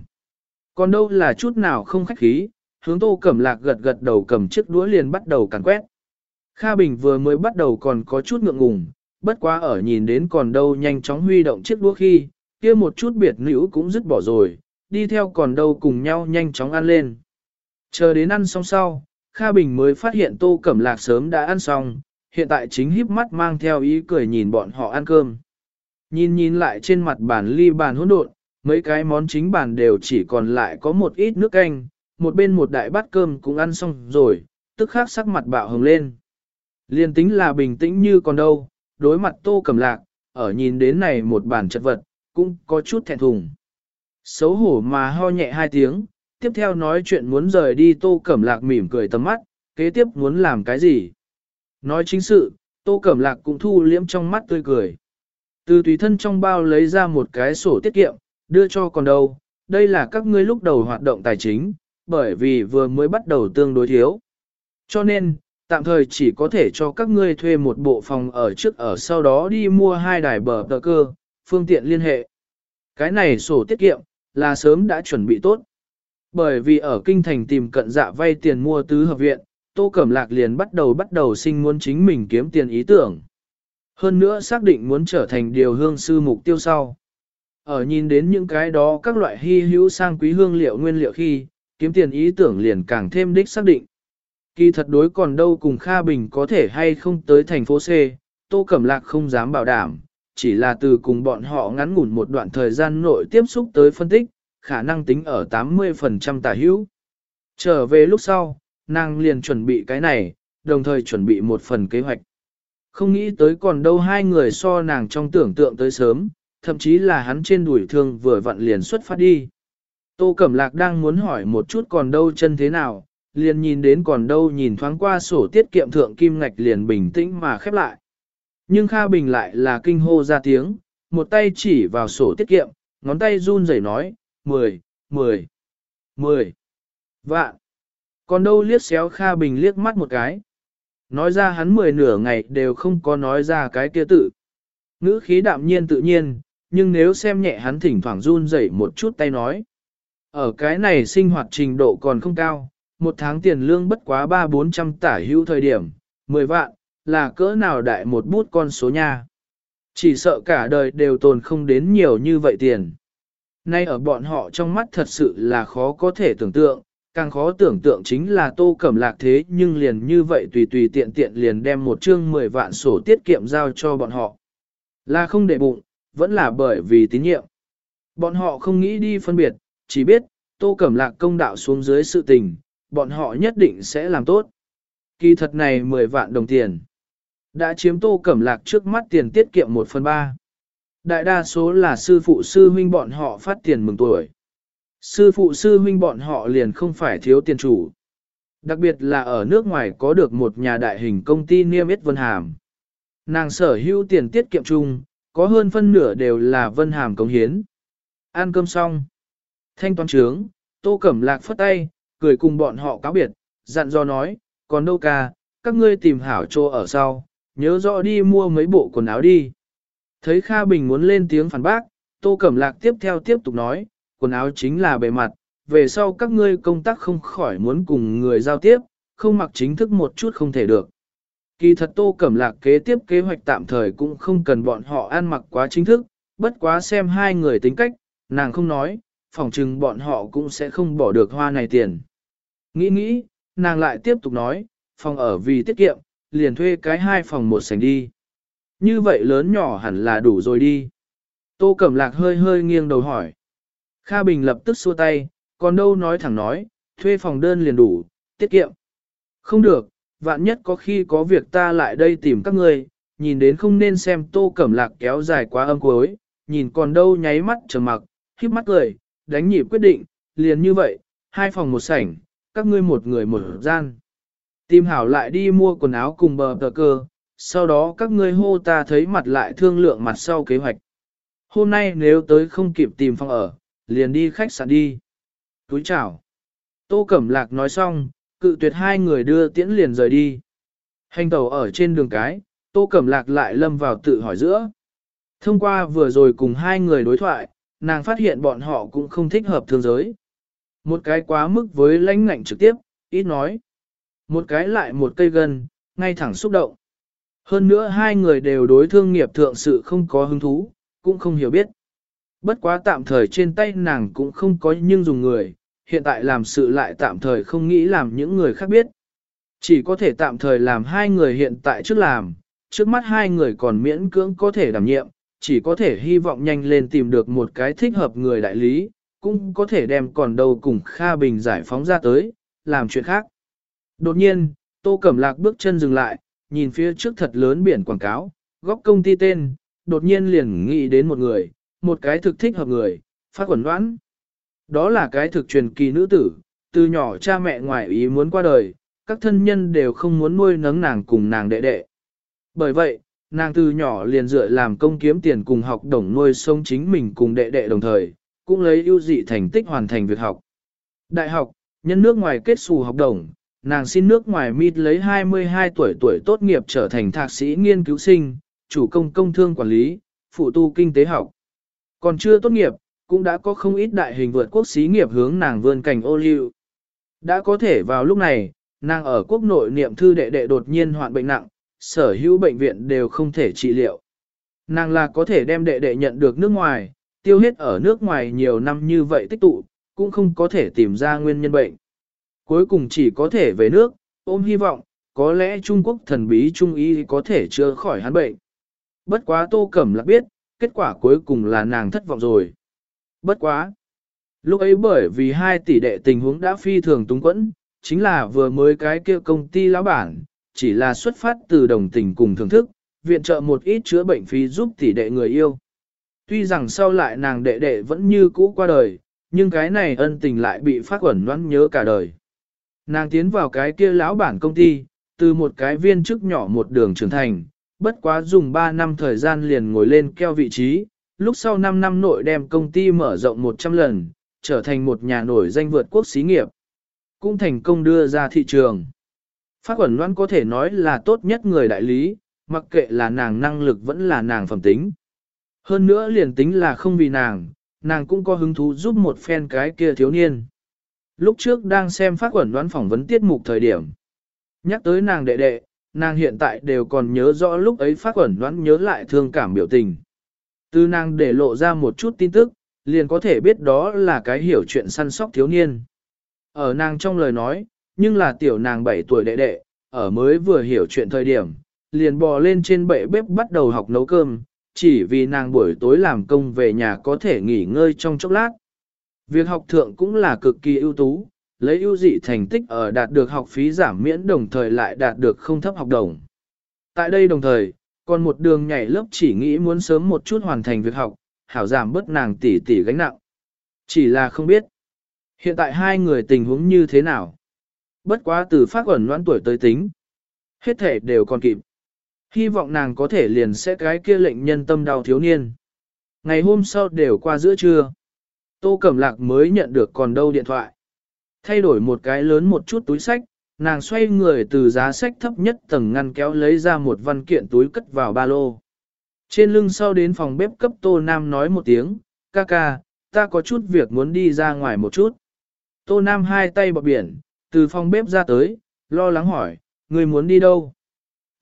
Còn đâu là chút nào không khách khí, hướng tô cẩm lạc gật gật đầu cầm chiếc đũa liền bắt đầu càn quét. Kha Bình vừa mới bắt đầu còn có chút ngượng ngùng, bất quá ở nhìn đến còn đâu nhanh chóng huy động chiếc đũa khi, kia một chút biệt nữ cũng dứt bỏ rồi, đi theo còn đâu cùng nhau nhanh chóng ăn lên. Chờ đến ăn xong sau, Kha Bình mới phát hiện tô cẩm lạc sớm đã ăn xong, hiện tại chính híp mắt mang theo ý cười nhìn bọn họ ăn cơm. Nhìn nhìn lại trên mặt bàn ly bàn hỗn độn, mấy cái món chính bàn đều chỉ còn lại có một ít nước canh, một bên một đại bát cơm cũng ăn xong rồi, tức khắc sắc mặt bạo hồng lên. Liên tính là bình tĩnh như còn đâu, đối mặt tô cầm lạc, ở nhìn đến này một bản chất vật, cũng có chút thẹn thùng. Xấu hổ mà ho nhẹ hai tiếng, tiếp theo nói chuyện muốn rời đi tô cẩm lạc mỉm cười tầm mắt, kế tiếp muốn làm cái gì. Nói chính sự, tô cẩm lạc cũng thu liễm trong mắt tươi cười. Từ tùy thân trong bao lấy ra một cái sổ tiết kiệm, đưa cho còn đâu, đây là các ngươi lúc đầu hoạt động tài chính, bởi vì vừa mới bắt đầu tương đối thiếu. Cho nên, tạm thời chỉ có thể cho các ngươi thuê một bộ phòng ở trước ở sau đó đi mua hai đài bờ tờ cơ, phương tiện liên hệ. Cái này sổ tiết kiệm, là sớm đã chuẩn bị tốt. Bởi vì ở kinh thành tìm cận dạ vay tiền mua tứ hợp viện, Tô Cẩm Lạc liền bắt đầu bắt đầu sinh muốn chính mình kiếm tiền ý tưởng. Hơn nữa xác định muốn trở thành điều hương sư mục tiêu sau. Ở nhìn đến những cái đó các loại hy hữu sang quý hương liệu nguyên liệu khi, kiếm tiền ý tưởng liền càng thêm đích xác định. Kỳ thật đối còn đâu cùng Kha Bình có thể hay không tới thành phố C, Tô Cẩm Lạc không dám bảo đảm, chỉ là từ cùng bọn họ ngắn ngủn một đoạn thời gian nội tiếp xúc tới phân tích, khả năng tính ở 80% tả hữu. Trở về lúc sau, nàng liền chuẩn bị cái này, đồng thời chuẩn bị một phần kế hoạch. Không nghĩ tới còn đâu hai người so nàng trong tưởng tượng tới sớm, thậm chí là hắn trên đuổi thương vừa vặn liền xuất phát đi. Tô Cẩm Lạc đang muốn hỏi một chút còn đâu chân thế nào, liền nhìn đến còn đâu nhìn thoáng qua sổ tiết kiệm thượng kim ngạch liền bình tĩnh mà khép lại. Nhưng Kha Bình lại là kinh hô ra tiếng, một tay chỉ vào sổ tiết kiệm, ngón tay run rẩy nói, 10, 10, 10, vạn. Còn đâu liếc xéo Kha Bình liếc mắt một cái. Nói ra hắn mười nửa ngày đều không có nói ra cái kia tự. Ngữ khí đạm nhiên tự nhiên, nhưng nếu xem nhẹ hắn thỉnh thoảng run rẩy một chút tay nói. Ở cái này sinh hoạt trình độ còn không cao, một tháng tiền lương bất quá ba bốn trăm tả hữu thời điểm, 10 vạn, là cỡ nào đại một bút con số nha. Chỉ sợ cả đời đều tồn không đến nhiều như vậy tiền. Nay ở bọn họ trong mắt thật sự là khó có thể tưởng tượng, càng khó tưởng tượng chính là tô cẩm lạc thế nhưng liền như vậy tùy tùy tiện tiện liền đem một chương 10 vạn sổ tiết kiệm giao cho bọn họ. Là không để bụng, vẫn là bởi vì tín nhiệm. Bọn họ không nghĩ đi phân biệt, chỉ biết, tô cẩm lạc công đạo xuống dưới sự tình, bọn họ nhất định sẽ làm tốt. Kỳ thật này 10 vạn đồng tiền. Đã chiếm tô cẩm lạc trước mắt tiền tiết kiệm 1 phần 3. Đại đa số là sư phụ sư huynh bọn họ phát tiền mừng tuổi. Sư phụ sư huynh bọn họ liền không phải thiếu tiền chủ. Đặc biệt là ở nước ngoài có được một nhà đại hình công ty niêm yết Vân Hàm. Nàng sở hữu tiền tiết kiệm chung, có hơn phân nửa đều là Vân Hàm cống hiến. Ăn cơm xong. Thanh toán trướng, Tô Cẩm Lạc phất tay, cười cùng bọn họ cáo biệt, dặn dò nói, còn đâu ca, các ngươi tìm hảo chỗ ở sau, nhớ rõ đi mua mấy bộ quần áo đi. Thấy Kha Bình muốn lên tiếng phản bác, Tô Cẩm Lạc tiếp theo tiếp tục nói, quần áo chính là bề mặt, về sau các ngươi công tác không khỏi muốn cùng người giao tiếp, không mặc chính thức một chút không thể được. Kỳ thật Tô Cẩm Lạc kế tiếp kế hoạch tạm thời cũng không cần bọn họ ăn mặc quá chính thức, bất quá xem hai người tính cách, nàng không nói, phỏng chừng bọn họ cũng sẽ không bỏ được hoa này tiền. Nghĩ nghĩ, nàng lại tiếp tục nói, phòng ở vì tiết kiệm, liền thuê cái hai phòng một sảnh đi. Như vậy lớn nhỏ hẳn là đủ rồi đi. Tô Cẩm Lạc hơi hơi nghiêng đầu hỏi. Kha Bình lập tức xua tay, còn đâu nói thẳng nói, thuê phòng đơn liền đủ, tiết kiệm. Không được, vạn nhất có khi có việc ta lại đây tìm các ngươi, nhìn đến không nên xem Tô Cẩm Lạc kéo dài quá âm cuối, nhìn còn đâu nháy mắt trầm mặc, khiếp mắt cười, đánh nhịp quyết định, liền như vậy, hai phòng một sảnh, các ngươi một người một gian. Tìm hảo lại đi mua quần áo cùng bờ tờ cơ, sau đó các ngươi hô ta thấy mặt lại thương lượng mặt sau kế hoạch. Hôm nay nếu tới không kịp tìm phòng ở, liền đi khách sạn đi. Túi chào. Tô Cẩm Lạc nói xong, cự tuyệt hai người đưa tiễn liền rời đi. Hành tàu ở trên đường cái, Tô Cẩm Lạc lại lâm vào tự hỏi giữa. Thông qua vừa rồi cùng hai người đối thoại, nàng phát hiện bọn họ cũng không thích hợp thương giới. Một cái quá mức với lãnh ngạnh trực tiếp, ít nói. Một cái lại một cây gần ngay thẳng xúc động. Hơn nữa hai người đều đối thương nghiệp thượng sự không có hứng thú, cũng không hiểu biết. Bất quá tạm thời trên tay nàng cũng không có nhưng dùng người, hiện tại làm sự lại tạm thời không nghĩ làm những người khác biết. Chỉ có thể tạm thời làm hai người hiện tại trước làm, trước mắt hai người còn miễn cưỡng có thể đảm nhiệm, chỉ có thể hy vọng nhanh lên tìm được một cái thích hợp người đại lý, cũng có thể đem còn đầu cùng Kha Bình giải phóng ra tới, làm chuyện khác. Đột nhiên, Tô Cẩm Lạc bước chân dừng lại, nhìn phía trước thật lớn biển quảng cáo, góc công ty tên, đột nhiên liền nghĩ đến một người, một cái thực thích hợp người, phát quẩn đoán. Đó là cái thực truyền kỳ nữ tử, từ nhỏ cha mẹ ngoại ý muốn qua đời, các thân nhân đều không muốn nuôi nấng nàng cùng nàng đệ đệ. Bởi vậy, nàng từ nhỏ liền dựa làm công kiếm tiền cùng học đồng nuôi sống chính mình cùng đệ đệ đồng thời, cũng lấy ưu dị thành tích hoàn thành việc học. Đại học, nhân nước ngoài kết xù học đồng, nàng xin nước ngoài MIT lấy 22 tuổi tuổi tốt nghiệp trở thành thạc sĩ nghiên cứu sinh, chủ công công thương quản lý, phụ tu kinh tế học. Còn chưa tốt nghiệp, cũng đã có không ít đại hình vượt quốc xí nghiệp hướng nàng vươn cảnh ô liu. Đã có thể vào lúc này, nàng ở quốc nội niệm thư đệ đệ đột nhiên hoạn bệnh nặng, sở hữu bệnh viện đều không thể trị liệu. Nàng là có thể đem đệ đệ nhận được nước ngoài, tiêu hết ở nước ngoài nhiều năm như vậy tích tụ, cũng không có thể tìm ra nguyên nhân bệnh. Cuối cùng chỉ có thể về nước, ôm hy vọng, có lẽ Trung Quốc thần bí Trung Y có thể chữa khỏi hắn bệnh. Bất quá Tô Cẩm Lạc biết, kết quả cuối cùng là nàng thất vọng rồi. Bất quá. Lúc ấy bởi vì hai tỷ đệ tình huống đã phi thường túng quẫn, chính là vừa mới cái kia công ty lão bản, chỉ là xuất phát từ đồng tình cùng thưởng thức, viện trợ một ít chữa bệnh phí giúp tỷ đệ người yêu. Tuy rằng sau lại nàng đệ đệ vẫn như cũ qua đời, nhưng cái này ân tình lại bị phát quẩn đoán nhớ cả đời. Nàng tiến vào cái kia lão bản công ty, từ một cái viên chức nhỏ một đường trưởng thành, bất quá dùng 3 năm thời gian liền ngồi lên keo vị trí, lúc sau 5 năm nội đem công ty mở rộng 100 lần, trở thành một nhà nổi danh vượt quốc xí nghiệp. Cũng thành công đưa ra thị trường. Phát quẩn loan có thể nói là tốt nhất người đại lý, mặc kệ là nàng năng lực vẫn là nàng phẩm tính. Hơn nữa liền tính là không vì nàng, nàng cũng có hứng thú giúp một phen cái kia thiếu niên. Lúc trước đang xem phát quẩn đoán phỏng vấn tiết mục thời điểm. Nhắc tới nàng đệ đệ, nàng hiện tại đều còn nhớ rõ lúc ấy phát quẩn đoán nhớ lại thương cảm biểu tình. Từ nàng để lộ ra một chút tin tức, liền có thể biết đó là cái hiểu chuyện săn sóc thiếu niên. Ở nàng trong lời nói, nhưng là tiểu nàng 7 tuổi đệ đệ, ở mới vừa hiểu chuyện thời điểm, liền bò lên trên bệ bếp bắt đầu học nấu cơm, chỉ vì nàng buổi tối làm công về nhà có thể nghỉ ngơi trong chốc lát. Việc học thượng cũng là cực kỳ ưu tú, lấy ưu dị thành tích ở đạt được học phí giảm miễn đồng thời lại đạt được không thấp học đồng. Tại đây đồng thời, còn một đường nhảy lớp chỉ nghĩ muốn sớm một chút hoàn thành việc học, hảo giảm bớt nàng tỷ tỷ gánh nặng. Chỉ là không biết, hiện tại hai người tình huống như thế nào. Bất quá từ phát ẩn noãn tuổi tới tính. Hết thể đều còn kịp. Hy vọng nàng có thể liền sẽ cái kia lệnh nhân tâm đau thiếu niên. Ngày hôm sau đều qua giữa trưa. Tô Cẩm Lạc mới nhận được còn đâu điện thoại. Thay đổi một cái lớn một chút túi sách, nàng xoay người từ giá sách thấp nhất tầng ngăn kéo lấy ra một văn kiện túi cất vào ba lô. Trên lưng sau đến phòng bếp cấp Tô Nam nói một tiếng, ca ca, ta có chút việc muốn đi ra ngoài một chút. Tô Nam hai tay bọc biển, từ phòng bếp ra tới, lo lắng hỏi, người muốn đi đâu?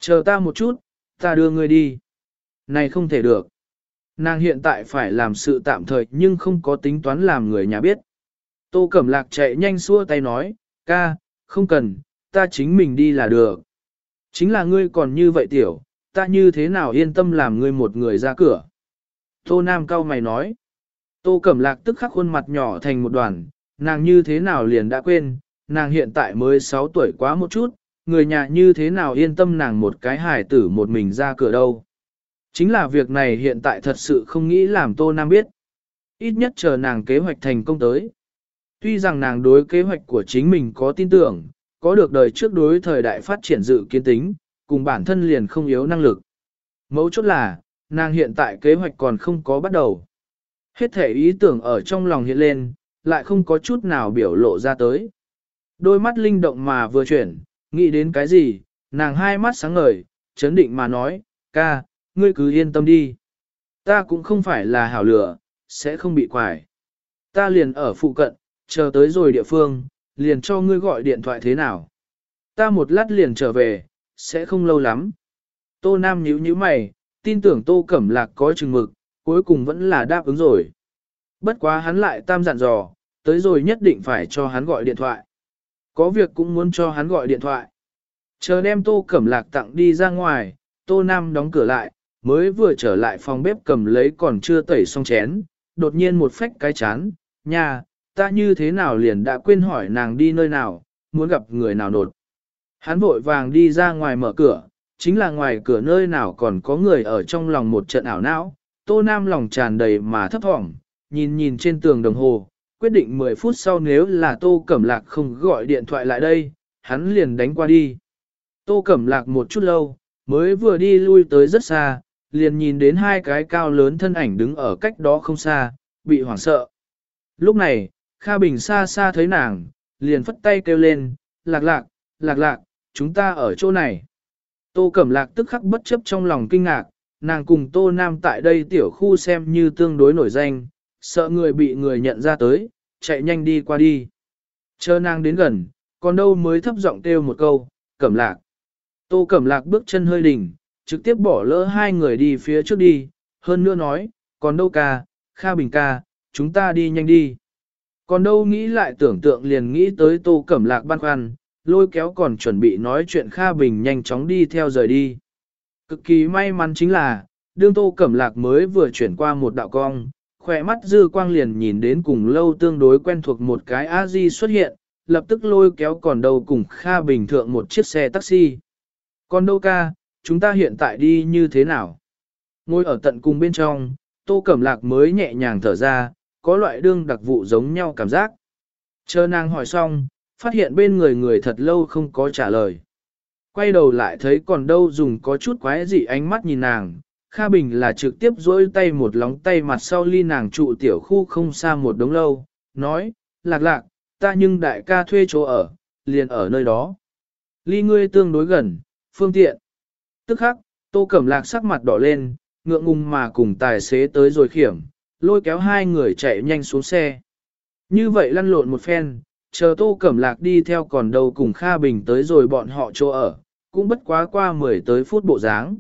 Chờ ta một chút, ta đưa người đi. Này không thể được. Nàng hiện tại phải làm sự tạm thời nhưng không có tính toán làm người nhà biết. Tô Cẩm Lạc chạy nhanh xua tay nói, ca, không cần, ta chính mình đi là được. Chính là ngươi còn như vậy tiểu, ta như thế nào yên tâm làm ngươi một người ra cửa. Tô Nam cao mày nói. Tô Cẩm Lạc tức khắc khuôn mặt nhỏ thành một đoàn, nàng như thế nào liền đã quên, nàng hiện tại mới 6 tuổi quá một chút, người nhà như thế nào yên tâm nàng một cái hài tử một mình ra cửa đâu. Chính là việc này hiện tại thật sự không nghĩ làm Tô Nam biết. Ít nhất chờ nàng kế hoạch thành công tới. Tuy rằng nàng đối kế hoạch của chính mình có tin tưởng, có được đời trước đối thời đại phát triển dự kiến tính, cùng bản thân liền không yếu năng lực. Mấu chốt là, nàng hiện tại kế hoạch còn không có bắt đầu. Hết thể ý tưởng ở trong lòng hiện lên, lại không có chút nào biểu lộ ra tới. Đôi mắt linh động mà vừa chuyển, nghĩ đến cái gì, nàng hai mắt sáng ngời, chấn định mà nói, ca, ngươi cứ yên tâm đi. Ta cũng không phải là hảo lửa, sẽ không bị quải. Ta liền ở phụ cận, chờ tới rồi địa phương, liền cho ngươi gọi điện thoại thế nào. Ta một lát liền trở về, sẽ không lâu lắm. Tô Nam nhíu nhíu mày, tin tưởng Tô Cẩm Lạc có chừng mực, cuối cùng vẫn là đáp ứng rồi. Bất quá hắn lại tam dặn dò, tới rồi nhất định phải cho hắn gọi điện thoại. Có việc cũng muốn cho hắn gọi điện thoại. Chờ đem Tô Cẩm Lạc tặng đi ra ngoài, Tô Nam đóng cửa lại, mới vừa trở lại phòng bếp cầm lấy còn chưa tẩy xong chén, đột nhiên một phách cái chán, nha, ta như thế nào liền đã quên hỏi nàng đi nơi nào, muốn gặp người nào nột. Hắn vội vàng đi ra ngoài mở cửa, chính là ngoài cửa nơi nào còn có người ở trong lòng một trận ảo não, tô nam lòng tràn đầy mà thấp thỏm, nhìn nhìn trên tường đồng hồ, quyết định 10 phút sau nếu là tô cẩm lạc không gọi điện thoại lại đây, hắn liền đánh qua đi. Tô cẩm lạc một chút lâu, mới vừa đi lui tới rất xa, liền nhìn đến hai cái cao lớn thân ảnh đứng ở cách đó không xa, bị hoảng sợ. Lúc này, Kha Bình xa xa thấy nàng, liền phất tay kêu lên, lạc lạc, lạc lạc, chúng ta ở chỗ này. Tô Cẩm Lạc tức khắc bất chấp trong lòng kinh ngạc, nàng cùng Tô Nam tại đây tiểu khu xem như tương đối nổi danh, sợ người bị người nhận ra tới, chạy nhanh đi qua đi. Chờ nàng đến gần, còn đâu mới thấp giọng kêu một câu, Cẩm Lạc. Tô Cẩm Lạc bước chân hơi đỉnh, trực tiếp bỏ lỡ hai người đi phía trước đi, hơn nữa nói, còn đâu ca, Kha Bình ca, chúng ta đi nhanh đi. Còn đâu nghĩ lại tưởng tượng liền nghĩ tới Tô Cẩm Lạc băn khoăn, lôi kéo còn chuẩn bị nói chuyện Kha Bình nhanh chóng đi theo rời đi. Cực kỳ may mắn chính là, đương Tô Cẩm Lạc mới vừa chuyển qua một đạo cong, khỏe mắt dư quang liền nhìn đến cùng lâu tương đối quen thuộc một cái a di xuất hiện, lập tức lôi kéo còn đâu cùng Kha Bình thượng một chiếc xe taxi. Còn đâu ca, chúng ta hiện tại đi như thế nào? Ngồi ở tận cùng bên trong, Tô Cẩm Lạc mới nhẹ nhàng thở ra, có loại đương đặc vụ giống nhau cảm giác. Chờ nàng hỏi xong, phát hiện bên người người thật lâu không có trả lời. Quay đầu lại thấy còn đâu dùng có chút quái dị ánh mắt nhìn nàng, Kha Bình là trực tiếp dỗi tay một lóng tay mặt sau ly nàng trụ tiểu khu không xa một đống lâu, nói, lạc lạc, ta nhưng đại ca thuê chỗ ở, liền ở nơi đó. Ly ngươi tương đối gần, phương tiện. Tức khắc, tô cẩm lạc sắc mặt đỏ lên, ngượng ngùng mà cùng tài xế tới rồi khiểm, lôi kéo hai người chạy nhanh xuống xe. Như vậy lăn lộn một phen, chờ tô cẩm lạc đi theo còn đầu cùng Kha Bình tới rồi bọn họ chỗ ở, cũng bất quá qua mười tới phút bộ dáng.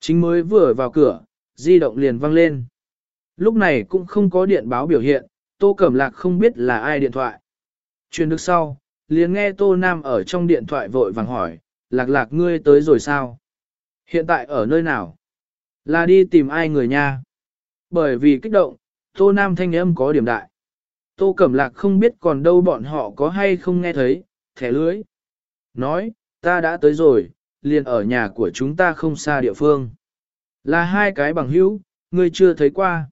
Chính mới vừa vào cửa, di động liền vang lên. Lúc này cũng không có điện báo biểu hiện, Tô Cẩm Lạc không biết là ai điện thoại. Truyền được sau, liền nghe Tô Nam ở trong điện thoại vội vàng hỏi, Lạc Lạc ngươi tới rồi sao? Hiện tại ở nơi nào? Là đi tìm ai người nha? Bởi vì kích động, Tô Nam thanh âm có điểm đại. Tô Cẩm Lạc không biết còn đâu bọn họ có hay không nghe thấy, thẻ lưới. Nói, ta đã tới rồi, liền ở nhà của chúng ta không xa địa phương. Là hai cái bằng hữu, ngươi chưa thấy qua.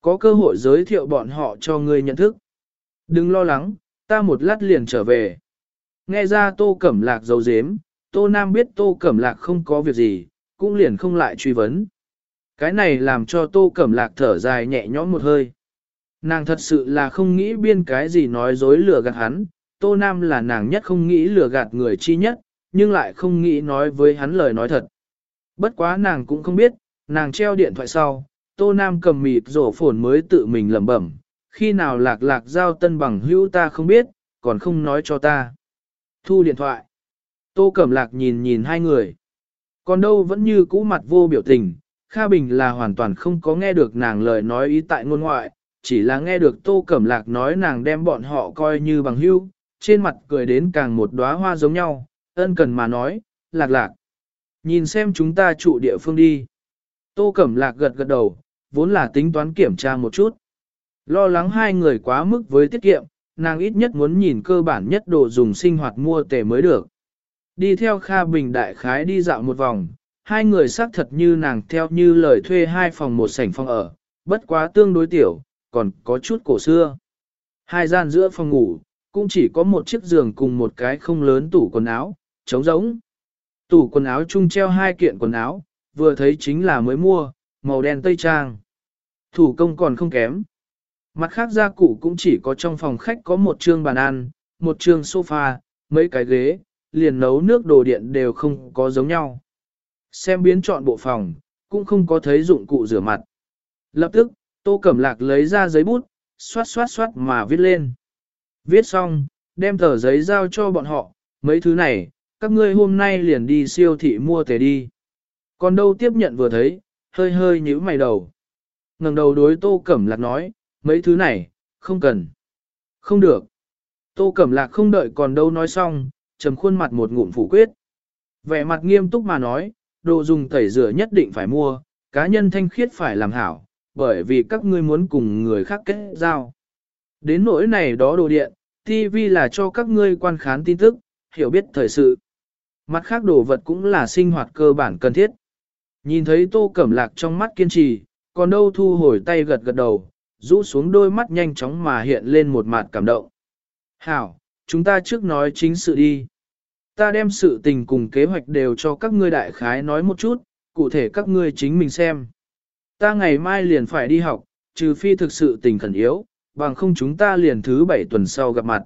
Có cơ hội giới thiệu bọn họ cho ngươi nhận thức. Đừng lo lắng, ta một lát liền trở về. Nghe ra tô cẩm lạc dấu dếm, tô nam biết tô cẩm lạc không có việc gì, cũng liền không lại truy vấn. Cái này làm cho tô cẩm lạc thở dài nhẹ nhõm một hơi. Nàng thật sự là không nghĩ biên cái gì nói dối lừa gạt hắn, tô nam là nàng nhất không nghĩ lừa gạt người chi nhất, nhưng lại không nghĩ nói với hắn lời nói thật. Bất quá nàng cũng không biết, nàng treo điện thoại sau, Tô Nam cầm mịt rổ phồn mới tự mình lẩm bẩm, khi nào lạc lạc giao tân bằng hữu ta không biết, còn không nói cho ta. Thu điện thoại. Tô Cẩm Lạc nhìn nhìn hai người. Còn đâu vẫn như cũ mặt vô biểu tình, Kha Bình là hoàn toàn không có nghe được nàng lời nói ý tại ngôn ngoại, chỉ là nghe được Tô Cẩm Lạc nói nàng đem bọn họ coi như bằng hữu, trên mặt cười đến càng một đóa hoa giống nhau, ân cần mà nói, lạc lạc. Nhìn xem chúng ta trụ địa phương đi. Tô Cẩm Lạc gật gật đầu, vốn là tính toán kiểm tra một chút. Lo lắng hai người quá mức với tiết kiệm, nàng ít nhất muốn nhìn cơ bản nhất đồ dùng sinh hoạt mua tề mới được. Đi theo Kha Bình Đại Khái đi dạo một vòng, hai người xác thật như nàng theo như lời thuê hai phòng một sảnh phòng ở, bất quá tương đối tiểu, còn có chút cổ xưa. Hai gian giữa phòng ngủ, cũng chỉ có một chiếc giường cùng một cái không lớn tủ quần áo, trống rỗng. Tủ quần áo chung treo hai kiện quần áo, vừa thấy chính là mới mua, màu đen tây trang. Thủ công còn không kém. Mặt khác gia cụ cũng chỉ có trong phòng khách có một trương bàn ăn, một trương sofa, mấy cái ghế, liền nấu nước đồ điện đều không có giống nhau. Xem biến chọn bộ phòng, cũng không có thấy dụng cụ rửa mặt. Lập tức, Tô Cẩm Lạc lấy ra giấy bút, xoát xoát xoát mà viết lên. Viết xong, đem tờ giấy giao cho bọn họ, mấy thứ này, các ngươi hôm nay liền đi siêu thị mua tề đi. Còn đâu tiếp nhận vừa thấy, hơi hơi nhíu mày đầu. ngẩng đầu đối Tô Cẩm Lạc nói, mấy thứ này, không cần. Không được. Tô Cẩm Lạc không đợi còn đâu nói xong, trầm khuôn mặt một ngụm phủ quyết. Vẻ mặt nghiêm túc mà nói, đồ dùng tẩy rửa nhất định phải mua, cá nhân thanh khiết phải làm hảo, bởi vì các ngươi muốn cùng người khác kết giao. Đến nỗi này đó đồ điện, TV là cho các ngươi quan khán tin tức, hiểu biết thời sự. Mặt khác đồ vật cũng là sinh hoạt cơ bản cần thiết. Nhìn thấy tô cẩm lạc trong mắt kiên trì, còn đâu thu hồi tay gật gật đầu, rũ xuống đôi mắt nhanh chóng mà hiện lên một mặt cảm động. Hảo, chúng ta trước nói chính sự đi. Ta đem sự tình cùng kế hoạch đều cho các ngươi đại khái nói một chút, cụ thể các ngươi chính mình xem. Ta ngày mai liền phải đi học, trừ phi thực sự tình khẩn yếu, bằng không chúng ta liền thứ bảy tuần sau gặp mặt.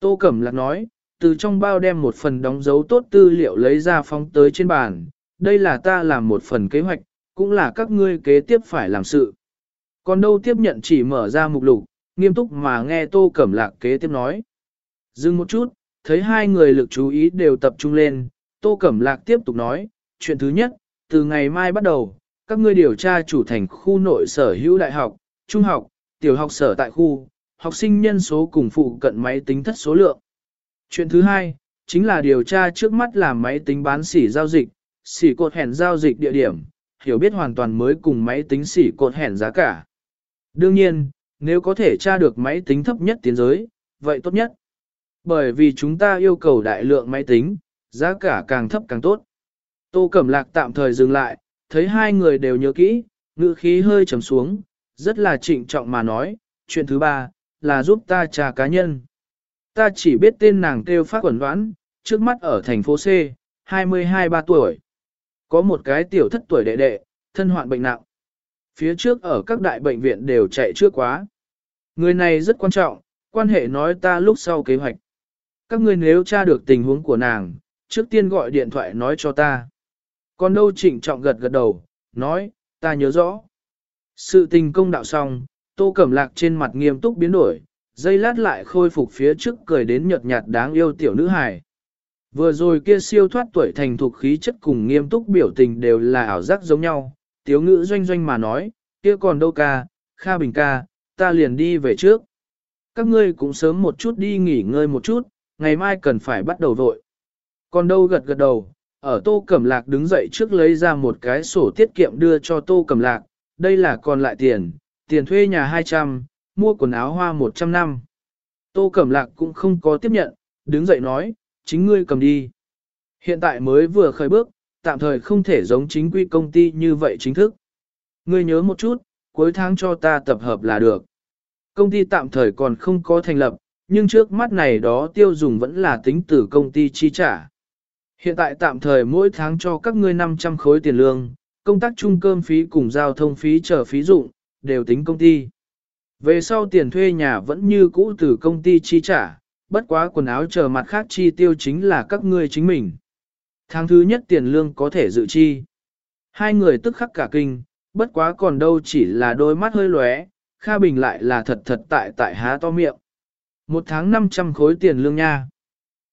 Tô Cẩm Lạc nói, từ trong bao đem một phần đóng dấu tốt tư liệu lấy ra phóng tới trên bàn, đây là ta làm một phần kế hoạch, cũng là các ngươi kế tiếp phải làm sự. Còn đâu tiếp nhận chỉ mở ra mục lục, nghiêm túc mà nghe Tô Cẩm Lạc kế tiếp nói. Dừng một chút, thấy hai người lực chú ý đều tập trung lên, Tô Cẩm Lạc tiếp tục nói, chuyện thứ nhất, từ ngày mai bắt đầu, các ngươi điều tra chủ thành khu nội sở hữu đại học, trung học, tiểu học sở tại khu, học sinh nhân số cùng phụ cận máy tính thất số lượng. Chuyện thứ hai, chính là điều tra trước mắt làm máy tính bán sỉ giao dịch, sỉ cột hẹn giao dịch địa điểm, hiểu biết hoàn toàn mới cùng máy tính sỉ cột hẹn giá cả. Đương nhiên, nếu có thể tra được máy tính thấp nhất tiến giới, vậy tốt nhất. Bởi vì chúng ta yêu cầu đại lượng máy tính, giá cả càng thấp càng tốt. Tô Cẩm Lạc tạm thời dừng lại, thấy hai người đều nhớ kỹ, ngữ khí hơi trầm xuống, rất là trịnh trọng mà nói, chuyện thứ ba, là giúp ta trà cá nhân ta chỉ biết tên nàng kêu phát quẩn đoán, trước mắt ở thành phố C, 22-3 tuổi. Có một cái tiểu thất tuổi đệ đệ, thân hoạn bệnh nặng. Phía trước ở các đại bệnh viện đều chạy trước quá. Người này rất quan trọng, quan hệ nói ta lúc sau kế hoạch. Các ngươi nếu tra được tình huống của nàng, trước tiên gọi điện thoại nói cho ta. Còn đâu trịnh trọng gật gật đầu, nói, ta nhớ rõ. Sự tình công đạo xong, tô cẩm lạc trên mặt nghiêm túc biến đổi, dây lát lại khôi phục phía trước cười đến nhợt nhạt đáng yêu tiểu nữ hài. Vừa rồi kia siêu thoát tuổi thành thuộc khí chất cùng nghiêm túc biểu tình đều là ảo giác giống nhau, tiếu ngữ doanh doanh mà nói, kia còn đâu ca, Kha Bình ca, ta liền đi về trước. Các ngươi cũng sớm một chút đi nghỉ ngơi một chút, ngày mai cần phải bắt đầu vội. Còn đâu gật gật đầu, ở Tô Cẩm Lạc đứng dậy trước lấy ra một cái sổ tiết kiệm đưa cho Tô Cẩm Lạc, đây là còn lại tiền, tiền thuê nhà 200, mua quần áo hoa 100 năm. Tô Cẩm Lạc cũng không có tiếp nhận, đứng dậy nói, chính ngươi cầm đi. Hiện tại mới vừa khởi bước, tạm thời không thể giống chính quy công ty như vậy chính thức. Ngươi nhớ một chút, cuối tháng cho ta tập hợp là được. Công ty tạm thời còn không có thành lập, nhưng trước mắt này đó tiêu dùng vẫn là tính từ công ty chi trả. Hiện tại tạm thời mỗi tháng cho các ngươi 500 khối tiền lương, công tác chung cơm phí cùng giao thông phí chờ phí dụng, đều tính công ty. Về sau tiền thuê nhà vẫn như cũ từ công ty chi trả, bất quá quần áo chờ mặt khác chi tiêu chính là các ngươi chính mình. Tháng thứ nhất tiền lương có thể dự chi. Hai người tức khắc cả kinh, bất quá còn đâu chỉ là đôi mắt hơi lóe, Kha Bình lại là thật thật tại tại há to miệng. Một tháng 500 khối tiền lương nha.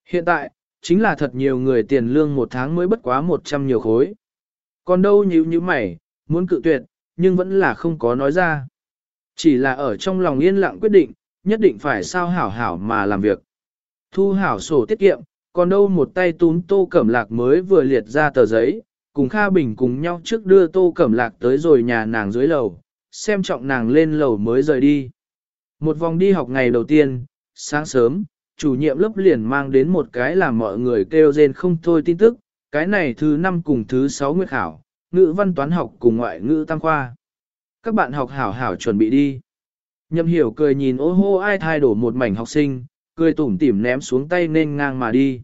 Hiện tại, chính là thật nhiều người tiền lương một tháng mới bất quá 100 nhiều khối. Còn đâu nhíu như mày, muốn cự tuyệt, nhưng vẫn là không có nói ra. Chỉ là ở trong lòng yên lặng quyết định, nhất định phải sao hảo hảo mà làm việc. Thu hảo sổ tiết kiệm, còn đâu một tay túm tô cẩm lạc mới vừa liệt ra tờ giấy, cùng Kha Bình cùng nhau trước đưa tô cẩm lạc tới rồi nhà nàng dưới lầu, xem trọng nàng lên lầu mới rời đi. Một vòng đi học ngày đầu tiên, sáng sớm, chủ nhiệm lớp liền mang đến một cái làm mọi người kêu rên không thôi tin tức, cái này thứ năm cùng thứ sáu nguyệt khảo, ngữ văn toán học cùng ngoại ngữ tăng khoa. Các bạn học hảo hảo chuẩn bị đi. Nhậm hiểu cười nhìn ô hô ai thay đổ một mảnh học sinh, cười tủm tỉm ném xuống tay nên ngang mà đi.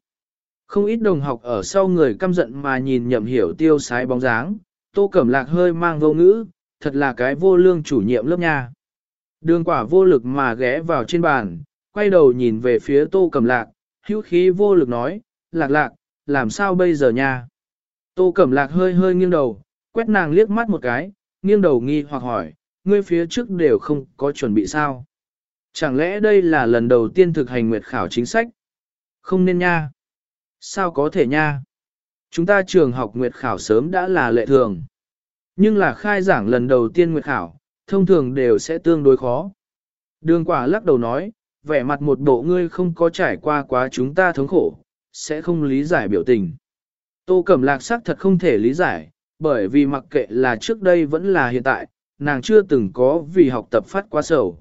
Không ít đồng học ở sau người căm giận mà nhìn nhậm hiểu tiêu sái bóng dáng, tô cẩm lạc hơi mang vô ngữ, thật là cái vô lương chủ nhiệm lớp nha. Đường quả vô lực mà ghé vào trên bàn, quay đầu nhìn về phía tô cẩm lạc, hữu khí vô lực nói, lạc lạc, làm sao bây giờ nha? Tô cẩm lạc hơi hơi nghiêng đầu, quét nàng liếc mắt một cái, nghiêng đầu nghi hoặc hỏi, ngươi phía trước đều không có chuẩn bị sao? Chẳng lẽ đây là lần đầu tiên thực hành nguyệt khảo chính sách? Không nên nha. Sao có thể nha? Chúng ta trường học nguyệt khảo sớm đã là lệ thường. Nhưng là khai giảng lần đầu tiên nguyệt khảo, thông thường đều sẽ tương đối khó. Đường quả lắc đầu nói, vẻ mặt một bộ ngươi không có trải qua quá chúng ta thống khổ, sẽ không lý giải biểu tình. Tô Cẩm Lạc sắc thật không thể lý giải, bởi vì mặc kệ là trước đây vẫn là hiện tại, nàng chưa từng có vì học tập phát quá sầu.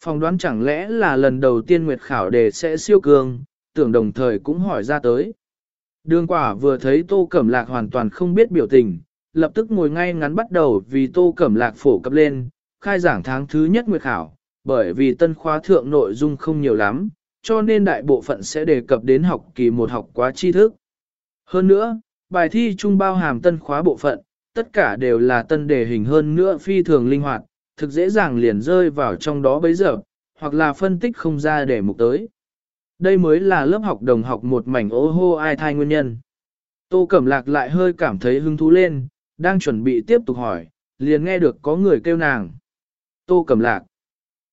Phòng đoán chẳng lẽ là lần đầu tiên Nguyệt Khảo đề sẽ siêu cường, tưởng đồng thời cũng hỏi ra tới. Đường quả vừa thấy Tô Cẩm Lạc hoàn toàn không biết biểu tình, lập tức ngồi ngay ngắn bắt đầu vì Tô Cẩm Lạc phổ cập lên, khai giảng tháng thứ nhất Nguyệt Khảo, bởi vì tân khóa thượng nội dung không nhiều lắm, cho nên đại bộ phận sẽ đề cập đến học kỳ một học quá tri thức. Hơn nữa, bài thi trung bao hàm tân khóa bộ phận, tất cả đều là tân đề hình hơn nữa phi thường linh hoạt, thực dễ dàng liền rơi vào trong đó bấy giờ, hoặc là phân tích không ra để mục tới. Đây mới là lớp học đồng học một mảnh ô hô ai thai nguyên nhân. Tô Cẩm Lạc lại hơi cảm thấy hứng thú lên, đang chuẩn bị tiếp tục hỏi, liền nghe được có người kêu nàng. Tô Cẩm Lạc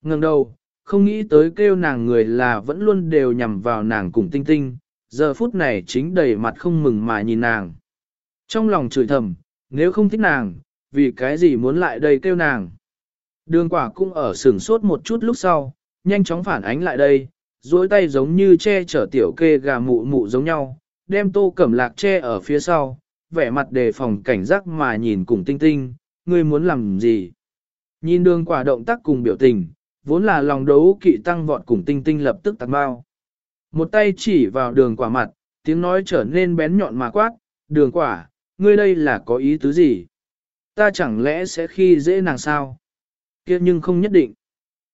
ngẩng đầu, không nghĩ tới kêu nàng người là vẫn luôn đều nhằm vào nàng cùng tinh tinh, giờ phút này chính đầy mặt không mừng mà nhìn nàng. Trong lòng chửi thầm, nếu không thích nàng, vì cái gì muốn lại đây kêu nàng. Đường quả cũng ở sửng sốt một chút lúc sau, nhanh chóng phản ánh lại đây, duỗi tay giống như che chở tiểu kê gà mụ mụ giống nhau, đem tô cẩm lạc che ở phía sau, vẻ mặt đề phòng cảnh giác mà nhìn cùng tinh tinh, ngươi muốn làm gì. Nhìn đường quả động tác cùng biểu tình, vốn là lòng đấu kỵ tăng vọt cùng tinh tinh lập tức tạt bao. Một tay chỉ vào đường quả mặt, tiếng nói trở nên bén nhọn mà quát, đường quả, ngươi đây là có ý tứ gì? Ta chẳng lẽ sẽ khi dễ nàng sao? kia nhưng không nhất định.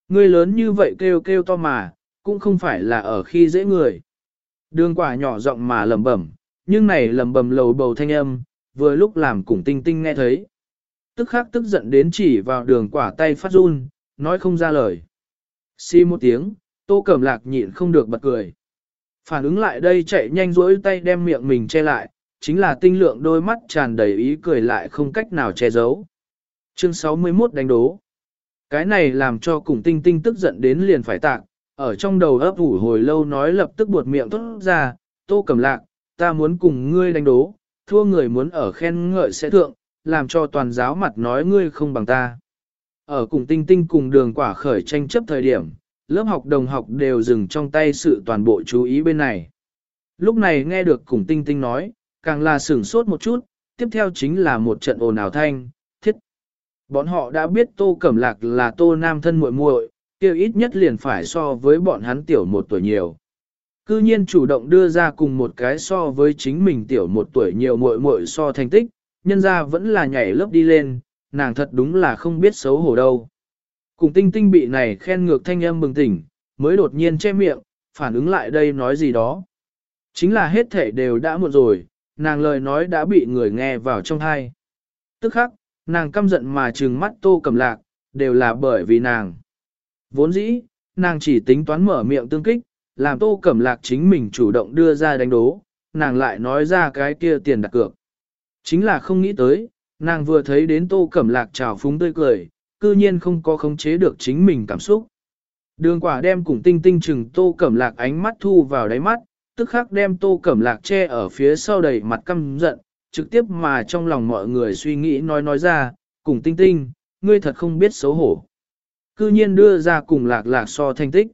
Ngươi lớn như vậy kêu kêu to mà, cũng không phải là ở khi dễ người. Đường quả nhỏ giọng mà lẩm bẩm, nhưng này lẩm bẩm lầu bầu thanh âm, vừa lúc làm cùng tinh tinh nghe thấy. Tức khắc tức giận đến chỉ vào đường quả tay phát run, nói không ra lời. Xi một tiếng, tô cẩm lạc nhịn không được bật cười. Phản ứng lại đây chạy nhanh rỗi tay đem miệng mình che lại, chính là tinh lượng đôi mắt tràn đầy ý cười lại không cách nào che giấu. Chương 61 đánh đố. Cái này làm cho cùng tinh tinh tức giận đến liền phải tạc, ở trong đầu ấp ủ hồi lâu nói lập tức buột miệng tốt ra, tô cầm lạc, ta muốn cùng ngươi đánh đố, thua người muốn ở khen ngợi sẽ thượng, làm cho toàn giáo mặt nói ngươi không bằng ta. Ở cùng tinh tinh cùng đường quả khởi tranh chấp thời điểm, lớp học đồng học đều dừng trong tay sự toàn bộ chú ý bên này. Lúc này nghe được cùng tinh tinh nói, càng là sửng sốt một chút, tiếp theo chính là một trận ồn ào thanh, thiết. Bọn họ đã biết tô cẩm lạc là tô nam thân muội muội, kia ít nhất liền phải so với bọn hắn tiểu một tuổi nhiều. Cư nhiên chủ động đưa ra cùng một cái so với chính mình tiểu một tuổi nhiều muội muội so thành tích, nhân ra vẫn là nhảy lớp đi lên, nàng thật đúng là không biết xấu hổ đâu. Cùng tinh tinh bị này khen ngược thanh âm bừng tỉnh, mới đột nhiên che miệng, phản ứng lại đây nói gì đó. Chính là hết thể đều đã muộn rồi, nàng lời nói đã bị người nghe vào trong thai. Tức khắc, nàng căm giận mà trừng mắt tô cầm lạc, đều là bởi vì nàng. Vốn dĩ, nàng chỉ tính toán mở miệng tương kích, làm tô cẩm lạc chính mình chủ động đưa ra đánh đố, nàng lại nói ra cái kia tiền đặt cược. Chính là không nghĩ tới, nàng vừa thấy đến tô cẩm lạc trào phúng tươi cười, cư nhiên không có khống chế được chính mình cảm xúc. Đường quả đem cùng tinh tinh chừng tô cẩm lạc ánh mắt thu vào đáy mắt, tức khắc đem tô cẩm lạc che ở phía sau đầy mặt căm giận, trực tiếp mà trong lòng mọi người suy nghĩ nói nói ra, cùng tinh tinh, ngươi thật không biết xấu hổ. Cư nhiên đưa ra cùng lạc lạc so thành tích.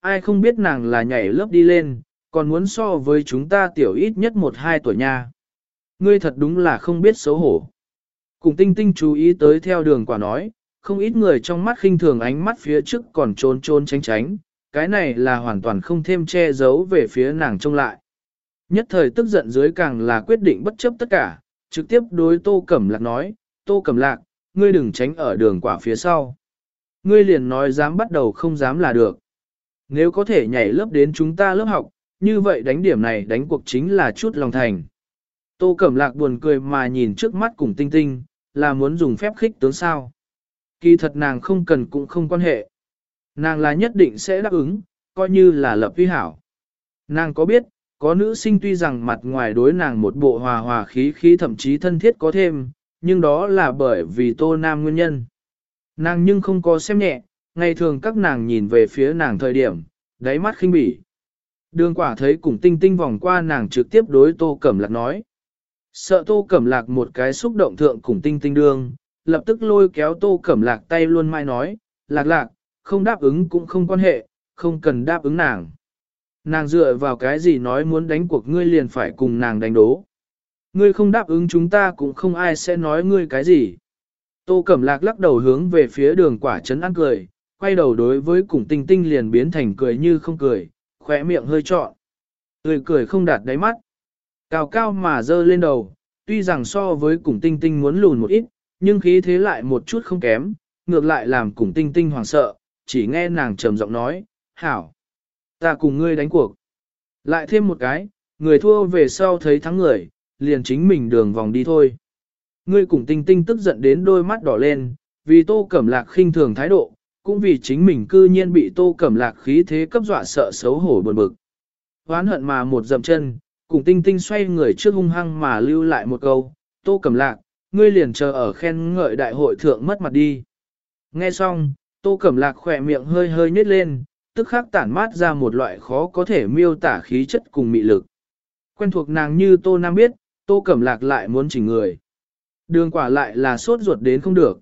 Ai không biết nàng là nhảy lớp đi lên, còn muốn so với chúng ta tiểu ít nhất một hai tuổi nha. Ngươi thật đúng là không biết xấu hổ. Cùng tinh tinh chú ý tới theo đường quả nói, không ít người trong mắt khinh thường ánh mắt phía trước còn trốn trốn tránh tránh, cái này là hoàn toàn không thêm che giấu về phía nàng trông lại. Nhất thời tức giận dưới càng là quyết định bất chấp tất cả, trực tiếp đối Tô Cẩm Lạc nói, Tô Cẩm Lạc, ngươi đừng tránh ở đường quả phía sau. Ngươi liền nói dám bắt đầu không dám là được. Nếu có thể nhảy lớp đến chúng ta lớp học, như vậy đánh điểm này đánh cuộc chính là chút lòng thành. Tô Cẩm Lạc buồn cười mà nhìn trước mắt cùng tinh tinh, là muốn dùng phép khích tướng sao. Kỳ thật nàng không cần cũng không quan hệ. Nàng là nhất định sẽ đáp ứng, coi như là lập vi hảo. Nàng có biết, có nữ sinh tuy rằng mặt ngoài đối nàng một bộ hòa hòa khí khí thậm chí thân thiết có thêm, nhưng đó là bởi vì tô nam nguyên nhân. Nàng nhưng không có xem nhẹ, ngày thường các nàng nhìn về phía nàng thời điểm, đáy mắt khinh bỉ. Đường quả thấy cùng tinh tinh vòng qua nàng trực tiếp đối tô cẩm lạc nói. Sợ tô cẩm lạc một cái xúc động thượng cùng tinh tinh đương, lập tức lôi kéo tô cẩm lạc tay luôn mai nói, lạc lạc, không đáp ứng cũng không quan hệ, không cần đáp ứng nàng. Nàng dựa vào cái gì nói muốn đánh cuộc ngươi liền phải cùng nàng đánh đố. Ngươi không đáp ứng chúng ta cũng không ai sẽ nói ngươi cái gì. Tô Cẩm Lạc lắc đầu hướng về phía đường quả trấn ăn cười, quay đầu đối với cùng tinh tinh liền biến thành cười như không cười, khỏe miệng hơi trọn. Cười cười không đạt đáy mắt. Cao cao mà dơ lên đầu, tuy rằng so với cùng tinh tinh muốn lùn một ít, nhưng khí thế lại một chút không kém, ngược lại làm cùng tinh tinh hoảng sợ, chỉ nghe nàng trầm giọng nói, hảo, ta cùng ngươi đánh cuộc. Lại thêm một cái, người thua về sau thấy thắng người, liền chính mình đường vòng đi thôi. Ngươi cùng tinh tinh tức giận đến đôi mắt đỏ lên, vì tô cẩm lạc khinh thường thái độ, cũng vì chính mình cư nhiên bị tô cẩm lạc khí thế cấp dọa sợ xấu hổ buồn bực. Hoán hận mà một dầm chân, cùng tinh tinh xoay người trước hung hăng mà lưu lại một câu, tô cẩm lạc, ngươi liền chờ ở khen ngợi đại hội thượng mất mặt đi. Nghe xong, tô cẩm lạc khỏe miệng hơi hơi nhếch lên, tức khắc tản mát ra một loại khó có thể miêu tả khí chất cùng mị lực. Quen thuộc nàng như tô nam biết, tô cẩm lạc lại muốn chỉnh người. Đường quả lại là sốt ruột đến không được.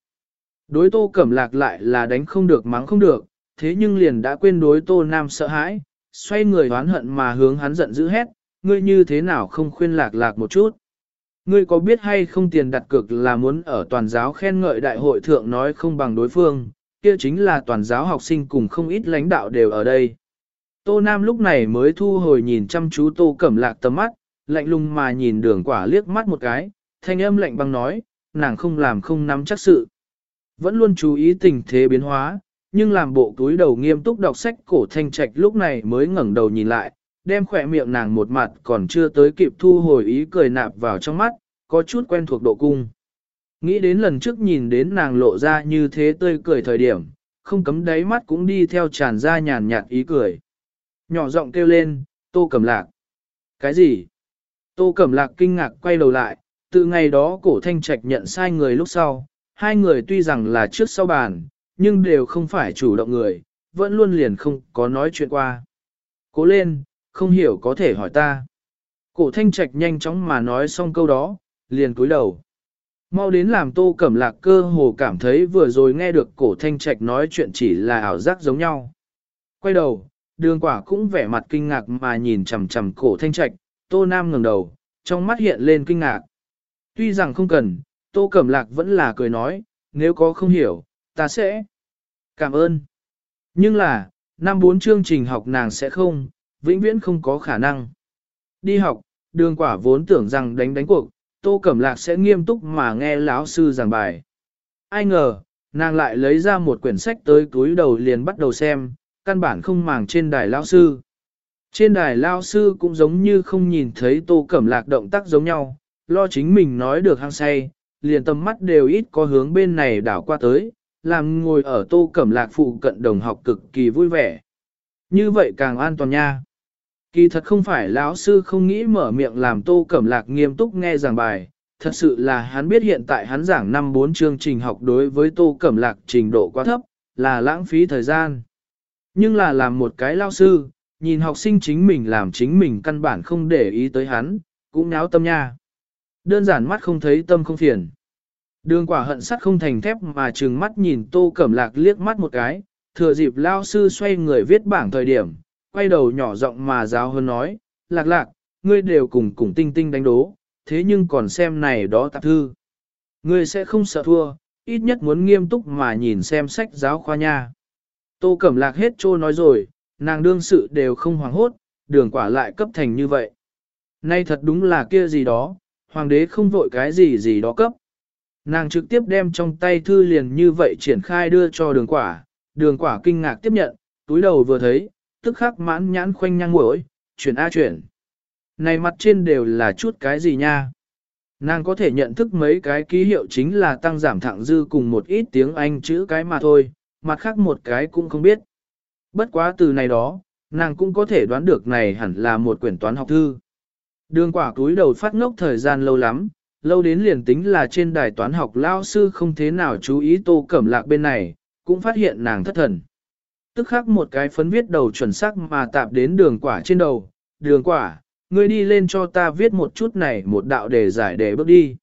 Đối tô cẩm lạc lại là đánh không được mắng không được, thế nhưng liền đã quên đối tô nam sợ hãi, xoay người oán hận mà hướng hắn giận dữ hét, ngươi như thế nào không khuyên lạc lạc một chút. Ngươi có biết hay không tiền đặt cược là muốn ở toàn giáo khen ngợi đại hội thượng nói không bằng đối phương, kia chính là toàn giáo học sinh cùng không ít lãnh đạo đều ở đây. Tô Nam lúc này mới thu hồi nhìn chăm chú Tô Cẩm Lạc tầm mắt, lạnh lùng mà nhìn đường quả liếc mắt một cái, thanh âm lạnh băng nói, nàng không làm không nắm chắc sự. Vẫn luôn chú ý tình thế biến hóa, nhưng làm bộ túi đầu nghiêm túc đọc sách cổ thanh trạch lúc này mới ngẩng đầu nhìn lại, đem khỏe miệng nàng một mặt còn chưa tới kịp thu hồi ý cười nạp vào trong mắt, có chút quen thuộc độ cung. Nghĩ đến lần trước nhìn đến nàng lộ ra như thế tươi cười thời điểm, không cấm đáy mắt cũng đi theo tràn ra nhàn nhạt ý cười. Nhỏ giọng kêu lên, tô cẩm lạc. Cái gì? Tô cẩm lạc kinh ngạc quay đầu lại, từ ngày đó cổ thanh trạch nhận sai người lúc sau, hai người tuy rằng là trước sau bàn, nhưng đều không phải chủ động người, vẫn luôn liền không có nói chuyện qua. Cố lên, không hiểu có thể hỏi ta. Cổ thanh trạch nhanh chóng mà nói xong câu đó, liền cúi đầu. Mau đến làm tô cẩm lạc cơ hồ cảm thấy vừa rồi nghe được cổ thanh trạch nói chuyện chỉ là ảo giác giống nhau. Quay đầu, đường quả cũng vẻ mặt kinh ngạc mà nhìn chằm chằm cổ thanh trạch, tô nam ngẩng đầu, trong mắt hiện lên kinh ngạc. Tuy rằng không cần, tô cẩm lạc vẫn là cười nói, nếu có không hiểu, ta sẽ cảm ơn. Nhưng là, năm bốn chương trình học nàng sẽ không, vĩnh viễn không có khả năng. Đi học, đường quả vốn tưởng rằng đánh đánh cuộc, Tô Cẩm Lạc sẽ nghiêm túc mà nghe lão sư giảng bài. Ai ngờ, nàng lại lấy ra một quyển sách tới túi đầu liền bắt đầu xem, căn bản không màng trên đài lão sư. Trên đài lão sư cũng giống như không nhìn thấy Tô Cẩm Lạc động tác giống nhau, lo chính mình nói được hăng say, liền tầm mắt đều ít có hướng bên này đảo qua tới, làm ngồi ở Tô Cẩm Lạc phụ cận đồng học cực kỳ vui vẻ. Như vậy càng an toàn nha. Kỳ thật không phải lão sư không nghĩ mở miệng làm tô cẩm lạc nghiêm túc nghe giảng bài, thật sự là hắn biết hiện tại hắn giảng năm bốn chương trình học đối với tô cẩm lạc trình độ quá thấp, là lãng phí thời gian. Nhưng là làm một cái lao sư, nhìn học sinh chính mình làm chính mình căn bản không để ý tới hắn, cũng náo tâm nha. Đơn giản mắt không thấy tâm không phiền. Đường quả hận sắt không thành thép mà trừng mắt nhìn tô cẩm lạc liếc mắt một cái, thừa dịp lao sư xoay người viết bảng thời điểm, quay đầu nhỏ giọng mà giáo hơn nói, lạc lạc, ngươi đều cùng cùng tinh tinh đánh đố, thế nhưng còn xem này đó tạp thư. Ngươi sẽ không sợ thua, ít nhất muốn nghiêm túc mà nhìn xem sách giáo khoa nha. Tô Cẩm Lạc hết trô nói rồi, nàng đương sự đều không hoảng hốt, đường quả lại cấp thành như vậy. Nay thật đúng là kia gì đó, hoàng đế không vội cái gì gì đó cấp. Nàng trực tiếp đem trong tay thư liền như vậy triển khai đưa cho đường quả, đường quả kinh ngạc tiếp nhận, túi đầu vừa thấy, tức khắc mãn nhãn khoanh nhang ngồi, chuyển a chuyển. Này mặt trên đều là chút cái gì nha? Nàng có thể nhận thức mấy cái ký hiệu chính là tăng giảm thẳng dư cùng một ít tiếng Anh chữ cái mà thôi, mặt khác một cái cũng không biết. Bất quá từ này đó, nàng cũng có thể đoán được này hẳn là một quyển toán học thư. Đường quả túi đầu phát ngốc thời gian lâu lắm, lâu đến liền tính là trên đài toán học lao sư không thế nào chú ý tô cẩm lạc bên này, cũng phát hiện nàng thất thần. Tức khắc một cái phấn viết đầu chuẩn xác mà tạp đến đường quả trên đầu, đường quả, ngươi đi lên cho ta viết một chút này một đạo đề giải để bước đi.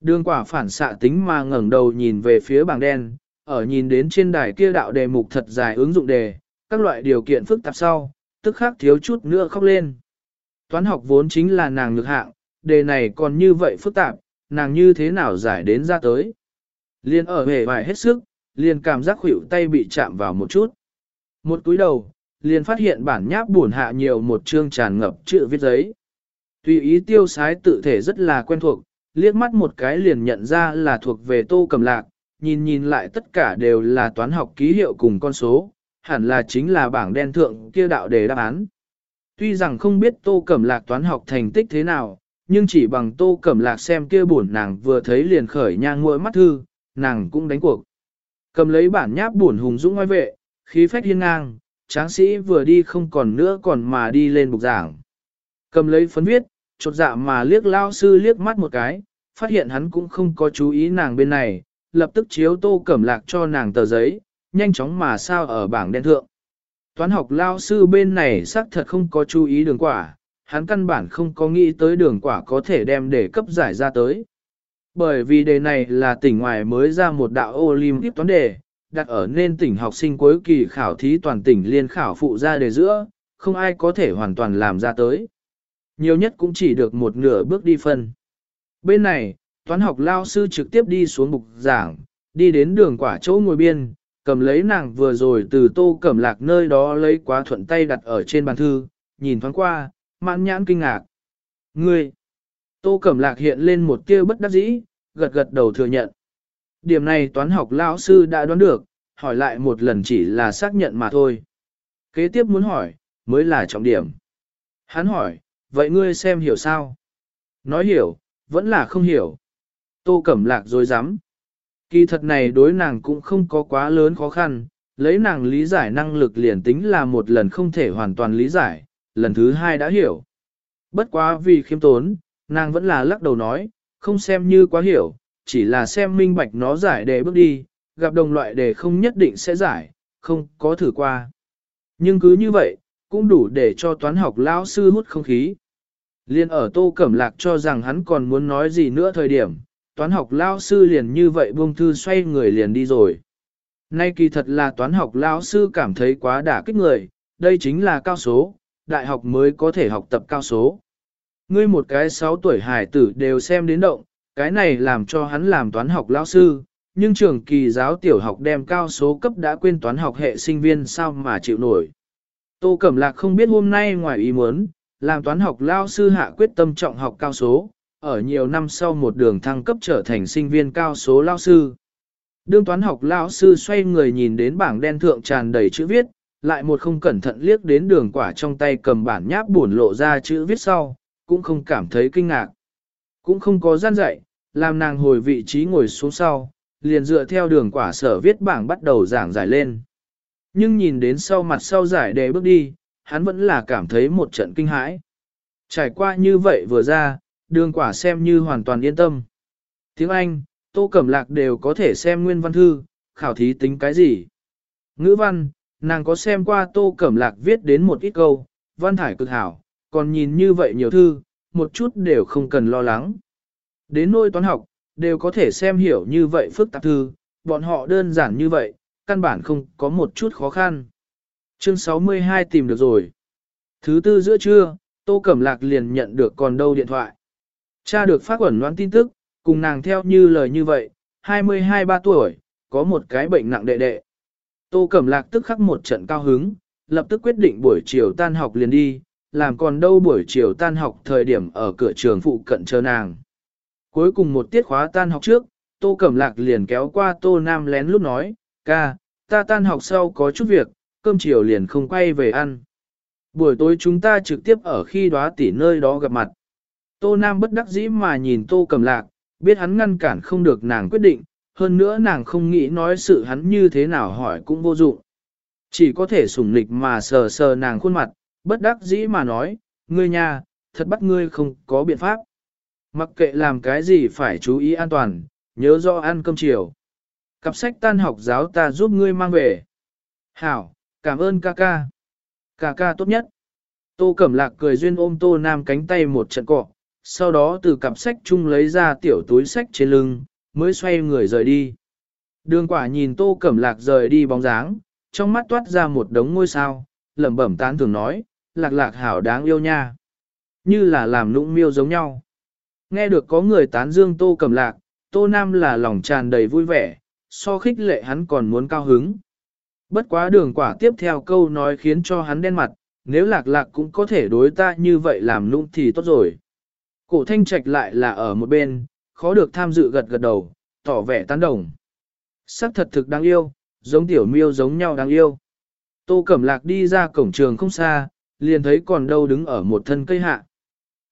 Đường quả phản xạ tính mà ngẩng đầu nhìn về phía bảng đen, ở nhìn đến trên đài kia đạo đề mục thật dài ứng dụng đề, các loại điều kiện phức tạp sau, tức khắc thiếu chút nữa khóc lên. Toán học vốn chính là nàng lực hạng, đề này còn như vậy phức tạp, nàng như thế nào giải đến ra tới. Liên ở hề vài hết sức, liền cảm giác khuỷu tay bị chạm vào một chút. Một túi đầu, liền phát hiện bản nháp buồn hạ nhiều một chương tràn ngập chữ viết giấy. Tùy ý tiêu sái tự thể rất là quen thuộc, liếc mắt một cái liền nhận ra là thuộc về tô cầm lạc, nhìn nhìn lại tất cả đều là toán học ký hiệu cùng con số, hẳn là chính là bảng đen thượng kia đạo đề đáp án. Tuy rằng không biết tô cẩm lạc toán học thành tích thế nào, nhưng chỉ bằng tô cẩm lạc xem kia buồn nàng vừa thấy liền khởi nhang ngôi mắt thư, nàng cũng đánh cuộc. Cầm lấy bản nháp buồn hùng dũng ngoài vệ, khí phách hiên ngang, tráng sĩ vừa đi không còn nữa còn mà đi lên bục giảng. Cầm lấy phấn viết, chột dạ mà liếc lao sư liếc mắt một cái, phát hiện hắn cũng không có chú ý nàng bên này, lập tức chiếu tô cẩm lạc cho nàng tờ giấy, nhanh chóng mà sao ở bảng đen thượng. Toán học lao sư bên này xác thật không có chú ý đường quả, hắn căn bản không có nghĩ tới đường quả có thể đem để cấp giải ra tới. Bởi vì đề này là tỉnh ngoài mới ra một đạo Olympic toán đề, đặt ở nên tỉnh học sinh cuối kỳ khảo thí toàn tỉnh liên khảo phụ ra đề giữa, không ai có thể hoàn toàn làm ra tới. Nhiều nhất cũng chỉ được một nửa bước đi phân. Bên này, toán học lao sư trực tiếp đi xuống bục giảng, đi đến đường quả chỗ ngồi biên, cầm lấy nàng vừa rồi từ tô cẩm lạc nơi đó lấy quá thuận tay đặt ở trên bàn thư, nhìn thoáng qua, mãn nhãn kinh ngạc. Ngươi! Tô cẩm lạc hiện lên một tia bất đắc dĩ, gật gật đầu thừa nhận. Điểm này toán học lão sư đã đoán được, hỏi lại một lần chỉ là xác nhận mà thôi. Kế tiếp muốn hỏi, mới là trọng điểm. Hắn hỏi, vậy ngươi xem hiểu sao? Nói hiểu, vẫn là không hiểu. Tô Cẩm Lạc dối rắm Kỳ thật này đối nàng cũng không có quá lớn khó khăn, lấy nàng lý giải năng lực liền tính là một lần không thể hoàn toàn lý giải, lần thứ hai đã hiểu. Bất quá vì khiêm tốn, nàng vẫn là lắc đầu nói, không xem như quá hiểu, chỉ là xem minh bạch nó giải đề bước đi, gặp đồng loại đề không nhất định sẽ giải, không có thử qua. Nhưng cứ như vậy, cũng đủ để cho toán học lão sư hút không khí. Liên ở Tô Cẩm Lạc cho rằng hắn còn muốn nói gì nữa thời điểm, toán học lão sư liền như vậy buông thư xoay người liền đi rồi. Nay kỳ thật là toán học lão sư cảm thấy quá đả kích người, đây chính là cao số, đại học mới có thể học tập cao số. Ngươi một cái 6 tuổi hải tử đều xem đến động, cái này làm cho hắn làm toán học lão sư, nhưng trường kỳ giáo tiểu học đem cao số cấp đã quên toán học hệ sinh viên sao mà chịu nổi. Tô Cẩm Lạc không biết hôm nay ngoài ý muốn, làm toán học lao sư hạ quyết tâm trọng học cao số, ở nhiều năm sau một đường thăng cấp trở thành sinh viên cao số lao sư. Đương toán học lao sư xoay người nhìn đến bảng đen thượng tràn đầy chữ viết, lại một không cẩn thận liếc đến đường quả trong tay cầm bản nháp buồn lộ ra chữ viết sau, cũng không cảm thấy kinh ngạc. Cũng không có gian dạy, làm nàng hồi vị trí ngồi xuống sau, liền dựa theo đường quả sở viết bảng bắt đầu giảng giải lên. Nhưng nhìn đến sau mặt sau giải đề bước đi, hắn vẫn là cảm thấy một trận kinh hãi. Trải qua như vậy vừa ra, đường quả xem như hoàn toàn yên tâm. Tiếng Anh, Tô Cẩm Lạc đều có thể xem nguyên văn thư, khảo thí tính cái gì. Ngữ văn, nàng có xem qua Tô Cẩm Lạc viết đến một ít câu, văn thải cực hảo, còn nhìn như vậy nhiều thư, một chút đều không cần lo lắng. Đến nôi toán học, đều có thể xem hiểu như vậy phức tạp thư, bọn họ đơn giản như vậy, căn bản không có một chút khó khăn. Chương 62 tìm được rồi. Thứ tư giữa trưa, Tô Cẩm Lạc liền nhận được còn đâu điện thoại. Cha được phát quẩn đoán tin tức, cùng nàng theo như lời như vậy, 22-3 tuổi, có một cái bệnh nặng đệ đệ. Tô Cẩm Lạc tức khắc một trận cao hứng, lập tức quyết định buổi chiều tan học liền đi, làm còn đâu buổi chiều tan học thời điểm ở cửa trường phụ cận chờ nàng. Cuối cùng một tiết khóa tan học trước, Tô Cẩm Lạc liền kéo qua Tô Nam lén lút nói, ca, ta tan học sau có chút việc, cơm chiều liền không quay về ăn. Buổi tối chúng ta trực tiếp ở khi đóa tỉ nơi đó gặp mặt. Tô Nam bất đắc dĩ mà nhìn Tô Cẩm Lạc, biết hắn ngăn cản không được nàng quyết định, hơn nữa nàng không nghĩ nói sự hắn như thế nào hỏi cũng vô dụng. Chỉ có thể sủng lịch mà sờ sờ nàng khuôn mặt, bất đắc dĩ mà nói, ngươi nhà, thật bắt ngươi không có biện pháp. Mặc kệ làm cái gì phải chú ý an toàn, nhớ rõ ăn cơm chiều. Cặp sách tan học giáo ta giúp ngươi mang về. Hảo, cảm ơn ca ca. Ca ca tốt nhất. Tô Cẩm Lạc cười duyên ôm Tô Nam cánh tay một trận cọ, sau đó từ cặp sách chung lấy ra tiểu túi sách trên lưng, mới xoay người rời đi. Đường quả nhìn Tô Cẩm Lạc rời đi bóng dáng, trong mắt toát ra một đống ngôi sao, lẩm bẩm tán thường nói, lạc lạc hảo đáng yêu nha. Như là làm nũng miêu giống nhau. Nghe được có người tán dương Tô Cẩm Lạc, Tô Nam là lòng tràn đầy vui vẻ, so khích lệ hắn còn muốn cao hứng. Bất quá đường quả tiếp theo câu nói khiến cho hắn đen mặt, nếu lạc lạc cũng có thể đối ta như vậy làm nũng thì tốt rồi. Cổ thanh trạch lại là ở một bên, khó được tham dự gật gật đầu, tỏ vẻ tán đồng. Sắc thật thực đáng yêu, giống tiểu miêu giống nhau đáng yêu. Tô Cẩm Lạc đi ra cổng trường không xa, liền thấy còn đâu đứng ở một thân cây hạ.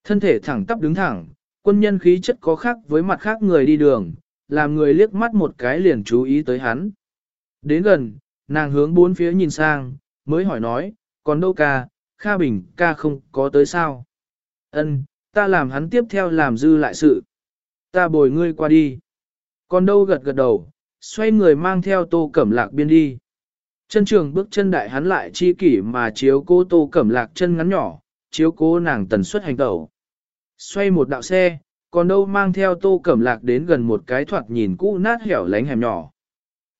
Thân thể thẳng tắp đứng thẳng, quân nhân khí chất có khác với mặt khác người đi đường, làm người liếc mắt một cái liền chú ý tới hắn. Đến gần, nàng hướng bốn phía nhìn sang, mới hỏi nói, còn đâu ca, Kha Bình ca không có tới sao? Ân, ta làm hắn tiếp theo làm dư lại sự. Ta bồi ngươi qua đi. Còn đâu gật gật đầu, xoay người mang theo tô cẩm lạc biên đi. Chân trường bước chân đại hắn lại chi kỷ mà chiếu cô tô cẩm lạc chân ngắn nhỏ, chiếu cố nàng tần suất hành tẩu. Xoay một đạo xe, còn đâu mang theo tô cẩm lạc đến gần một cái thoạt nhìn cũ nát hẻo lánh hẻm nhỏ.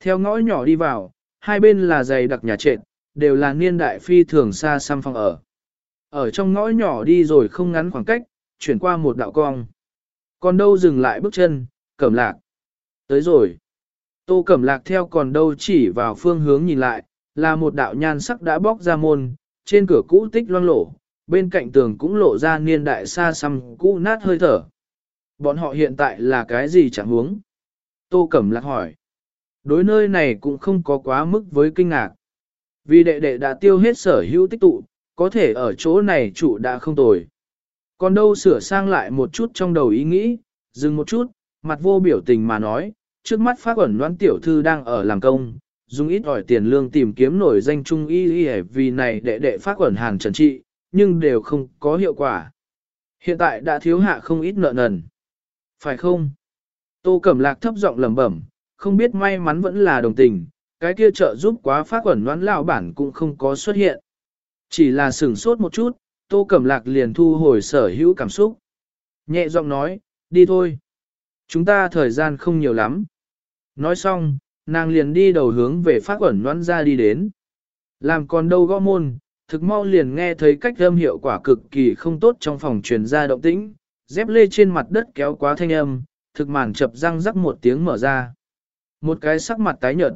Theo ngõ nhỏ đi vào, hai bên là dày đặc nhà trệt, đều là niên đại phi thường xa xăm phòng ở. Ở trong ngõ nhỏ đi rồi không ngắn khoảng cách, chuyển qua một đạo cong. Còn đâu dừng lại bước chân, cẩm lạc. Tới rồi. Tô cẩm lạc theo còn đâu chỉ vào phương hướng nhìn lại, là một đạo nhan sắc đã bóc ra môn, trên cửa cũ tích loang lổ, bên cạnh tường cũng lộ ra niên đại xa xăm cũ nát hơi thở. Bọn họ hiện tại là cái gì chẳng huống? Tô Cẩm Lạc hỏi. Đối nơi này cũng không có quá mức với kinh ngạc. Vì đệ đệ đã tiêu hết sở hữu tích tụ, có thể ở chỗ này trụ đã không tồi. Còn đâu sửa sang lại một chút trong đầu ý nghĩ, dừng một chút, mặt vô biểu tình mà nói, trước mắt phát ẩn đoán tiểu thư đang ở làm công, dùng ít ỏi tiền lương tìm kiếm nổi danh trung y y vì này đệ đệ phát ẩn hàng trần trị, nhưng đều không có hiệu quả. Hiện tại đã thiếu hạ không ít nợ nần. Phải không? Tô Cẩm Lạc thấp giọng lẩm bẩm, không biết may mắn vẫn là đồng tình, cái kia trợ giúp quá phát ẩn đoán lão bản cũng không có xuất hiện. Chỉ là sửng sốt một chút, Tô Cẩm Lạc liền thu hồi sở hữu cảm xúc. Nhẹ giọng nói, đi thôi. Chúng ta thời gian không nhiều lắm. Nói xong, nàng liền đi đầu hướng về phát ẩn đoán ra đi đến. Làm còn đâu gõ môn, thực mau liền nghe thấy cách âm hiệu quả cực kỳ không tốt trong phòng truyền ra động tĩnh, dép lê trên mặt đất kéo quá thanh âm, thực màn chập răng rắc một tiếng mở ra. Một cái sắc mặt tái nhợt,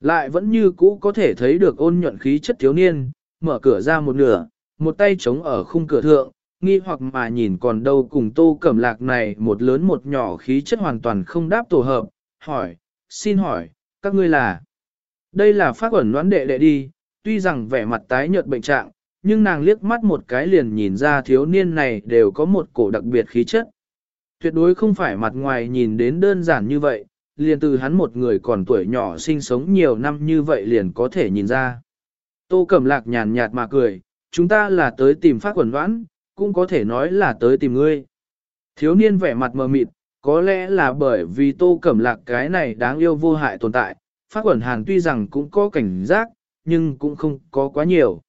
lại vẫn như cũ có thể thấy được ôn nhuận khí chất thiếu niên, mở cửa ra một nửa, một tay chống ở khung cửa thượng, nghi hoặc mà nhìn còn đâu cùng tô cẩm lạc này một lớn một nhỏ khí chất hoàn toàn không đáp tổ hợp, hỏi, xin hỏi, các ngươi là, đây là phát ẩn đoán đệ đệ đi, tuy rằng vẻ mặt tái nhợt bệnh trạng, nhưng nàng liếc mắt một cái liền nhìn ra thiếu niên này đều có một cổ đặc biệt khí chất. Tuyệt đối không phải mặt ngoài nhìn đến đơn giản như vậy, liền từ hắn một người còn tuổi nhỏ sinh sống nhiều năm như vậy liền có thể nhìn ra. Tô Cẩm Lạc nhàn nhạt mà cười, chúng ta là tới tìm phát quần đoán, cũng có thể nói là tới tìm ngươi. Thiếu niên vẻ mặt mờ mịt, có lẽ là bởi vì Tô Cẩm Lạc cái này đáng yêu vô hại tồn tại, phát quần hàn tuy rằng cũng có cảnh giác, nhưng cũng không có quá nhiều.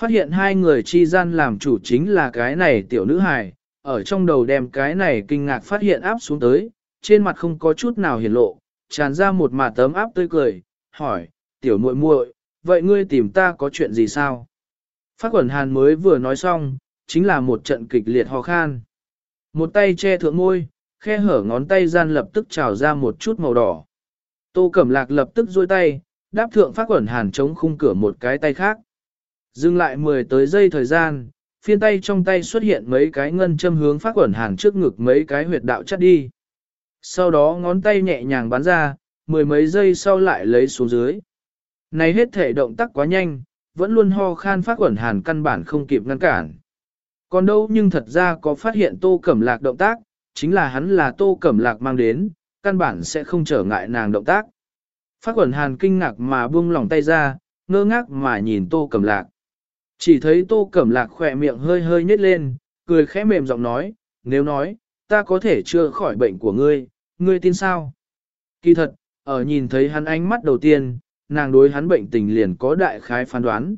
Phát hiện hai người chi gian làm chủ chính là cái này tiểu nữ hài, ở trong đầu đem cái này kinh ngạc phát hiện áp xuống tới, trên mặt không có chút nào hiển lộ, tràn ra một mà tấm áp tươi cười, hỏi, tiểu muội muội, vậy ngươi tìm ta có chuyện gì sao? Phát quẩn hàn mới vừa nói xong, chính là một trận kịch liệt ho khan. Một tay che thượng môi, khe hở ngón tay gian lập tức trào ra một chút màu đỏ. Tô Cẩm Lạc lập tức duỗi tay, đáp thượng phát quẩn hàn chống khung cửa một cái tay khác. Dừng lại 10 tới giây thời gian, phiên tay trong tay xuất hiện mấy cái ngân châm hướng phát quẩn hàn trước ngực mấy cái huyệt đạo chắt đi. Sau đó ngón tay nhẹ nhàng bắn ra, mười mấy giây sau lại lấy xuống dưới. Này hết thể động tác quá nhanh, vẫn luôn ho khan phát quẩn hàn căn bản không kịp ngăn cản. Còn đâu nhưng thật ra có phát hiện tô cẩm lạc động tác, chính là hắn là tô cẩm lạc mang đến, căn bản sẽ không trở ngại nàng động tác. Phát quẩn hàn kinh ngạc mà buông lỏng tay ra, ngơ ngác mà nhìn tô cẩm lạc. Chỉ thấy tô cẩm lạc khỏe miệng hơi hơi nhếch lên, cười khẽ mềm giọng nói, nếu nói, ta có thể chưa khỏi bệnh của ngươi, ngươi tin sao? Kỳ thật, ở nhìn thấy hắn ánh mắt đầu tiên, nàng đối hắn bệnh tình liền có đại khái phán đoán.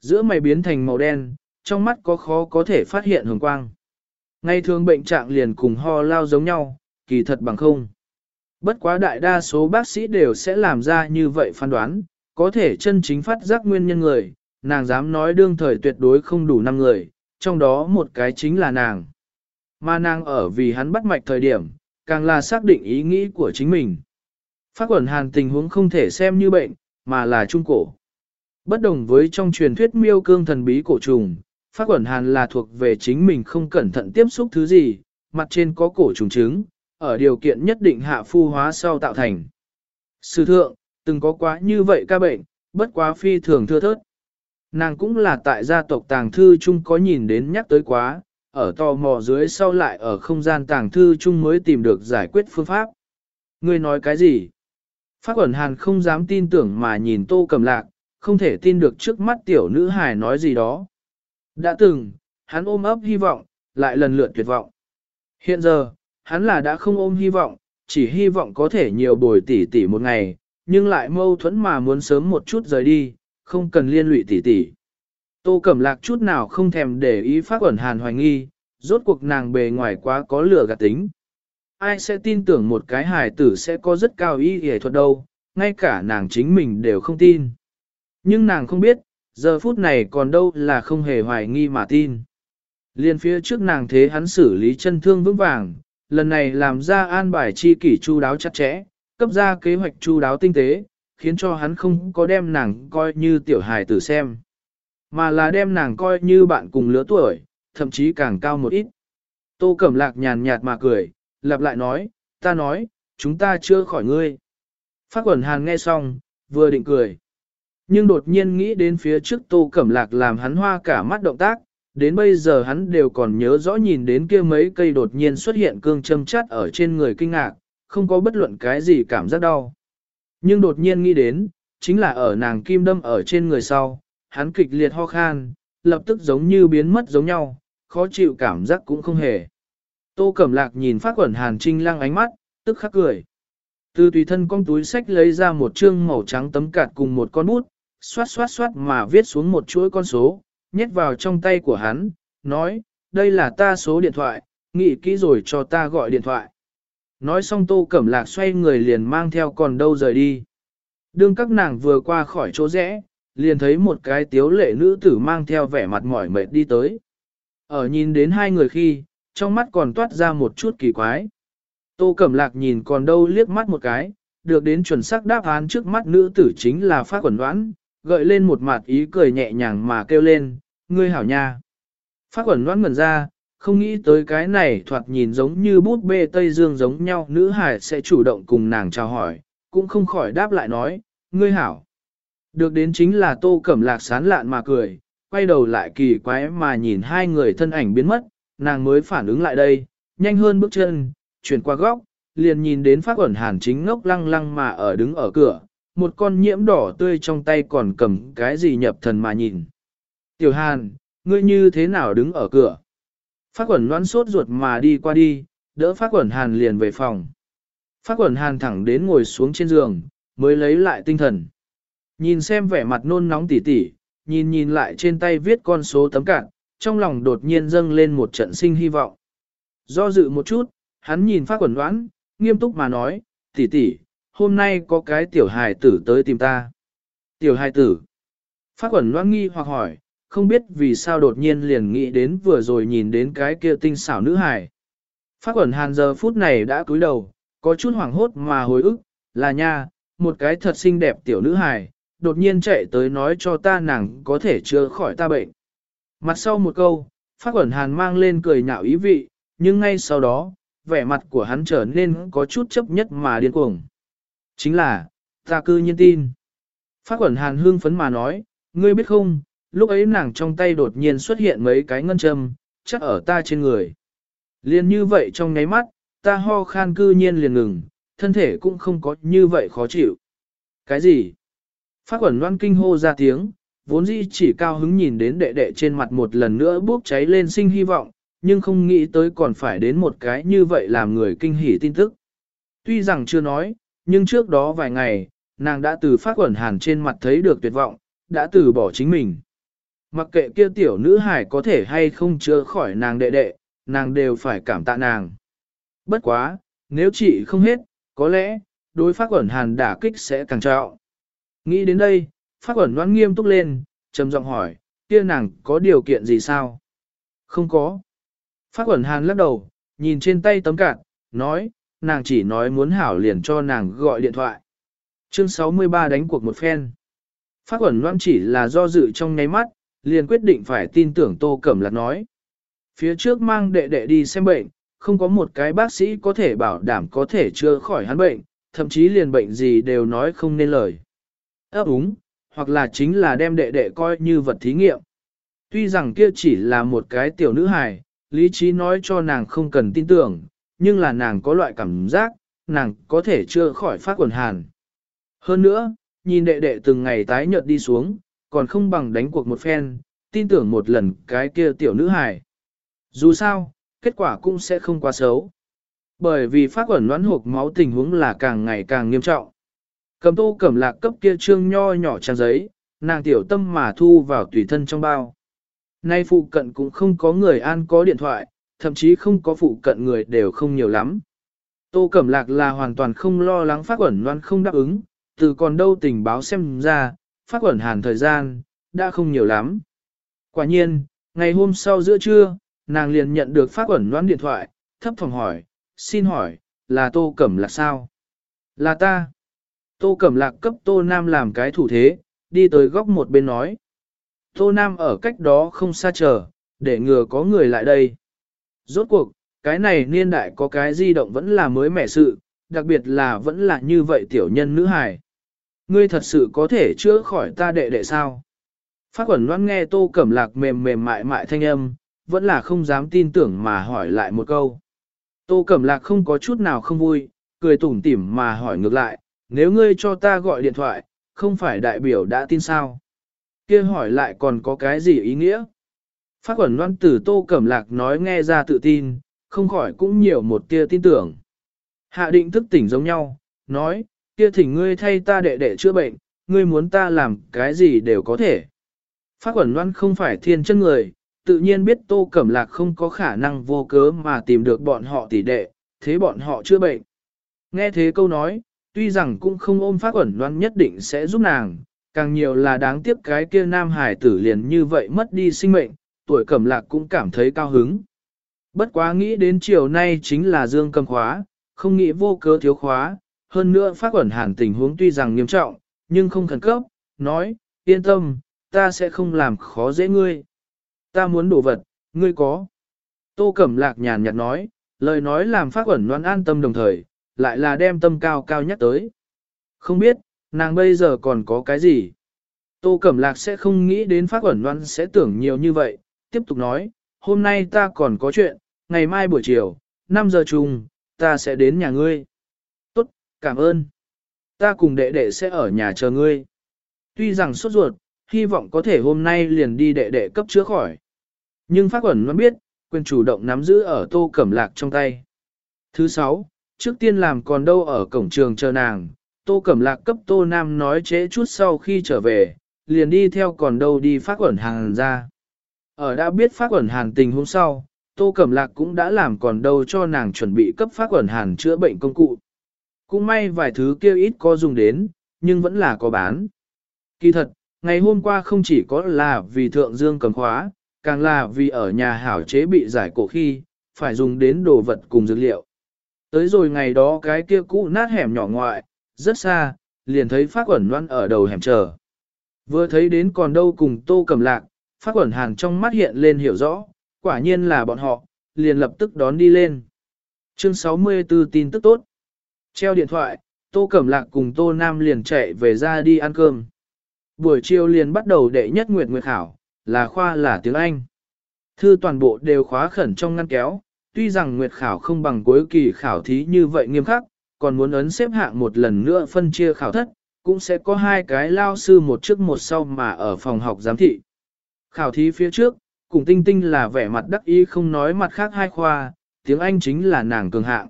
Giữa mày biến thành màu đen, trong mắt có khó có thể phát hiện hồng quang. Ngay thường bệnh trạng liền cùng ho lao giống nhau, kỳ thật bằng không. Bất quá đại đa số bác sĩ đều sẽ làm ra như vậy phán đoán, có thể chân chính phát giác nguyên nhân người, nàng dám nói đương thời tuyệt đối không đủ 5 người, trong đó một cái chính là nàng. Mà nàng ở vì hắn bắt mạch thời điểm, càng là xác định ý nghĩ của chính mình. Phát quẩn hàn tình huống không thể xem như bệnh, mà là trung cổ. Bất đồng với trong truyền thuyết miêu cương thần bí cổ trùng, phát quẩn hàn là thuộc về chính mình không cẩn thận tiếp xúc thứ gì, mặt trên có cổ trùng trứng, ở điều kiện nhất định hạ phu hóa sau tạo thành. Sư thượng, từng có quá như vậy ca bệnh, bất quá phi thường thưa thớt. Nàng cũng là tại gia tộc tàng thư chung có nhìn đến nhắc tới quá, ở tò mò dưới sau lại ở không gian tàng thư chung mới tìm được giải quyết phương pháp. Ngươi nói cái gì? Phát Quẩn hàn không dám tin tưởng mà nhìn tô cầm lạc, không thể tin được trước mắt tiểu nữ hài nói gì đó. Đã từng, hắn ôm ấp hy vọng, lại lần lượt tuyệt vọng. Hiện giờ, hắn là đã không ôm hy vọng, chỉ hy vọng có thể nhiều bồi tỉ tỉ một ngày, nhưng lại mâu thuẫn mà muốn sớm một chút rời đi, không cần liên lụy tỉ tỉ. Tô Cẩm Lạc chút nào không thèm để ý phát ẩn hàn hoài nghi, rốt cuộc nàng bề ngoài quá có lửa gạt tính. Ai sẽ tin tưởng một cái hài tử sẽ có rất cao ý hề thuật đâu, ngay cả nàng chính mình đều không tin. Nhưng nàng không biết, giờ phút này còn đâu là không hề hoài nghi mà tin. Liên phía trước nàng thế hắn xử lý chân thương vững vàng, lần này làm ra an bài chi kỷ chu đáo chặt chẽ, cấp ra kế hoạch chu đáo tinh tế, khiến cho hắn không có đem nàng coi như tiểu hài tử xem. Mà là đem nàng coi như bạn cùng lứa tuổi, thậm chí càng cao một ít. Tô Cẩm Lạc nhàn nhạt mà cười, lặp lại nói, ta nói, chúng ta chưa khỏi ngươi. Phát quẩn hàn nghe xong, vừa định cười. Nhưng đột nhiên nghĩ đến phía trước tô cẩm lạc làm hắn hoa cả mắt động tác, đến bây giờ hắn đều còn nhớ rõ nhìn đến kia mấy cây đột nhiên xuất hiện cương châm chắt ở trên người kinh ngạc, không có bất luận cái gì cảm giác đau. Nhưng đột nhiên nghĩ đến, chính là ở nàng kim đâm ở trên người sau, hắn kịch liệt ho khan, lập tức giống như biến mất giống nhau, khó chịu cảm giác cũng không hề. Tô Cẩm Lạc nhìn phát quẩn Hàn Trinh lăng ánh mắt, tức khắc cười. Từ tùy thân con túi sách lấy ra một chương màu trắng tấm cạt cùng một con bút, xoát xoát xoát mà viết xuống một chuỗi con số, nhét vào trong tay của hắn, nói, đây là ta số điện thoại, nghĩ kỹ rồi cho ta gọi điện thoại. Nói xong Tô Cẩm Lạc xoay người liền mang theo còn đâu rời đi. Đương các nàng vừa qua khỏi chỗ rẽ, liền thấy một cái tiếu lệ nữ tử mang theo vẻ mặt mỏi mệt đi tới. Ở nhìn đến hai người khi, trong mắt còn toát ra một chút kỳ quái. Tô Cẩm Lạc nhìn còn đâu liếc mắt một cái, được đến chuẩn xác đáp án trước mắt nữ tử chính là phát quẩn đoán, gợi lên một mặt ý cười nhẹ nhàng mà kêu lên, ngươi hảo nha. Phát quẩn đoán ngẩn ra, không nghĩ tới cái này thoạt nhìn giống như bút bê Tây Dương giống nhau, nữ hải sẽ chủ động cùng nàng chào hỏi, cũng không khỏi đáp lại nói, ngươi hảo. Được đến chính là tô cẩm lạc sán lạn mà cười, quay đầu lại kỳ quái mà nhìn hai người thân ảnh biến mất, nàng mới phản ứng lại đây, nhanh hơn bước chân, chuyển qua góc, liền nhìn đến phát ẩn hàn chính ngốc lăng lăng mà ở đứng ở cửa, một con nhiễm đỏ tươi trong tay còn cầm cái gì nhập thần mà nhìn. Tiểu hàn, ngươi như thế nào đứng ở cửa? Phát ẩn loan sốt ruột mà đi qua đi, đỡ phát ẩn hàn liền về phòng. Phát ẩn hàn thẳng đến ngồi xuống trên giường, mới lấy lại tinh thần. Nhìn xem vẻ mặt nôn nóng tỉ tỉ, nhìn nhìn lại trên tay viết con số tấm cạn, trong lòng đột nhiên dâng lên một trận sinh hy vọng. Do dự một chút, hắn nhìn phát quẩn đoán, nghiêm túc mà nói, tỷ tỷ, hôm nay có cái tiểu hài tử tới tìm ta. Tiểu hài tử. Phát quẩn đoán nghi hoặc hỏi, không biết vì sao đột nhiên liền nghĩ đến vừa rồi nhìn đến cái kia tinh xảo nữ hài. Phát quẩn hàn giờ phút này đã cúi đầu, có chút hoảng hốt mà hồi ức, là nha, một cái thật xinh đẹp tiểu nữ hài, đột nhiên chạy tới nói cho ta nàng có thể chữa khỏi ta bệnh. Mặt sau một câu, Phát quẩn hàn mang lên cười nhạo ý vị, nhưng ngay sau đó, vẻ mặt của hắn trở nên có chút chấp nhất mà điên cuồng. Chính là, ta cư nhiên tin. Phát quẩn hàn hương phấn mà nói, ngươi biết không, lúc ấy nàng trong tay đột nhiên xuất hiện mấy cái ngân châm, chắc ở ta trên người. Liên như vậy trong nháy mắt, ta ho khan cư nhiên liền ngừng, thân thể cũng không có như vậy khó chịu. Cái gì? Phát quẩn loan kinh hô ra tiếng, vốn dĩ chỉ cao hứng nhìn đến đệ đệ trên mặt một lần nữa bốc cháy lên sinh hy vọng, nhưng không nghĩ tới còn phải đến một cái như vậy làm người kinh hỉ tin tức. Tuy rằng chưa nói, nhưng trước đó vài ngày, nàng đã từ phát quẩn hàn trên mặt thấy được tuyệt vọng, đã từ bỏ chính mình. Mặc kệ kia tiểu nữ hải có thể hay không chữa khỏi nàng đệ đệ, nàng đều phải cảm tạ nàng. Bất quá, nếu chị không hết, có lẽ, đối phát quẩn hàn đả kích sẽ càng trọng. Nghĩ đến đây, phát quẩn đoán nghiêm túc lên, trầm giọng hỏi, kia nàng có điều kiện gì sao? Không có. Phát quẩn hàn lắc đầu, nhìn trên tay tấm cạn, nói, nàng chỉ nói muốn hảo liền cho nàng gọi điện thoại. Chương 63 đánh cuộc một phen. Phát quẩn loan chỉ là do dự trong nháy mắt, liền quyết định phải tin tưởng Tô Cẩm Lạc nói. Phía trước mang đệ đệ đi xem bệnh, không có một cái bác sĩ có thể bảo đảm có thể chữa khỏi hắn bệnh, thậm chí liền bệnh gì đều nói không nên lời. ấp úng, hoặc là chính là đem đệ đệ coi như vật thí nghiệm. Tuy rằng kia chỉ là một cái tiểu nữ hài, lý trí nói cho nàng không cần tin tưởng, nhưng là nàng có loại cảm giác, nàng có thể chưa khỏi phát quần hàn. Hơn nữa, nhìn đệ đệ từng ngày tái nhợt đi xuống, còn không bằng đánh cuộc một phen, tin tưởng một lần cái kia tiểu nữ hài. Dù sao, kết quả cũng sẽ không quá xấu. Bởi vì phát quẩn đoán hộp máu tình huống là càng ngày càng nghiêm trọng. Cầm tô cẩm lạc cấp kia trương nho nhỏ trang giấy, nàng tiểu tâm mà thu vào tùy thân trong bao. Nay phụ cận cũng không có người an có điện thoại, thậm chí không có phụ cận người đều không nhiều lắm. Tô Cẩm Lạc là hoàn toàn không lo lắng phát quẩn loan không đáp ứng, từ còn đâu tình báo xem ra, phát quẩn hàn thời gian, đã không nhiều lắm. Quả nhiên, ngày hôm sau giữa trưa, nàng liền nhận được phát quẩn loan điện thoại, thấp phòng hỏi, xin hỏi, là Tô Cẩm Lạc sao? Là ta. Tô Cẩm Lạc cấp Tô Nam làm cái thủ thế, đi tới góc một bên nói. Tô Nam ở cách đó không xa chờ, để ngừa có người lại đây. Rốt cuộc, cái này niên đại có cái di động vẫn là mới mẻ sự, đặc biệt là vẫn là như vậy tiểu nhân nữ hài. Ngươi thật sự có thể chữa khỏi ta đệ đệ sao? Phát quẩn loan nghe tô cẩm lạc mềm mềm mại mại thanh âm, vẫn là không dám tin tưởng mà hỏi lại một câu. Tô cẩm lạc không có chút nào không vui, cười tủm tỉm mà hỏi ngược lại, nếu ngươi cho ta gọi điện thoại, không phải đại biểu đã tin sao? Kia hỏi lại còn có cái gì ý nghĩa? Phát quẩn loan tử tô cẩm lạc nói nghe ra tự tin, không khỏi cũng nhiều một tia tin tưởng. Hạ định thức tỉnh giống nhau, nói, kia thỉnh ngươi thay ta đệ đệ chữa bệnh, ngươi muốn ta làm cái gì đều có thể. Phát quẩn loan không phải thiên chân người, tự nhiên biết tô cẩm lạc không có khả năng vô cớ mà tìm được bọn họ tỷ đệ, thế bọn họ chữa bệnh. Nghe thế câu nói, tuy rằng cũng không ôm phát quẩn loan nhất định sẽ giúp nàng, càng nhiều là đáng tiếc cái kia nam hải tử liền như vậy mất đi sinh mệnh, tuổi cẩm lạc cũng cảm thấy cao hứng. Bất quá nghĩ đến chiều nay chính là dương cầm khóa, không nghĩ vô cớ thiếu khóa, hơn nữa phát quẩn hàn tình huống tuy rằng nghiêm trọng, nhưng không khẩn cấp, nói, yên tâm, ta sẽ không làm khó dễ ngươi. Ta muốn đổ vật, ngươi có. Tô Cẩm Lạc nhàn nhạt nói, lời nói làm phát quẩn noan an tâm đồng thời, lại là đem tâm cao cao nhất tới. Không biết, nàng bây giờ còn có cái gì? Tô Cẩm Lạc sẽ không nghĩ đến phát quẩn Loan sẽ tưởng nhiều như vậy, tiếp tục nói, hôm nay ta còn có chuyện, ngày mai buổi chiều, 5 giờ chung, ta sẽ đến nhà ngươi. Tốt, cảm ơn. Ta cùng đệ đệ sẽ ở nhà chờ ngươi. Tuy rằng sốt ruột, hy vọng có thể hôm nay liền đi đệ đệ cấp chữa khỏi. Nhưng phát quẩn Loan biết, quyền chủ động nắm giữ ở tô cẩm lạc trong tay. Thứ sáu, trước tiên làm còn đâu ở cổng trường chờ nàng, tô cẩm lạc cấp tô nam nói trễ chút sau khi trở về, liền đi theo còn đâu đi phát quẩn hàng ra. Ở đã biết phát quẩn hàng tình hôm sau, tô cẩm lạc cũng đã làm còn đâu cho nàng chuẩn bị cấp phát quẩn hàng chữa bệnh công cụ. Cũng may vài thứ kia ít có dùng đến, nhưng vẫn là có bán. Kỳ thật, ngày hôm qua không chỉ có là vì thượng dương cầm khóa, càng là vì ở nhà hảo chế bị giải cổ khi, phải dùng đến đồ vật cùng dược liệu. Tới rồi ngày đó cái kia cũ nát hẻm nhỏ ngoại, rất xa, liền thấy phát quẩn loan ở đầu hẻm chờ. Vừa thấy đến còn đâu cùng tô cầm lạc, phát quẩn hàn trong mắt hiện lên hiểu rõ, quả nhiên là bọn họ, liền lập tức đón đi lên. Chương 64 tin tức tốt. Treo điện thoại, Tô Cẩm Lạc cùng Tô Nam liền chạy về ra đi ăn cơm. Buổi chiều liền bắt đầu đệ nhất nguyệt nguyệt khảo, là khoa là tiếng Anh. Thư toàn bộ đều khóa khẩn trong ngăn kéo, tuy rằng nguyệt khảo không bằng cuối kỳ khảo thí như vậy nghiêm khắc, còn muốn ấn xếp hạng một lần nữa phân chia khảo thất, cũng sẽ có hai cái lao sư một trước một sau mà ở phòng học giám thị. Khảo thí phía trước, cùng tinh tinh là vẻ mặt đắc ý không nói mặt khác hai khoa, tiếng Anh chính là nàng cường hạng.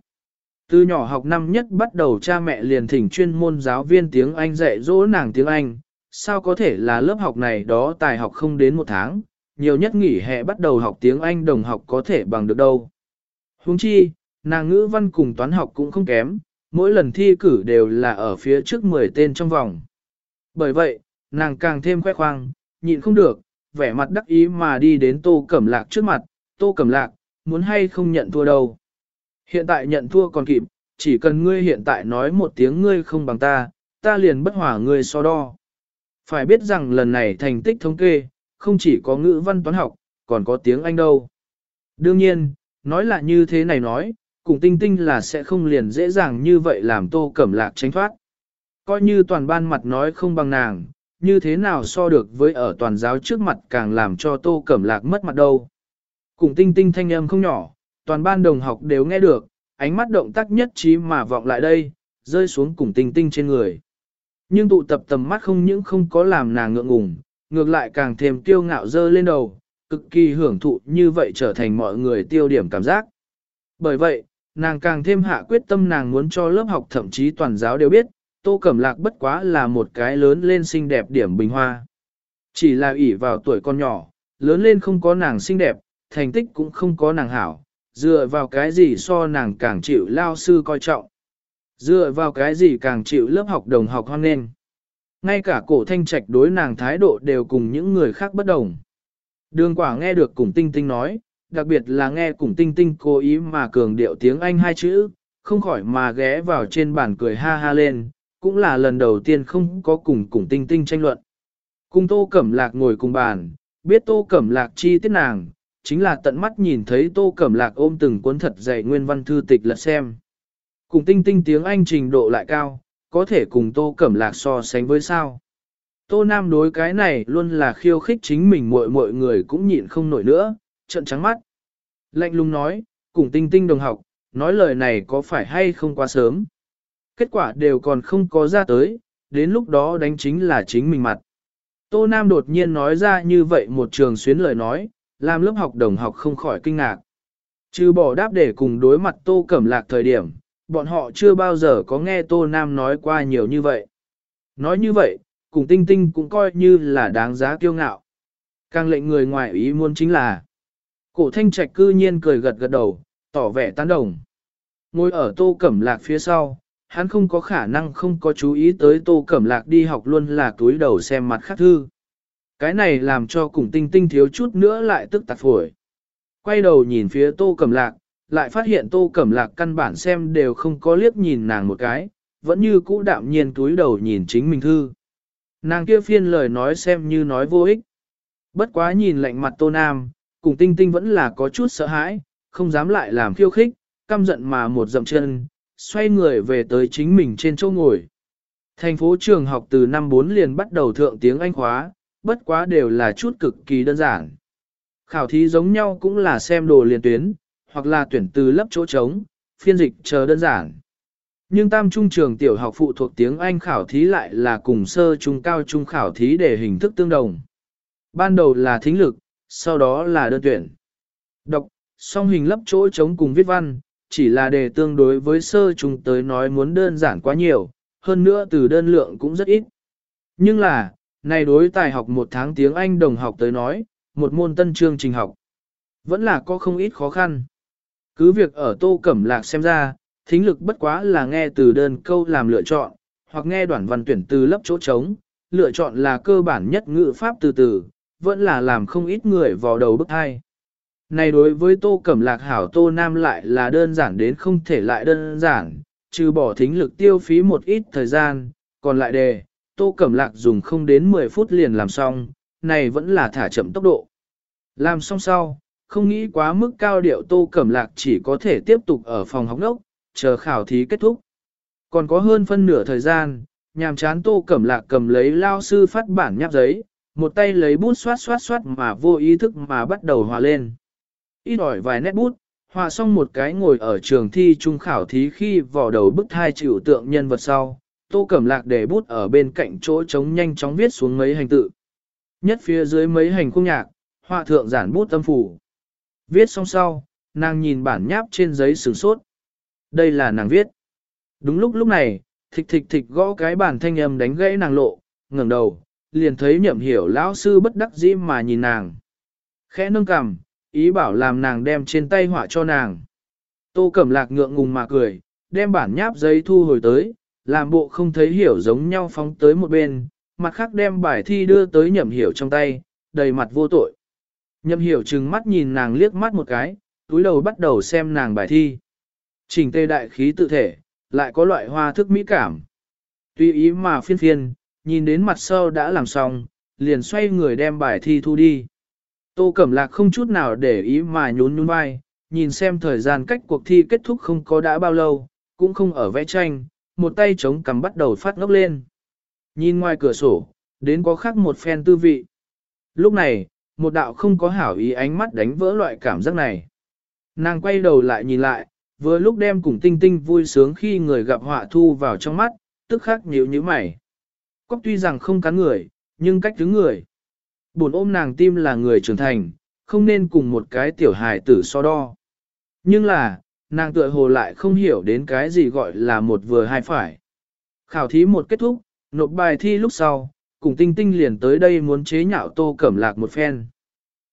Từ nhỏ học năm nhất bắt đầu cha mẹ liền thỉnh chuyên môn giáo viên tiếng Anh dạy dỗ nàng tiếng Anh, sao có thể là lớp học này đó tài học không đến một tháng, nhiều nhất nghỉ hè bắt đầu học tiếng Anh đồng học có thể bằng được đâu. Huống chi, nàng ngữ văn cùng toán học cũng không kém, mỗi lần thi cử đều là ở phía trước 10 tên trong vòng. Bởi vậy, nàng càng thêm khoe khoang, nhịn không được, vẻ mặt đắc ý mà đi đến Tô Cẩm Lạc trước mặt, Tô Cẩm Lạc, muốn hay không nhận thua đâu. Hiện tại nhận thua còn kịp, chỉ cần ngươi hiện tại nói một tiếng ngươi không bằng ta, ta liền bất hỏa ngươi so đo. Phải biết rằng lần này thành tích thống kê, không chỉ có ngữ văn toán học, còn có tiếng Anh đâu. Đương nhiên, nói là như thế này nói, cùng tinh tinh là sẽ không liền dễ dàng như vậy làm tô cẩm lạc tránh thoát. Coi như toàn ban mặt nói không bằng nàng, như thế nào so được với ở toàn giáo trước mặt càng làm cho tô cẩm lạc mất mặt đâu. Cùng tinh tinh thanh âm không nhỏ, toàn ban đồng học đều nghe được, ánh mắt động tác nhất trí mà vọng lại đây, rơi xuống cùng tinh tinh trên người. Nhưng tụ tập tầm mắt không những không có làm nàng ngượng ngùng, ngược lại càng thêm tiêu ngạo dơ lên đầu, cực kỳ hưởng thụ như vậy trở thành mọi người tiêu điểm cảm giác. Bởi vậy, nàng càng thêm hạ quyết tâm nàng muốn cho lớp học thậm chí toàn giáo đều biết, Tô Cẩm Lạc bất quá là một cái lớn lên xinh đẹp điểm bình hoa. Chỉ là ỷ vào tuổi con nhỏ, lớn lên không có nàng xinh đẹp, thành tích cũng không có nàng hảo, dựa vào cái gì so nàng càng chịu lao sư coi trọng. Dựa vào cái gì càng chịu lớp học đồng học hoan nghênh. Ngay cả cổ thanh trạch đối nàng thái độ đều cùng những người khác bất đồng. Đường quả nghe được cùng tinh tinh nói, đặc biệt là nghe cùng tinh tinh cố ý mà cường điệu tiếng Anh hai chữ, không khỏi mà ghé vào trên bàn cười ha ha lên, cũng là lần đầu tiên không có cùng cùng tinh tinh tranh luận. Cùng tô cẩm lạc ngồi cùng bàn, biết tô cẩm lạc chi tiết nàng, chính là tận mắt nhìn thấy tô cẩm lạc ôm từng cuốn thật dày nguyên văn thư tịch lật xem. Cùng tinh tinh tiếng Anh trình độ lại cao, có thể cùng Tô Cẩm Lạc so sánh với sao. Tô Nam đối cái này luôn là khiêu khích chính mình mọi mọi người cũng nhịn không nổi nữa, trận trắng mắt. Lạnh lùng nói, cùng tinh tinh đồng học, nói lời này có phải hay không quá sớm. Kết quả đều còn không có ra tới, đến lúc đó đánh chính là chính mình mặt. Tô Nam đột nhiên nói ra như vậy một trường xuyến lời nói, làm lớp học đồng học không khỏi kinh ngạc. Trừ bỏ đáp để cùng đối mặt Tô Cẩm Lạc thời điểm, bọn họ chưa bao giờ có nghe Tô Nam nói qua nhiều như vậy. Nói như vậy, cùng tinh tinh cũng coi như là đáng giá kiêu ngạo. Càng lệnh người ngoài ý muốn chính là, cổ thanh trạch cư nhiên cười gật gật đầu, tỏ vẻ tán đồng. Ngồi ở Tô Cẩm Lạc phía sau, hắn không có khả năng không có chú ý tới Tô Cẩm Lạc đi học luôn là túi đầu xem mặt khác thư. Cái này làm cho cùng tinh tinh thiếu chút nữa lại tức tạc phổi. Quay đầu nhìn phía Tô Cẩm Lạc, lại phát hiện Tô Cẩm Lạc căn bản xem đều không có liếc nhìn nàng một cái, vẫn như cũ đạm nhiên túi đầu nhìn chính mình thư. Nàng kia phiên lời nói xem như nói vô ích. Bất quá nhìn lạnh mặt Tô Nam, cùng tinh tinh vẫn là có chút sợ hãi, không dám lại làm khiêu khích, căm giận mà một dậm chân, xoay người về tới chính mình trên chỗ ngồi. Thành phố trường học từ năm 4 liền bắt đầu thượng tiếng Anh khóa, bất quá đều là chút cực kỳ đơn giản. Khảo thí giống nhau cũng là xem đồ liền tuyến, hoặc là tuyển từ lấp chỗ trống, phiên dịch chờ đơn giản. Nhưng tam trung trường tiểu học phụ thuộc tiếng Anh khảo thí lại là cùng sơ trung cao trung khảo thí để hình thức tương đồng. Ban đầu là thính lực, sau đó là đơn tuyển. Đọc, song hình lấp chỗ trống cùng viết văn, chỉ là đề tương đối với sơ chúng tới nói muốn đơn giản quá nhiều, hơn nữa từ đơn lượng cũng rất ít. Nhưng là, này đối tài học một tháng tiếng Anh đồng học tới nói, một môn tân chương trình học, vẫn là có không ít khó khăn. Cứ việc ở tô cẩm lạc xem ra, thính lực bất quá là nghe từ đơn câu làm lựa chọn, hoặc nghe đoạn văn tuyển từ lấp chỗ trống, lựa chọn là cơ bản nhất ngữ pháp từ từ, vẫn là làm không ít người vào đầu bức hai. Này đối với tô cẩm lạc hảo tô nam lại là đơn giản đến không thể lại đơn giản, trừ bỏ thính lực tiêu phí một ít thời gian, còn lại đề, tô cẩm lạc dùng không đến 10 phút liền làm xong, này vẫn là thả chậm tốc độ. Làm xong sau, không nghĩ quá mức cao điệu tô cẩm lạc chỉ có thể tiếp tục ở phòng học nốc, chờ khảo thí kết thúc. Còn có hơn phân nửa thời gian, nhàm chán tô cẩm lạc cầm lấy lao sư phát bản nháp giấy, một tay lấy bút xoát xoát xoát mà vô ý thức mà bắt đầu hòa lên. Ít ỏi vài nét bút, hòa xong một cái ngồi ở trường thi trung khảo thí khi vò đầu bức thai chịu tượng nhân vật sau, tô cẩm lạc để bút ở bên cạnh chỗ trống nhanh chóng viết xuống mấy hành tự. Nhất phía dưới mấy hành khung nhạc, họa thượng giản bút tâm phủ. Viết xong sau, nàng nhìn bản nháp trên giấy sửng sốt. Đây là nàng viết. Đúng lúc lúc này, thịch thịch thịch gõ cái bản thanh âm đánh gãy nàng lộ, ngẩng đầu, liền thấy nhậm hiểu lão sư bất đắc dĩ mà nhìn nàng. Khẽ nâng cằm, ý bảo làm nàng đem trên tay họa cho nàng. Tô Cẩm Lạc ngượng ngùng mà cười, đem bản nháp giấy thu hồi tới, làm bộ không thấy hiểu giống nhau phóng tới một bên, mặt khác đem bài thi đưa tới nhậm hiểu trong tay, đầy mặt vô tội. Nhậm hiểu trừng mắt nhìn nàng liếc mắt một cái, túi đầu bắt đầu xem nàng bài thi. Trình tê đại khí tự thể, lại có loại hoa thức mỹ cảm. Tuy ý mà phiên phiên, nhìn đến mặt sau đã làm xong, liền xoay người đem bài thi thu đi. Tô Cẩm Lạc không chút nào để ý mà nhún nhún vai, nhìn xem thời gian cách cuộc thi kết thúc không có đã bao lâu, cũng không ở vẽ tranh, một tay chống cằm bắt đầu phát ngốc lên. Nhìn ngoài cửa sổ, đến có khác một phen tư vị. Lúc này, một đạo không có hảo ý ánh mắt đánh vỡ loại cảm giác này. Nàng quay đầu lại nhìn lại, vừa lúc đem cùng tinh tinh vui sướng khi người gặp họa thu vào trong mắt, tức khắc nhíu nhíu mày. Cóc tuy rằng không cắn người, nhưng cách thứ người. Buồn ôm nàng tim là người trưởng thành, không nên cùng một cái tiểu hài tử so đo. Nhưng là, nàng tựa hồ lại không hiểu đến cái gì gọi là một vừa hai phải. Khảo thí một kết thúc, nộp bài thi lúc sau, cùng tinh tinh liền tới đây muốn chế nhạo tô cẩm lạc một phen.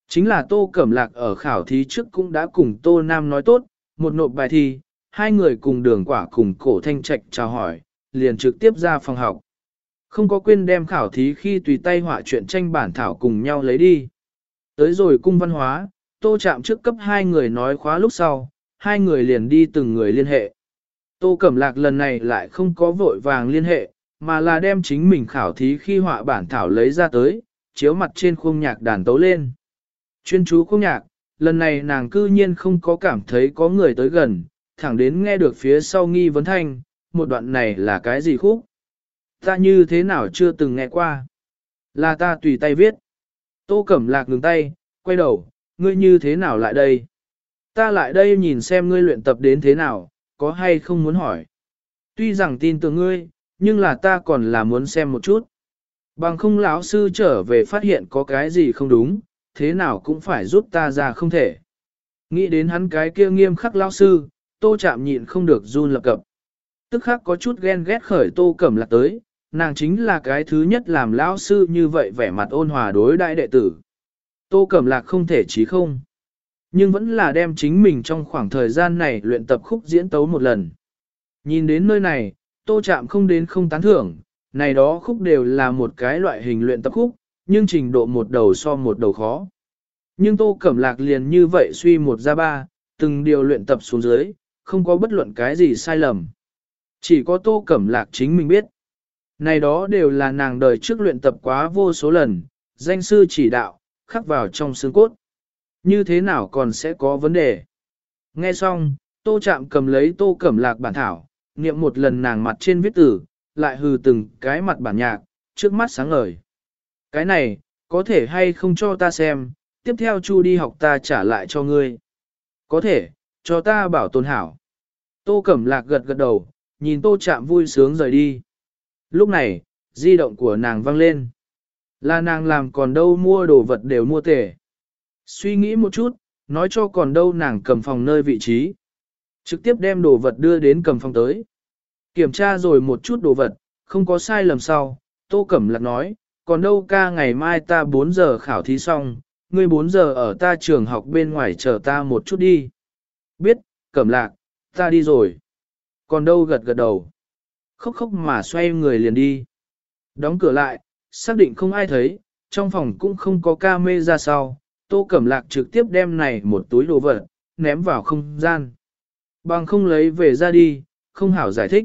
Chính là tô cẩm lạc ở khảo thí trước cũng đã cùng tô nam nói tốt, một nộp bài thi, hai người cùng đường quả cùng cổ thanh trạch chào hỏi, liền trực tiếp ra phòng học. Không có quên đem khảo thí khi tùy tay họa chuyện tranh bản thảo cùng nhau lấy đi. Tới rồi cung văn hóa, tô chạm trước cấp hai người nói khóa lúc sau, hai người liền đi từng người liên hệ. Tô Cẩm Lạc lần này lại không có vội vàng liên hệ, mà là đem chính mình khảo thí khi họa bản thảo lấy ra tới, chiếu mặt trên khung nhạc đàn tấu lên. Chuyên chú khung nhạc, lần này nàng cư nhiên không có cảm thấy có người tới gần, thẳng đến nghe được phía sau nghi vấn thanh, một đoạn này là cái gì khúc? Ta như thế nào chưa từng nghe qua? Là ta tùy tay viết. Tô Cẩm Lạc ngừng tay, quay đầu, ngươi như thế nào lại đây? Ta lại đây nhìn xem ngươi luyện tập đến thế nào, có hay không muốn hỏi. Tuy rằng tin tưởng ngươi, nhưng là ta còn là muốn xem một chút. Bằng không lão sư trở về phát hiện có cái gì không đúng, thế nào cũng phải giúp ta ra không thể. Nghĩ đến hắn cái kia nghiêm khắc lão sư, tô chạm nhịn không được run lập cập. Tức khắc có chút ghen ghét khởi tô cẩm lạc tới, nàng chính là cái thứ nhất làm lão sư như vậy vẻ mặt ôn hòa đối đại đệ tử. Tô cẩm lạc không thể chí không. Nhưng vẫn là đem chính mình trong khoảng thời gian này luyện tập khúc diễn tấu một lần. Nhìn đến nơi này, tô chạm không đến không tán thưởng, này đó khúc đều là một cái loại hình luyện tập khúc, nhưng trình độ một đầu so một đầu khó. Nhưng tô cẩm lạc liền như vậy suy một ra ba, từng điều luyện tập xuống dưới, không có bất luận cái gì sai lầm. Chỉ có tô cẩm lạc chính mình biết. Này đó đều là nàng đời trước luyện tập quá vô số lần, danh sư chỉ đạo, khắc vào trong xương cốt. Như thế nào còn sẽ có vấn đề? Nghe xong, tô chạm cầm lấy tô cẩm lạc bản thảo, niệm một lần nàng mặt trên viết tử, lại hừ từng cái mặt bản nhạc, trước mắt sáng ngời. Cái này, có thể hay không cho ta xem, tiếp theo chu đi học ta trả lại cho ngươi. Có thể, cho ta bảo tồn hảo. Tô Cẩm Lạc gật gật đầu, nhìn Tô Chạm vui sướng rời đi. Lúc này, di động của nàng vang lên. Là nàng làm còn đâu mua đồ vật đều mua tể. Suy nghĩ một chút, nói cho còn đâu nàng cầm phòng nơi vị trí. Trực tiếp đem đồ vật đưa đến cầm phòng tới. Kiểm tra rồi một chút đồ vật, không có sai lầm sau, Tô Cẩm Lạc nói, còn đâu ca ngày mai ta 4 giờ khảo thí xong, ngươi 4 giờ ở ta trường học bên ngoài chờ ta một chút đi. Biết, Cẩm Lạc, ta đi rồi. Còn đâu gật gật đầu. Khóc khóc mà xoay người liền đi. Đóng cửa lại, xác định không ai thấy, trong phòng cũng không có ca mê ra sau. Tô Cẩm Lạc trực tiếp đem này một túi đồ vật, ném vào không gian. Bằng không lấy về ra đi, không hảo giải thích.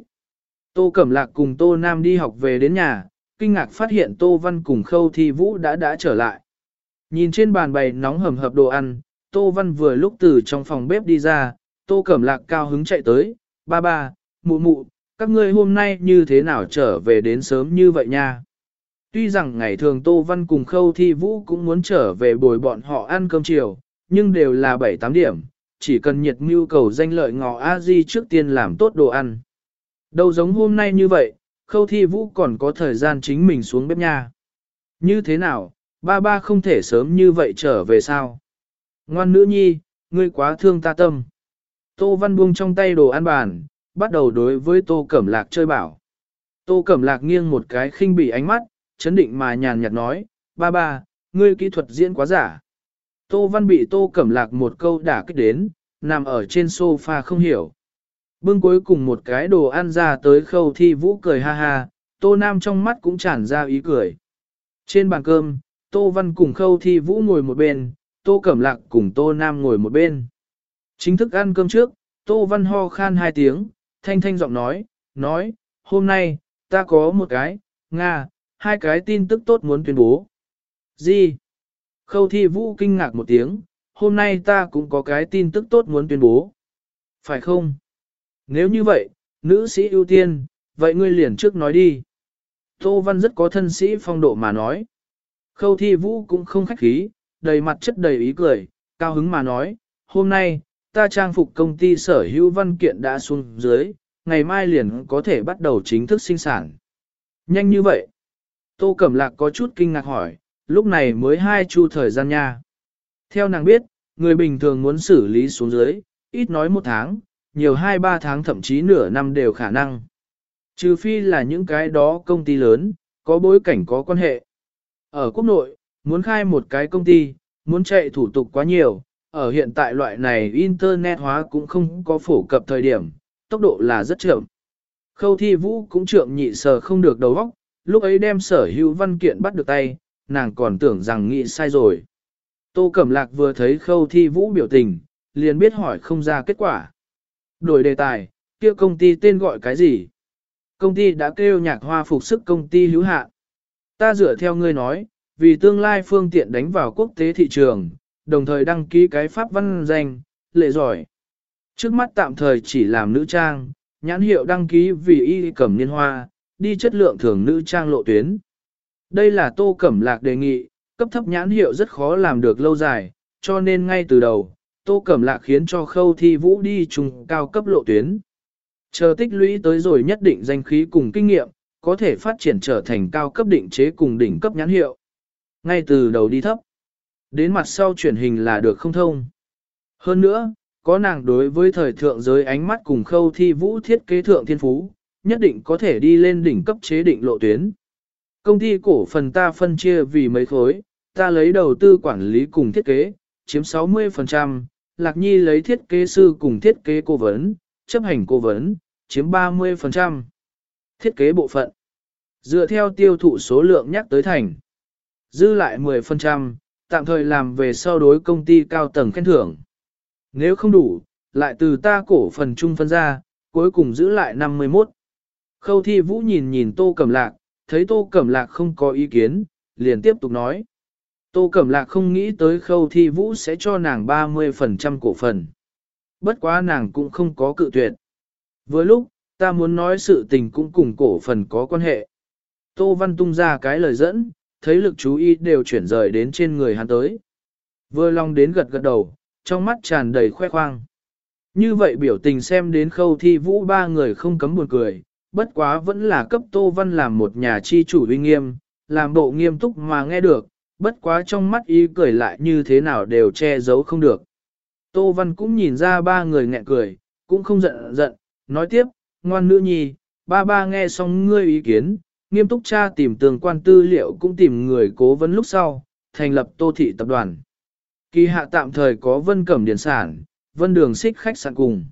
Tô Cẩm Lạc cùng Tô Nam đi học về đến nhà, kinh ngạc phát hiện Tô Văn cùng Khâu Thi Vũ đã đã trở lại. Nhìn trên bàn bày nóng hầm hập đồ ăn, Tô Văn vừa lúc từ trong phòng bếp đi ra, Tô Cẩm Lạc cao hứng chạy tới, ba ba, mụ mụ, các ngươi hôm nay như thế nào trở về đến sớm như vậy nha. Tuy rằng ngày thường Tô Văn cùng Khâu Thi Vũ cũng muốn trở về bồi bọn họ ăn cơm chiều, nhưng đều là 7-8 điểm, chỉ cần nhiệt mưu cầu danh lợi ngò a di trước tiên làm tốt đồ ăn. Đâu giống hôm nay như vậy, Khâu Thi Vũ còn có thời gian chính mình xuống bếp nha. Như thế nào, ba ba không thể sớm như vậy trở về sao? Ngoan nữ nhi, ngươi quá thương ta tâm. Tô Văn buông trong tay đồ ăn bàn, bắt đầu đối với Tô Cẩm Lạc chơi bảo. Tô Cẩm Lạc nghiêng một cái khinh bỉ ánh mắt, chấn định mà nhàn nhạt nói, ba ba, ngươi kỹ thuật diễn quá giả. Tô Văn bị Tô Cẩm Lạc một câu đả kích đến, nằm ở trên sofa không hiểu. Bưng cuối cùng một cái đồ ăn ra tới khâu thi vũ cười ha ha, Tô Nam trong mắt cũng tràn ra ý cười. Trên bàn cơm, Tô Văn cùng khâu thi vũ ngồi một bên, Tô Cẩm Lạc cùng Tô Nam ngồi một bên. Chính thức ăn cơm trước, Tô Văn ho khan hai tiếng, thanh thanh giọng nói, nói, hôm nay, ta có một cái, Nga, hai cái tin tức tốt muốn tuyên bố. Gì? Khâu thi vũ kinh ngạc một tiếng, hôm nay ta cũng có cái tin tức tốt muốn tuyên bố. Phải không? Nếu như vậy, nữ sĩ ưu tiên, vậy ngươi liền trước nói đi. Tô Văn rất có thân sĩ phong độ mà nói. Khâu thi vũ cũng không khách khí, đầy mặt chất đầy ý cười, cao hứng mà nói, hôm nay, ta trang phục công ty sở hữu văn kiện đã xuống dưới, ngày mai liền có thể bắt đầu chính thức sinh sản. Nhanh như vậy. Tô Cẩm Lạc có chút kinh ngạc hỏi, lúc này mới hai chu thời gian nha. Theo nàng biết, người bình thường muốn xử lý xuống dưới, ít nói một tháng, nhiều hai ba tháng thậm chí nửa năm đều khả năng. Trừ phi là những cái đó công ty lớn, có bối cảnh có quan hệ. Ở quốc nội, muốn khai một cái công ty, muốn chạy thủ tục quá nhiều, ở hiện tại loại này internet hóa cũng không có phổ cập thời điểm, tốc độ là rất chậm. Khâu thi vũ cũng trượng nhị sờ không được đầu óc, lúc ấy đem sở hữu văn kiện bắt được tay, nàng còn tưởng rằng nghị sai rồi. Tô Cẩm Lạc vừa thấy khâu thi vũ biểu tình, liền biết hỏi không ra kết quả. Đổi đề tài, kia công ty tên gọi cái gì? Công ty đã kêu nhạc hoa phục sức công ty hữu hạ. Ta dựa theo ngươi nói, vì tương lai phương tiện đánh vào quốc tế thị trường, đồng thời đăng ký cái pháp văn danh, lệ giỏi. Trước mắt tạm thời chỉ làm nữ trang, nhãn hiệu đăng ký vì y cẩm niên hoa, đi chất lượng thường nữ trang lộ tuyến. Đây là tô cẩm lạc đề nghị, cấp thấp nhãn hiệu rất khó làm được lâu dài, cho nên ngay từ đầu, tô cẩm lạc khiến cho khâu thi vũ đi trùng cao cấp lộ tuyến. Chờ tích lũy tới rồi nhất định danh khí cùng kinh nghiệm, có thể phát triển trở thành cao cấp định chế cùng đỉnh cấp nhãn hiệu. Ngay từ đầu đi thấp, đến mặt sau chuyển hình là được không thông. Hơn nữa, có nàng đối với thời thượng giới ánh mắt cùng khâu thi vũ thiết kế thượng thiên phú, nhất định có thể đi lên đỉnh cấp chế định lộ tuyến. Công ty cổ phần ta phân chia vì mấy khối, ta lấy đầu tư quản lý cùng thiết kế, chiếm 60%, Lạc Nhi lấy thiết kế sư cùng thiết kế cố vấn, chấp hành cố vấn, chiếm 30%. Thiết kế bộ phận. Dựa theo tiêu thụ số lượng nhắc tới thành. Dư lại 10%, tạm thời làm về sau đối công ty cao tầng khen thưởng. Nếu không đủ, lại từ ta cổ phần chung phân ra, cuối cùng giữ lại 51. Khâu thi vũ nhìn nhìn tô cẩm lạc, thấy tô cẩm lạc không có ý kiến, liền tiếp tục nói. Tô cẩm lạc không nghĩ tới khâu thi vũ sẽ cho nàng 30% cổ phần. Bất quá nàng cũng không có cự tuyệt. Với lúc, ta muốn nói sự tình cũng cùng cổ phần có quan hệ. Tô Văn tung ra cái lời dẫn, thấy lực chú ý đều chuyển rời đến trên người hắn tới. Vừa lòng đến gật gật đầu, trong mắt tràn đầy khoe khoang. Như vậy biểu tình xem đến khâu thi vũ ba người không cấm buồn cười, bất quá vẫn là cấp Tô Văn làm một nhà chi chủ uy nghiêm, làm bộ nghiêm túc mà nghe được, bất quá trong mắt ý cười lại như thế nào đều che giấu không được. Tô Văn cũng nhìn ra ba người nghẹn cười, cũng không giận giận, nói tiếp, ngoan nữ nhi, ba ba nghe xong ngươi ý kiến, nghiêm túc tra tìm tường quan tư liệu cũng tìm người cố vấn lúc sau, thành lập tô thị tập đoàn. Kỳ hạ tạm thời có vân cẩm điển sản, vân đường xích khách sạn cùng.